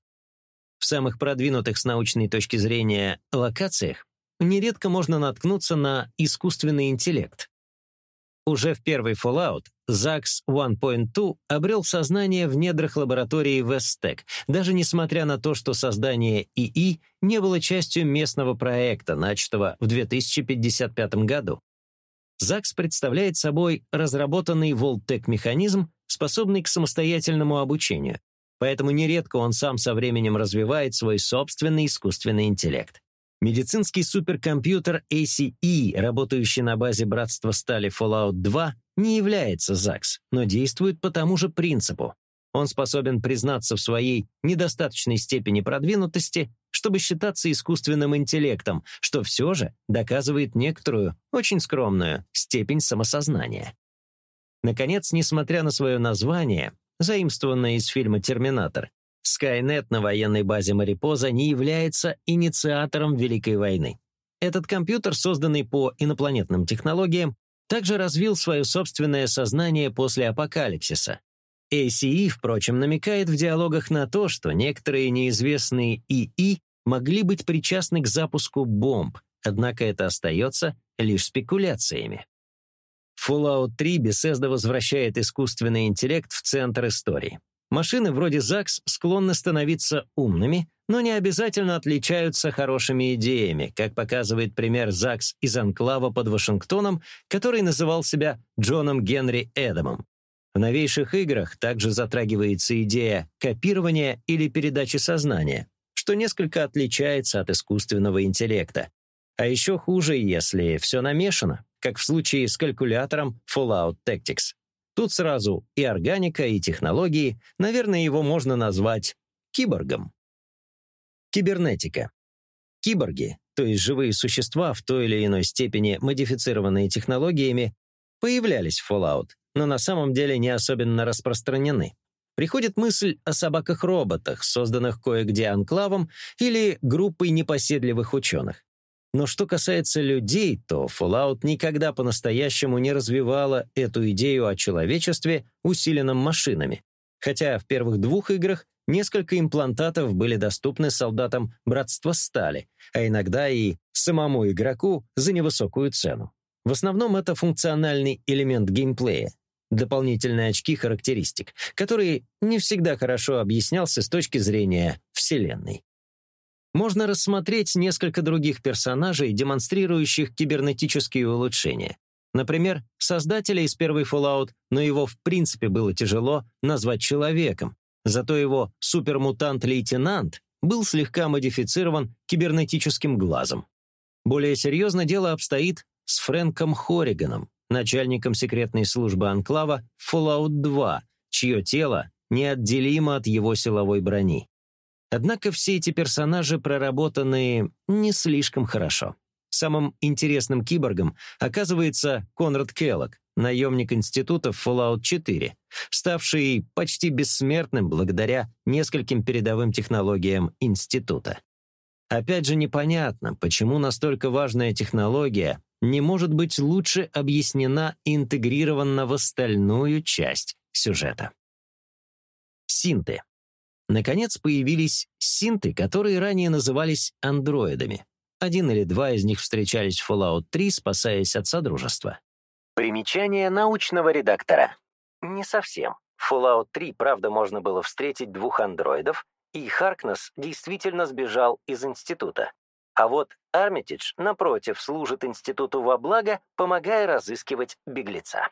в самых продвинутых с научной точки зрения локациях нередко можно наткнуться на искусственный интеллект. Уже в первый Fallout ZAX 1.2 обрел сознание в недрах лаборатории Вестек, даже несмотря на то, что создание ИИ не было частью местного проекта, начатого в 2055 году. ZAX представляет собой разработанный Voltec-механизм, способный к самостоятельному обучению, поэтому нередко он сам со временем развивает свой собственный искусственный интеллект. Медицинский суперкомпьютер ACE, работающий на базе братства стали Fallout 2, не является ЗАГС, но действует по тому же принципу. Он способен признаться в своей недостаточной степени продвинутости, чтобы считаться искусственным интеллектом, что все же доказывает некоторую, очень скромную, степень самосознания. Наконец, несмотря на свое название, заимствованная из фильма «Терминатор», Skynet на военной базе Марипоза не является инициатором Великой войны. Этот компьютер, созданный по инопланетным технологиям, также развил свое собственное сознание после апокалипсиса. ACE, впрочем, намекает в диалогах на то, что некоторые неизвестные ИИ могли быть причастны к запуску бомб, однако это остается лишь спекуляциями. Fallout 3 Bethesda возвращает искусственный интеллект в центр истории. Машины вроде ЗАГС склонны становиться умными, но не обязательно отличаются хорошими идеями, как показывает пример ЗАГС из Анклава под Вашингтоном, который называл себя Джоном Генри Эдамом. В новейших играх также затрагивается идея копирования или передачи сознания, что несколько отличается от искусственного интеллекта. А еще хуже, если все намешано как в случае с калькулятором Fallout Tactics. Тут сразу и органика, и технологии, наверное, его можно назвать киборгом. Кибернетика. Киборги, то есть живые существа в той или иной степени модифицированные технологиями, появлялись в Fallout, но на самом деле не особенно распространены. Приходит мысль о собаках-роботах, созданных кое-где анклавом или группой непоседливых ученых. Но что касается людей, то Fallout никогда по-настоящему не развивала эту идею о человечестве, усиленном машинами. Хотя в первых двух играх несколько имплантатов были доступны солдатам Братства Стали, а иногда и самому игроку за невысокую цену. В основном это функциональный элемент геймплея, дополнительные очки характеристик, который не всегда хорошо объяснялся с точки зрения Вселенной можно рассмотреть несколько других персонажей, демонстрирующих кибернетические улучшения. Например, создателя из первой Fallout, но его в принципе было тяжело назвать человеком. Зато его супермутант-лейтенант был слегка модифицирован кибернетическим глазом. Более серьезно дело обстоит с Фрэнком Хориганом, начальником секретной службы Анклава Fallout 2, чье тело неотделимо от его силовой брони. Однако все эти персонажи проработаны не слишком хорошо. Самым интересным киборгом оказывается Конрад Келлог, наемник института Fallout 4, ставший почти бессмертным благодаря нескольким передовым технологиям института. Опять же непонятно, почему настолько важная технология не может быть лучше объяснена и интегрирована в остальную часть сюжета. Синты. Наконец появились синты, которые ранее назывались андроидами. Один или два из них встречались в Fallout 3, спасаясь от Содружества. Примечание научного редактора. Не совсем. В Fallout 3, правда, можно было встретить двух андроидов, и Харкнес действительно сбежал из института. А вот Армитидж, напротив, служит институту во благо, помогая разыскивать беглеца.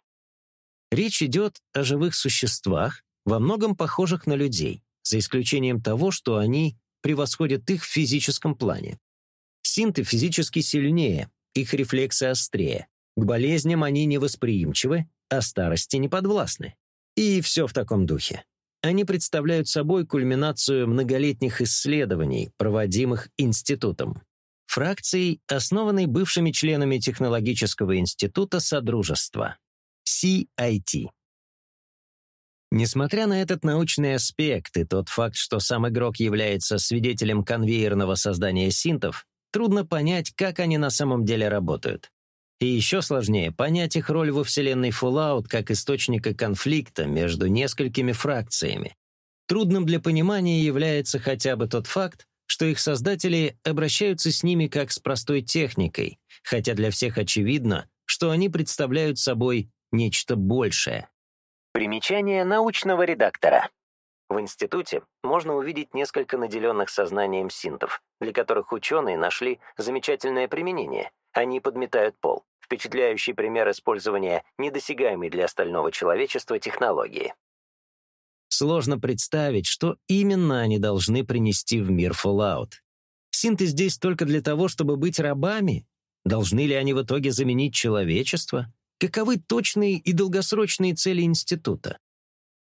Речь идет о живых существах, во многом похожих на людей, за исключением того, что они превосходят их в физическом плане. Синты физически сильнее, их рефлексы острее. К болезням они невосприимчивы, а старости не подвластны. И все в таком духе. Они представляют собой кульминацию многолетних исследований, проводимых институтом. Фракцией, основанной бывшими членами Технологического института Содружества, CIT. Несмотря на этот научный аспект и тот факт, что сам игрок является свидетелем конвейерного создания синтов, трудно понять, как они на самом деле работают. И еще сложнее понять их роль во вселенной Fallout как источника конфликта между несколькими фракциями. Трудным для понимания является хотя бы тот факт, что их создатели обращаются с ними как с простой техникой, хотя для всех очевидно, что они представляют собой нечто большее. Примечание научного редактора. В институте можно увидеть несколько наделенных сознанием синтов, для которых ученые нашли замечательное применение. Они подметают пол. Впечатляющий пример использования недосягаемой для остального человечества технологии. Сложно представить, что именно они должны принести в мир Fallout. Синты здесь только для того, чтобы быть рабами? Должны ли они в итоге заменить человечество? Каковы точные и долгосрочные цели института?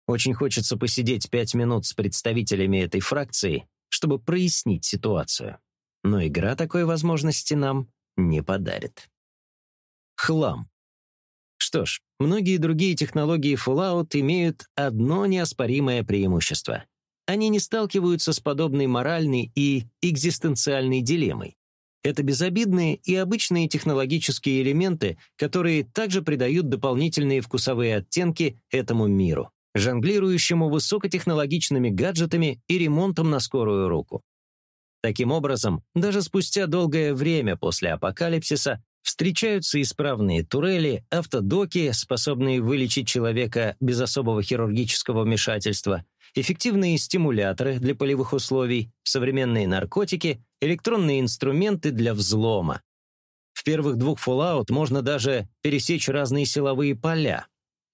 Очень хочется посидеть пять минут с представителями этой фракции, чтобы прояснить ситуацию. Но игра такой возможности нам не подарит. Хлам. Что ж, многие другие технологии Fallout имеют одно неоспоримое преимущество. Они не сталкиваются с подобной моральной и экзистенциальной дилеммой. Это безобидные и обычные технологические элементы, которые также придают дополнительные вкусовые оттенки этому миру, жонглирующему высокотехнологичными гаджетами и ремонтом на скорую руку. Таким образом, даже спустя долгое время после апокалипсиса встречаются исправные турели, автодоки, способные вылечить человека без особого хирургического вмешательства, эффективные стимуляторы для полевых условий, современные наркотики, электронные инструменты для взлома. В первых двух Fallout можно даже пересечь разные силовые поля,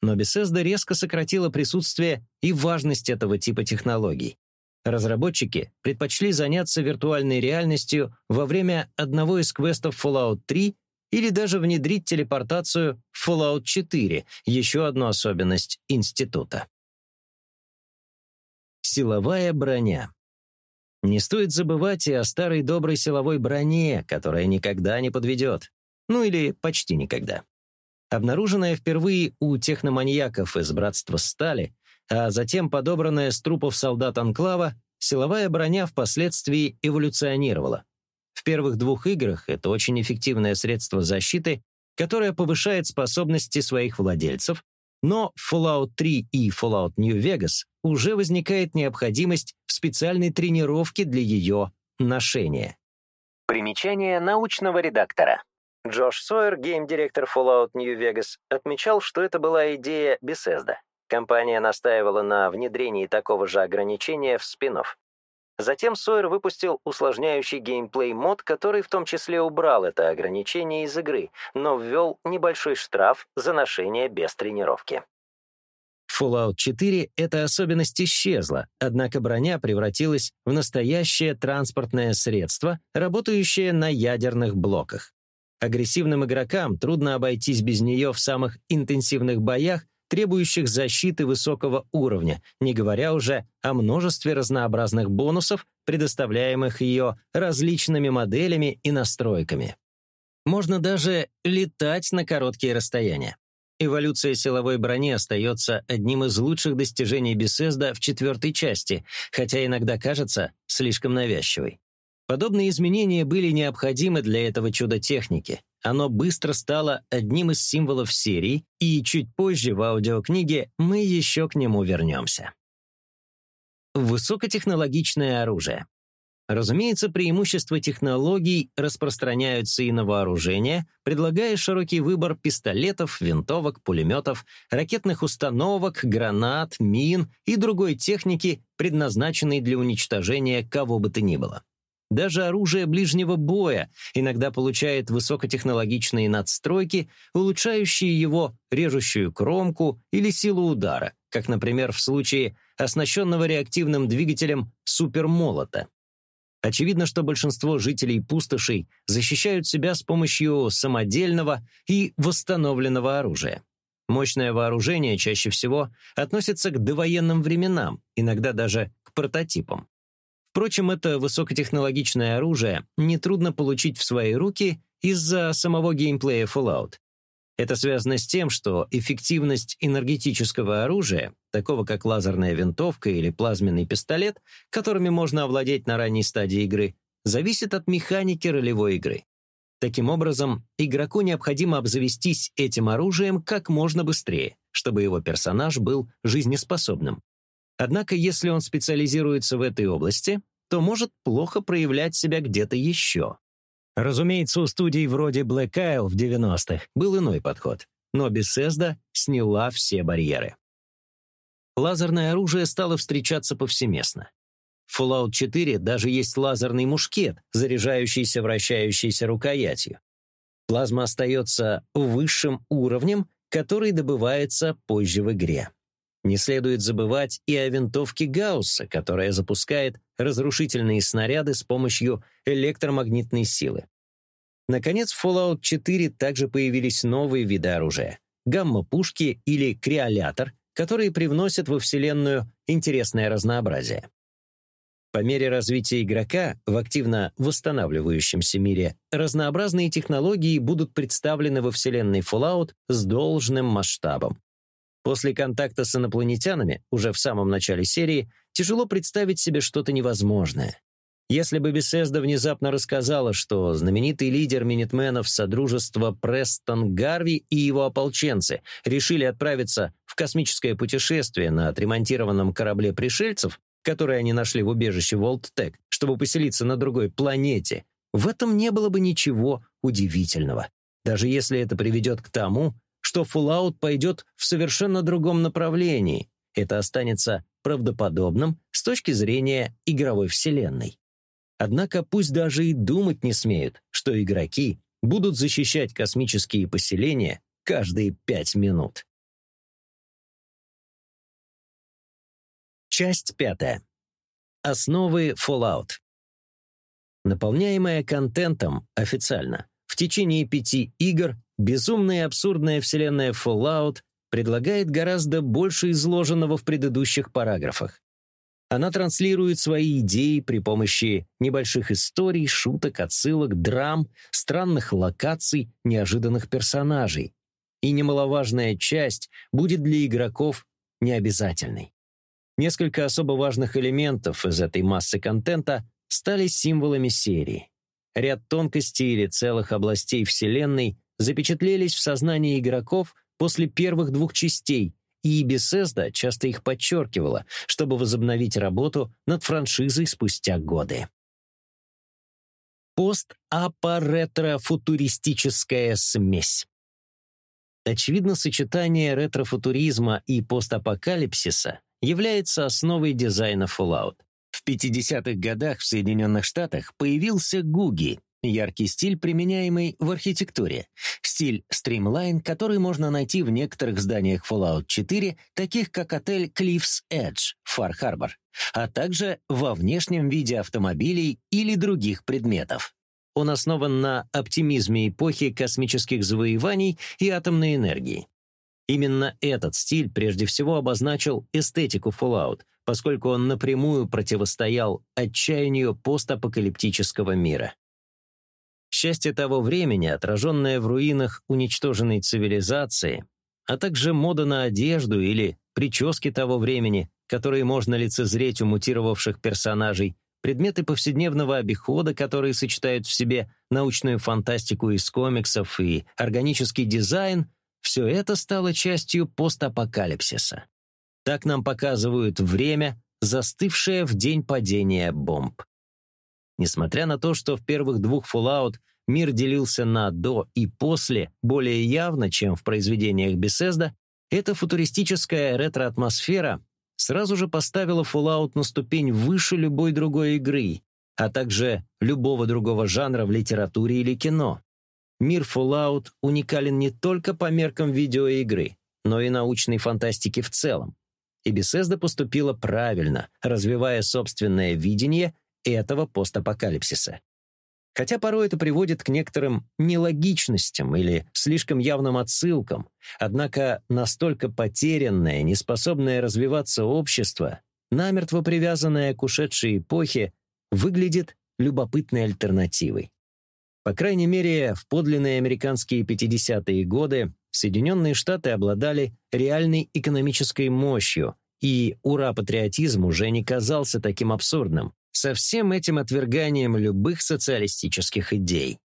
но Bethesda резко сократила присутствие и важность этого типа технологий. Разработчики предпочли заняться виртуальной реальностью во время одного из квестов Fallout 3 или даже внедрить телепортацию в Fallout 4, еще одну особенность института. Силовая броня. Не стоит забывать и о старой доброй силовой броне, которая никогда не подведет. Ну или почти никогда. Обнаруженная впервые у техноманьяков из Братства Стали, а затем подобранная с трупов солдат Анклава, силовая броня впоследствии эволюционировала. В первых двух играх это очень эффективное средство защиты, которое повышает способности своих владельцев, но в Fallout 3 и Fallout New Vegas уже возникает необходимость в специальной тренировке для ее ношения. Примечание научного редактора. Джош Сойер, гейм-директор Fallout New Vegas, отмечал, что это была идея Bethesda. Компания настаивала на внедрении такого же ограничения в спин-офф. Затем Сойер выпустил усложняющий геймплей мод, который в том числе убрал это ограничение из игры, но ввел небольшой штраф за ношение без тренировки. Fallout 4 эта особенность исчезла, однако броня превратилась в настоящее транспортное средство, работающее на ядерных блоках. Агрессивным игрокам трудно обойтись без нее в самых интенсивных боях, требующих защиты высокого уровня, не говоря уже о множестве разнообразных бонусов, предоставляемых ее различными моделями и настройками. Можно даже летать на короткие расстояния. Эволюция силовой брони остается одним из лучших достижений Бесезда в четвертой части, хотя иногда кажется слишком навязчивой. Подобные изменения были необходимы для этого чуда техники, Оно быстро стало одним из символов серии, и чуть позже в аудиокниге мы еще к нему вернемся. Высокотехнологичное оружие. Разумеется, преимущества технологий распространяются и на вооружение, предлагая широкий выбор пистолетов, винтовок, пулеметов, ракетных установок, гранат, мин и другой техники, предназначенной для уничтожения кого бы то ни было. Даже оружие ближнего боя иногда получает высокотехнологичные надстройки, улучшающие его режущую кромку или силу удара, как, например, в случае оснащенного реактивным двигателем супермолота. Очевидно, что большинство жителей пустошей защищают себя с помощью самодельного и восстановленного оружия. Мощное вооружение чаще всего относится к довоенным временам, иногда даже к прототипам. Впрочем, это высокотехнологичное оружие нетрудно получить в свои руки из-за самого геймплея Fallout. Это связано с тем, что эффективность энергетического оружия, такого как лазерная винтовка или плазменный пистолет, которыми можно овладеть на ранней стадии игры, зависит от механики ролевой игры. Таким образом, игроку необходимо обзавестись этим оружием как можно быстрее, чтобы его персонаж был жизнеспособным. Однако, если он специализируется в этой области, то может плохо проявлять себя где-то еще. Разумеется, у студий вроде Black Isle в 90-х был иной подход, но Bethesda сняла все барьеры. Лазерное оружие стало встречаться повсеместно. В Fallout 4 даже есть лазерный мушкет, заряжающийся вращающейся рукоятью. Плазма остается высшим уровнем, который добывается позже в игре. Не следует забывать и о винтовке Гаусса, которая запускает разрушительные снаряды с помощью электромагнитной силы. Наконец, в Fallout 4 также появились новые виды оружия — гамма-пушки или криолятор, которые привносят во Вселенную интересное разнообразие. По мере развития игрока в активно восстанавливающемся мире разнообразные технологии будут представлены во вселенной Fallout с должным масштабом. После контакта с инопланетянами, уже в самом начале серии, тяжело представить себе что-то невозможное. Если бы Бесезда внезапно рассказала, что знаменитый лидер минитменов Содружества Престон Гарви и его ополченцы решили отправиться в космическое путешествие на отремонтированном корабле пришельцев, который они нашли в убежище Волттек, чтобы поселиться на другой планете, в этом не было бы ничего удивительного. Даже если это приведет к тому, что Fallout пойдет в совершенно другом направлении. Это останется правдоподобным с точки зрения игровой вселенной. Однако пусть даже и думать не смеют, что игроки будут защищать космические поселения каждые пять минут. Часть пятая. Основы Fallout. Наполняемая контентом официально в течение пяти игр Безумная и абсурдная вселенная Fallout предлагает гораздо больше изложенного в предыдущих параграфах. Она транслирует свои идеи при помощи небольших историй, шуток, отсылок, драм, странных локаций, неожиданных персонажей. И немаловажная часть будет для игроков необязательной. Несколько особо важных элементов из этой массы контента стали символами серии. Ряд тонкостей или целых областей Вселенной запечатлелись в сознании игроков после первых двух частей, и Bethesda часто их подчеркивала, чтобы возобновить работу над франшизой спустя годы. Пост-апо-ретро-футуристическая смесь. Очевидно, сочетание ретро-футуризма и постапокалипсиса является основой дизайна Fallout. В 50-х годах в Соединенных Штатах появился Гуги, Яркий стиль, применяемый в архитектуре. Стиль стримлайн, который можно найти в некоторых зданиях Fallout 4, таких как отель Cliff's Edge Фар-Харбор, а также во внешнем виде автомобилей или других предметов. Он основан на оптимизме эпохи космических завоеваний и атомной энергии. Именно этот стиль прежде всего обозначил эстетику Fallout, поскольку он напрямую противостоял отчаянию постапокалиптического мира. Счастье того времени, отраженное в руинах уничтоженной цивилизации, а также мода на одежду или прически того времени, которые можно лицезреть у мутировавших персонажей, предметы повседневного обихода, которые сочетают в себе научную фантастику из комиксов и органический дизайн, все это стало частью постапокалипсиса. Так нам показывают время, застывшее в день падения бомб. Несмотря на то, что в первых двух Fallout мир делился на «до» и «после» более явно, чем в произведениях Бесезда, эта футуристическая ретро-атмосфера сразу же поставила Fallout на ступень выше любой другой игры, а также любого другого жанра в литературе или кино. Мир Fallout уникален не только по меркам видеоигры, но и научной фантастики в целом. И Bethesda поступила правильно, развивая собственное видение этого постапокалипсиса. Хотя порой это приводит к некоторым нелогичностям или слишком явным отсылкам, однако настолько потерянное, неспособное развиваться общество, намертво привязанное к ушедшей эпохе, выглядит любопытной альтернативой. По крайней мере, в подлинные американские 50-е годы Соединенные Штаты обладали реальной экономической мощью, и ура-патриотизм уже не казался таким абсурдным, со всем этим отверганием любых социалистических идей.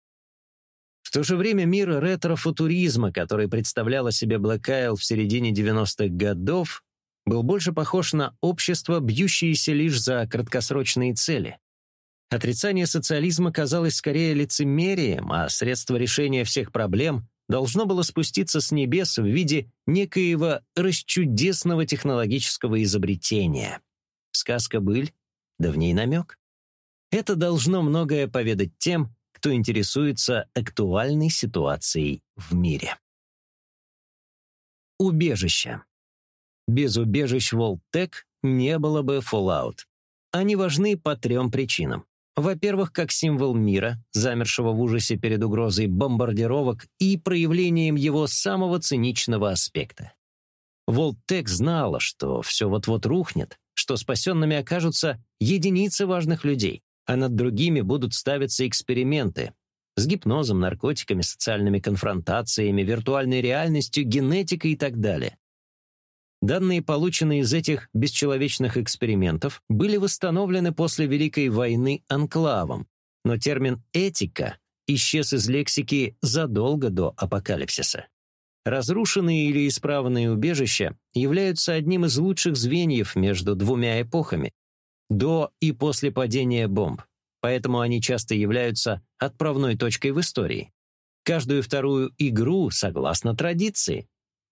В то же время мир ретро-футуризма, который представляла себе Black Isle в середине 90-х годов, был больше похож на общество, бьющееся лишь за краткосрочные цели. Отрицание социализма казалось скорее лицемерием, а средство решения всех проблем должно было спуститься с небес в виде некоего расчудесного технологического изобретения. Сказка «Быль» да в ней намек. Это должно многое поведать тем, кто интересуется актуальной ситуацией в мире. Убежище. Без убежищ Волтек не было бы Fallout. Они важны по трем причинам. Во-первых, как символ мира, замершего в ужасе перед угрозой бомбардировок и проявлением его самого циничного аспекта. Волтек знала, что все вот-вот рухнет, что спасенными окажутся единицы важных людей, а над другими будут ставиться эксперименты с гипнозом, наркотиками, социальными конфронтациями, виртуальной реальностью, генетикой и так далее. Данные, полученные из этих бесчеловечных экспериментов, были восстановлены после Великой войны анклавом, но термин «этика» исчез из лексики задолго до апокалипсиса. Разрушенные или исправные убежища являются одним из лучших звеньев между двумя эпохами, до и после падения бомб, поэтому они часто являются отправной точкой в истории. Каждую вторую игру согласно традиции.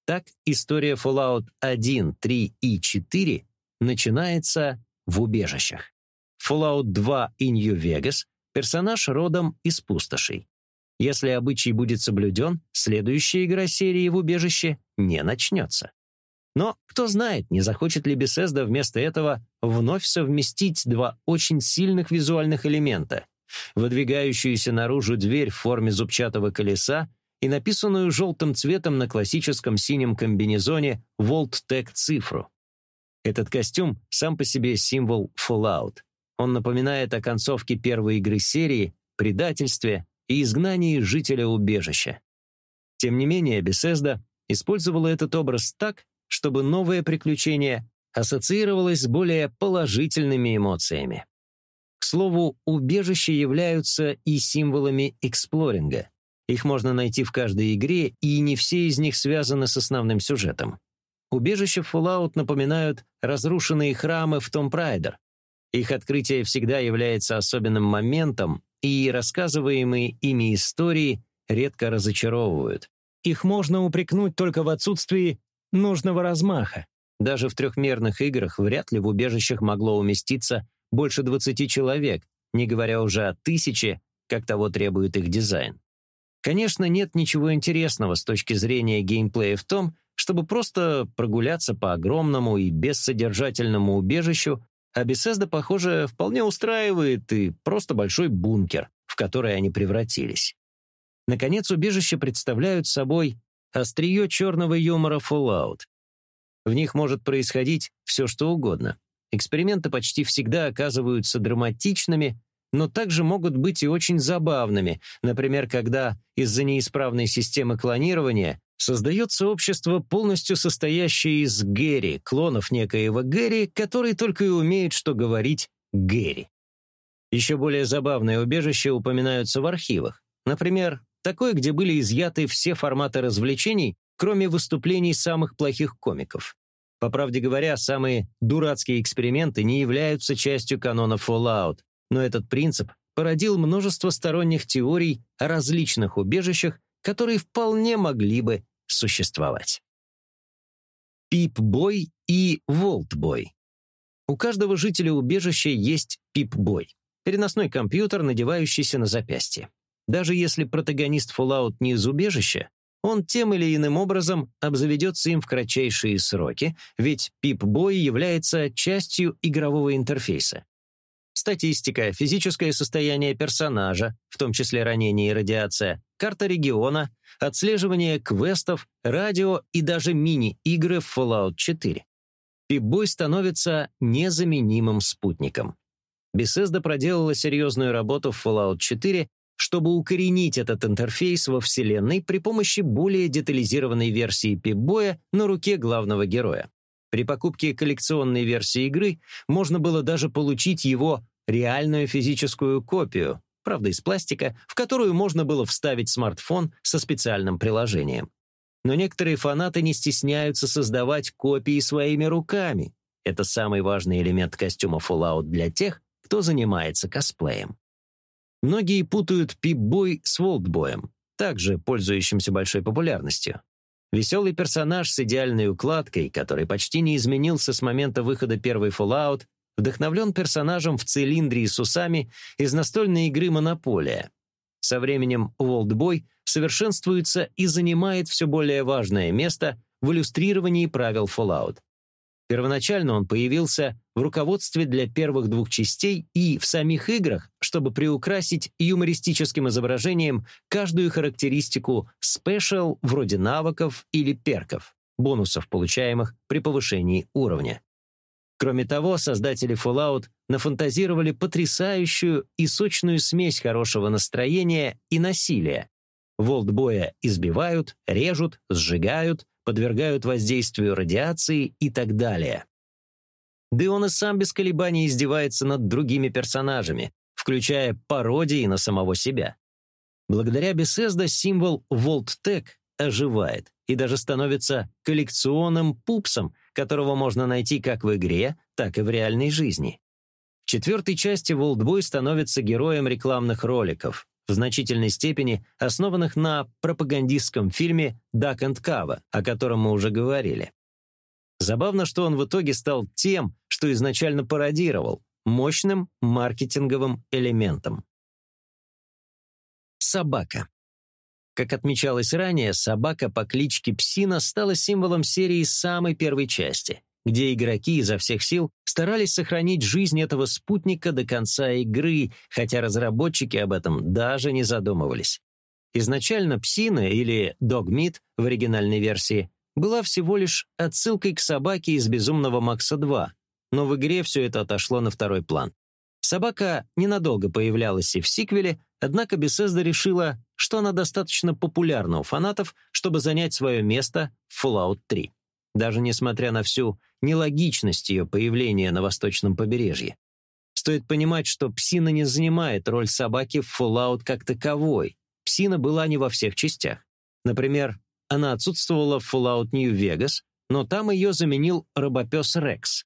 Так история Fallout 1, 3 и 4 начинается в убежищах. Fallout 2 и Нью-Вегас персонаж родом из пустошей. Если обычай будет соблюден, следующая игра серии в убежище не начнется. Но кто знает, не захочет ли Bethesda вместо этого вновь совместить два очень сильных визуальных элемента — выдвигающуюся наружу дверь в форме зубчатого колеса и написанную желтым цветом на классическом синем комбинезоне Volt-Tech цифру. Этот костюм сам по себе символ Fallout. Он напоминает о концовке первой игры серии, предательстве и изгнании жителя убежища. Тем не менее, Bethesda использовала этот образ так, чтобы новое приключение ассоциировалось с более положительными эмоциями. К слову, убежища являются и символами эксплоринга. Их можно найти в каждой игре, и не все из них связаны с основным сюжетом. Убежища Fallout напоминают разрушенные храмы в Tomb Raider. Их открытие всегда является особенным моментом, и рассказываемые ими истории редко разочаровывают. Их можно упрекнуть только в отсутствии нужного размаха. Даже в трехмерных играх вряд ли в убежищах могло уместиться больше 20 человек, не говоря уже о тысяче, как того требует их дизайн. Конечно, нет ничего интересного с точки зрения геймплея в том, чтобы просто прогуляться по огромному и бессодержательному убежищу а Бесезда, похоже, вполне устраивает и просто большой бункер, в который они превратились. Наконец, убежища представляют собой острие черного юмора Fallout. В них может происходить все, что угодно. Эксперименты почти всегда оказываются драматичными, но также могут быть и очень забавными, например, когда из-за неисправной системы клонирования Создается общество, полностью состоящее из Гэри, клонов некоего Гэри, который только и умеет что говорить Гэри. Еще более забавные убежища упоминаются в архивах. Например, такое, где были изъяты все форматы развлечений, кроме выступлений самых плохих комиков. По правде говоря, самые дурацкие эксперименты не являются частью канона Fallout, но этот принцип породил множество сторонних теорий о различных убежищах, которые вполне могли бы существовать. Пип-бой и Волт-бой. У каждого жителя убежища есть Пип-бой — переносной компьютер, надевающийся на запястье. Даже если протагонист Fallout не из убежища, он тем или иным образом обзаведется им в кратчайшие сроки, ведь Пип-бой является частью игрового интерфейса. Статистика, физическое состояние персонажа, в том числе ранения и радиация, карта региона, отслеживание квестов, радио и даже мини-игры в Fallout 4. Пип-бой становится незаменимым спутником. Bethesda проделала серьезную работу в Fallout 4, чтобы укоренить этот интерфейс во вселенной при помощи более детализированной версии Пип-боя на руке главного героя. При покупке коллекционной версии игры можно было даже получить его реальную физическую копию, правда из пластика, в которую можно было вставить смартфон со специальным приложением. Но некоторые фанаты не стесняются создавать копии своими руками. Это самый важный элемент костюма Fallout для тех, кто занимается косплеем. Многие путают Пип-бой с Волтбоем, также пользующимся большой популярностью. Веселый персонаж с идеальной укладкой, который почти не изменился с момента выхода первой Fallout, вдохновлен персонажем в цилиндре и с усами из настольной игры «Монополия». Со временем Волтбой совершенствуется и занимает все более важное место в иллюстрировании правил Fallout. Первоначально он появился в руководстве для первых двух частей и в самих играх, чтобы приукрасить юмористическим изображением каждую характеристику спешл вроде навыков или перков, бонусов, получаемых при повышении уровня. Кроме того, создатели Fallout нафантазировали потрясающую и сочную смесь хорошего настроения и насилия. Волтбоя избивают, режут, сжигают, подвергают воздействию радиации и так далее. Да и он и сам без колебаний издевается над другими персонажами, включая пародии на самого себя. Благодаря Bethesda символ VoltTech оживает и даже становится коллекционным пупсом, которого можно найти как в игре, так и в реальной жизни. В четвертой части Волтбой становится героем рекламных роликов, в значительной степени основанных на пропагандистском фильме «Duck and Cover», о котором мы уже говорили. Забавно, что он в итоге стал тем, что изначально пародировал, мощным маркетинговым элементом. Собака. Как отмечалось ранее, собака по кличке Псина стала символом серии самой первой части, где игроки изо всех сил старались сохранить жизнь этого спутника до конца игры, хотя разработчики об этом даже не задумывались. Изначально Псина или Dogmeat в оригинальной версии была всего лишь отсылкой к собаке из «Безумного Макса 2», но в игре все это отошло на второй план. Собака ненадолго появлялась и в сиквеле, однако Bethesda решила, что она достаточно популярна у фанатов, чтобы занять свое место в Fallout 3. Даже несмотря на всю нелогичность ее появления на восточном побережье. Стоит понимать, что Псина не занимает роль собаки в Fallout как таковой. Псина была не во всех частях. Например, она отсутствовала в Fallout New Vegas, но там ее заменил робопес Рекс.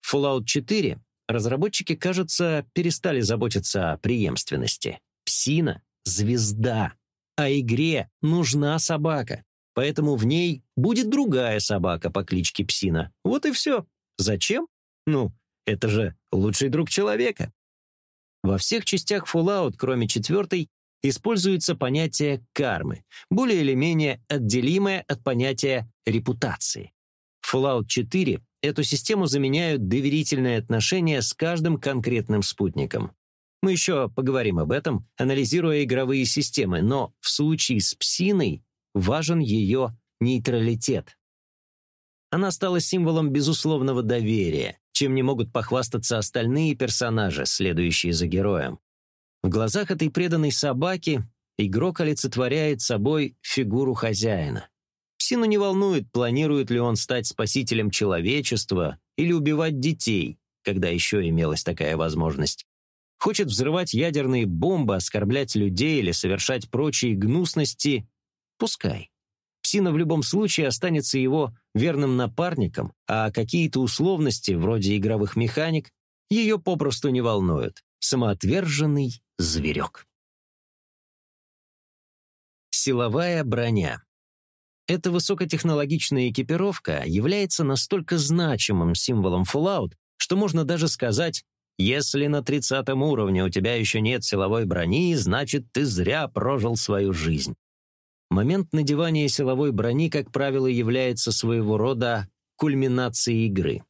В Fallout 4 разработчики, кажется, перестали заботиться о преемственности. Псина — звезда. А игре нужна собака. Поэтому в ней будет другая собака по кличке Псина. Вот и все. Зачем? Ну, это же лучший друг человека. Во всех частях Fallout, кроме четвертой, используется понятие кармы, более или менее отделимое от понятия репутации. В Fallout 4 Эту систему заменяют доверительные отношения с каждым конкретным спутником. Мы еще поговорим об этом, анализируя игровые системы, но в случае с псиной важен ее нейтралитет. Она стала символом безусловного доверия, чем не могут похвастаться остальные персонажи, следующие за героем. В глазах этой преданной собаки игрок олицетворяет собой фигуру хозяина. Псину не волнует, планирует ли он стать спасителем человечества или убивать детей, когда еще имелась такая возможность. хочет взрывать ядерные бомбы, оскорблять людей или совершать прочие гнусности — пускай. Псина в любом случае останется его верным напарником, а какие-то условности, вроде игровых механик, ее попросту не волнуют. Самоотверженный зверек. Силовая броня. Эта высокотехнологичная экипировка является настолько значимым символом Fallout, что можно даже сказать, если на 30 уровне у тебя еще нет силовой брони, значит, ты зря прожил свою жизнь. Момент надевания силовой брони, как правило, является своего рода кульминацией игры.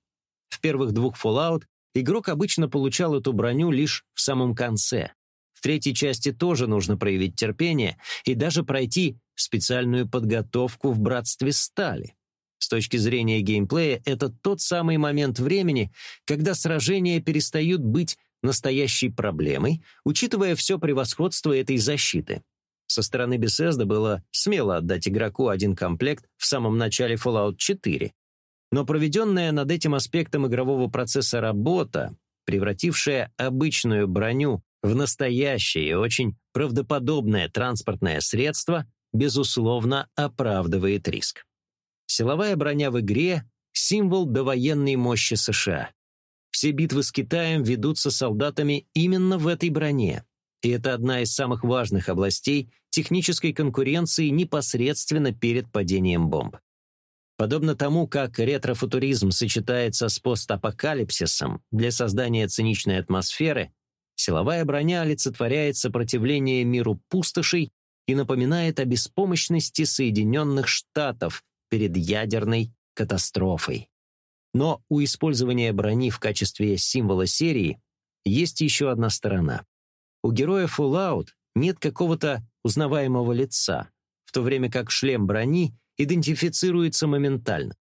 В первых двух Fallout игрок обычно получал эту броню лишь в самом конце. В третьей части тоже нужно проявить терпение и даже пройти специальную подготовку в Братстве Стали. С точки зрения геймплея, это тот самый момент времени, когда сражения перестают быть настоящей проблемой, учитывая все превосходство этой защиты. Со стороны Bethesda было смело отдать игроку один комплект в самом начале Fallout 4. Но проведенная над этим аспектом игрового процесса работа, превратившая обычную броню в настоящее и очень правдоподобное транспортное средство, безусловно, оправдывает риск. Силовая броня в игре — символ довоенной мощи США. Все битвы с Китаем ведутся солдатами именно в этой броне. И это одна из самых важных областей технической конкуренции непосредственно перед падением бомб. Подобно тому, как ретрофутуризм сочетается с постапокалипсисом для создания циничной атмосферы, силовая броня олицетворяет сопротивление миру пустошей и напоминает о беспомощности Соединенных Штатов перед ядерной катастрофой. Но у использования брони в качестве символа серии есть еще одна сторона. У героя Fallout нет какого-то узнаваемого лица, в то время как шлем брони идентифицируется моментально.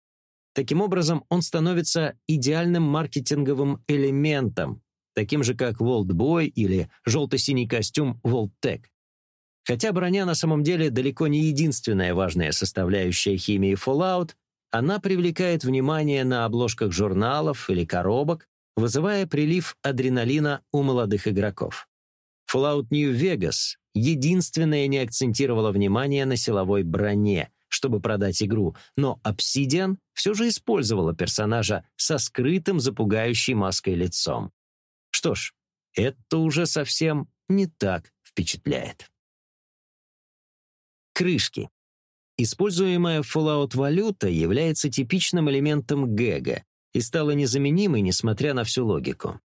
Таким образом, он становится идеальным маркетинговым элементом, таким же, как Волтбой или желто-синий костюм Волттек. Хотя броня на самом деле далеко не единственная важная составляющая химии Fallout, она привлекает внимание на обложках журналов или коробок, вызывая прилив адреналина у молодых игроков. Fallout New Vegas единственная не акцентировала внимание на силовой броне, чтобы продать игру, но Obsidian все же использовала персонажа со скрытым запугающей маской лицом. Что ж, это уже совсем не так впечатляет. Крышки. Используемая Fallout валюта является типичным элементом гэга и стала незаменимой, несмотря на всю логику.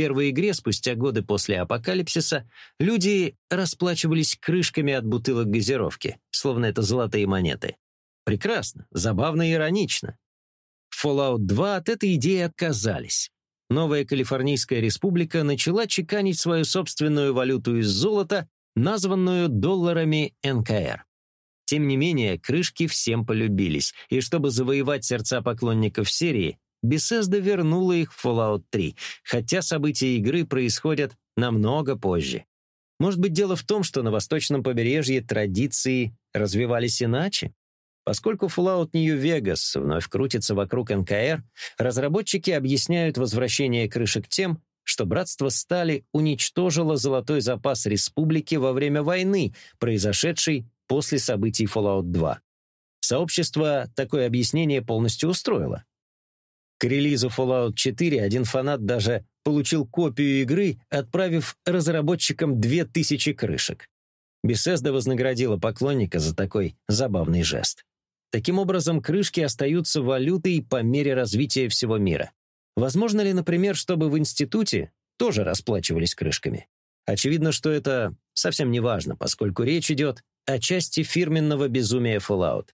Первой игре, спустя годы после апокалипсиса, люди расплачивались крышками от бутылок газировки, словно это золотые монеты. Прекрасно, забавно и иронично. Fallout 2 от этой идеи отказались. Новая Калифорнийская республика начала чеканить свою собственную валюту из золота, названную долларами НКР. Тем не менее, крышки всем полюбились, и чтобы завоевать сердца поклонников серии, Bethesda вернула их в Fallout 3, хотя события игры происходят намного позже. Может быть, дело в том, что на восточном побережье традиции развивались иначе? Поскольку Fallout New Vegas вновь крутится вокруг НКР, разработчики объясняют возвращение крышек тем, что Братство Стали уничтожило золотой запас республики во время войны, произошедшей после событий Fallout 2. Сообщество такое объяснение полностью устроило. К релизу Fallout 4 один фанат даже получил копию игры, отправив разработчикам 2000 крышек. Bethesda вознаградила поклонника за такой забавный жест. Таким образом, крышки остаются валютой по мере развития всего мира. Возможно ли, например, чтобы в институте тоже расплачивались крышками? Очевидно, что это совсем не важно, поскольку речь идет о части фирменного безумия Fallout.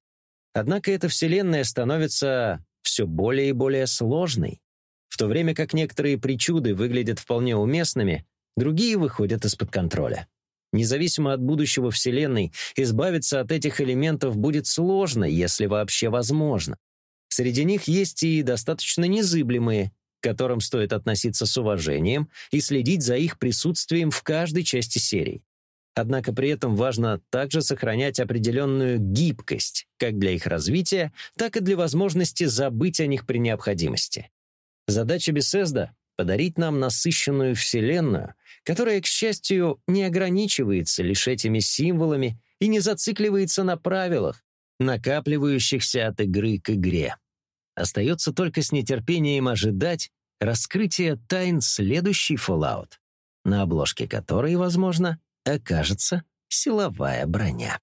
Однако эта вселенная становится все более и более сложной. В то время как некоторые причуды выглядят вполне уместными, другие выходят из-под контроля. Независимо от будущего Вселенной, избавиться от этих элементов будет сложно, если вообще возможно. Среди них есть и достаточно незыблемые, к которым стоит относиться с уважением и следить за их присутствием в каждой части серии. Однако при этом важно также сохранять определенную гибкость как для их развития, так и для возможности забыть о них при необходимости. Задача Bethesda подарить нам насыщенную вселенную, которая, к счастью, не ограничивается лишь этими символами и не зацикливается на правилах, накапливающихся от игры к игре. Остается только с нетерпением ожидать раскрытия тайн следующей Fallout, на обложке которой, возможно, окажется силовая броня.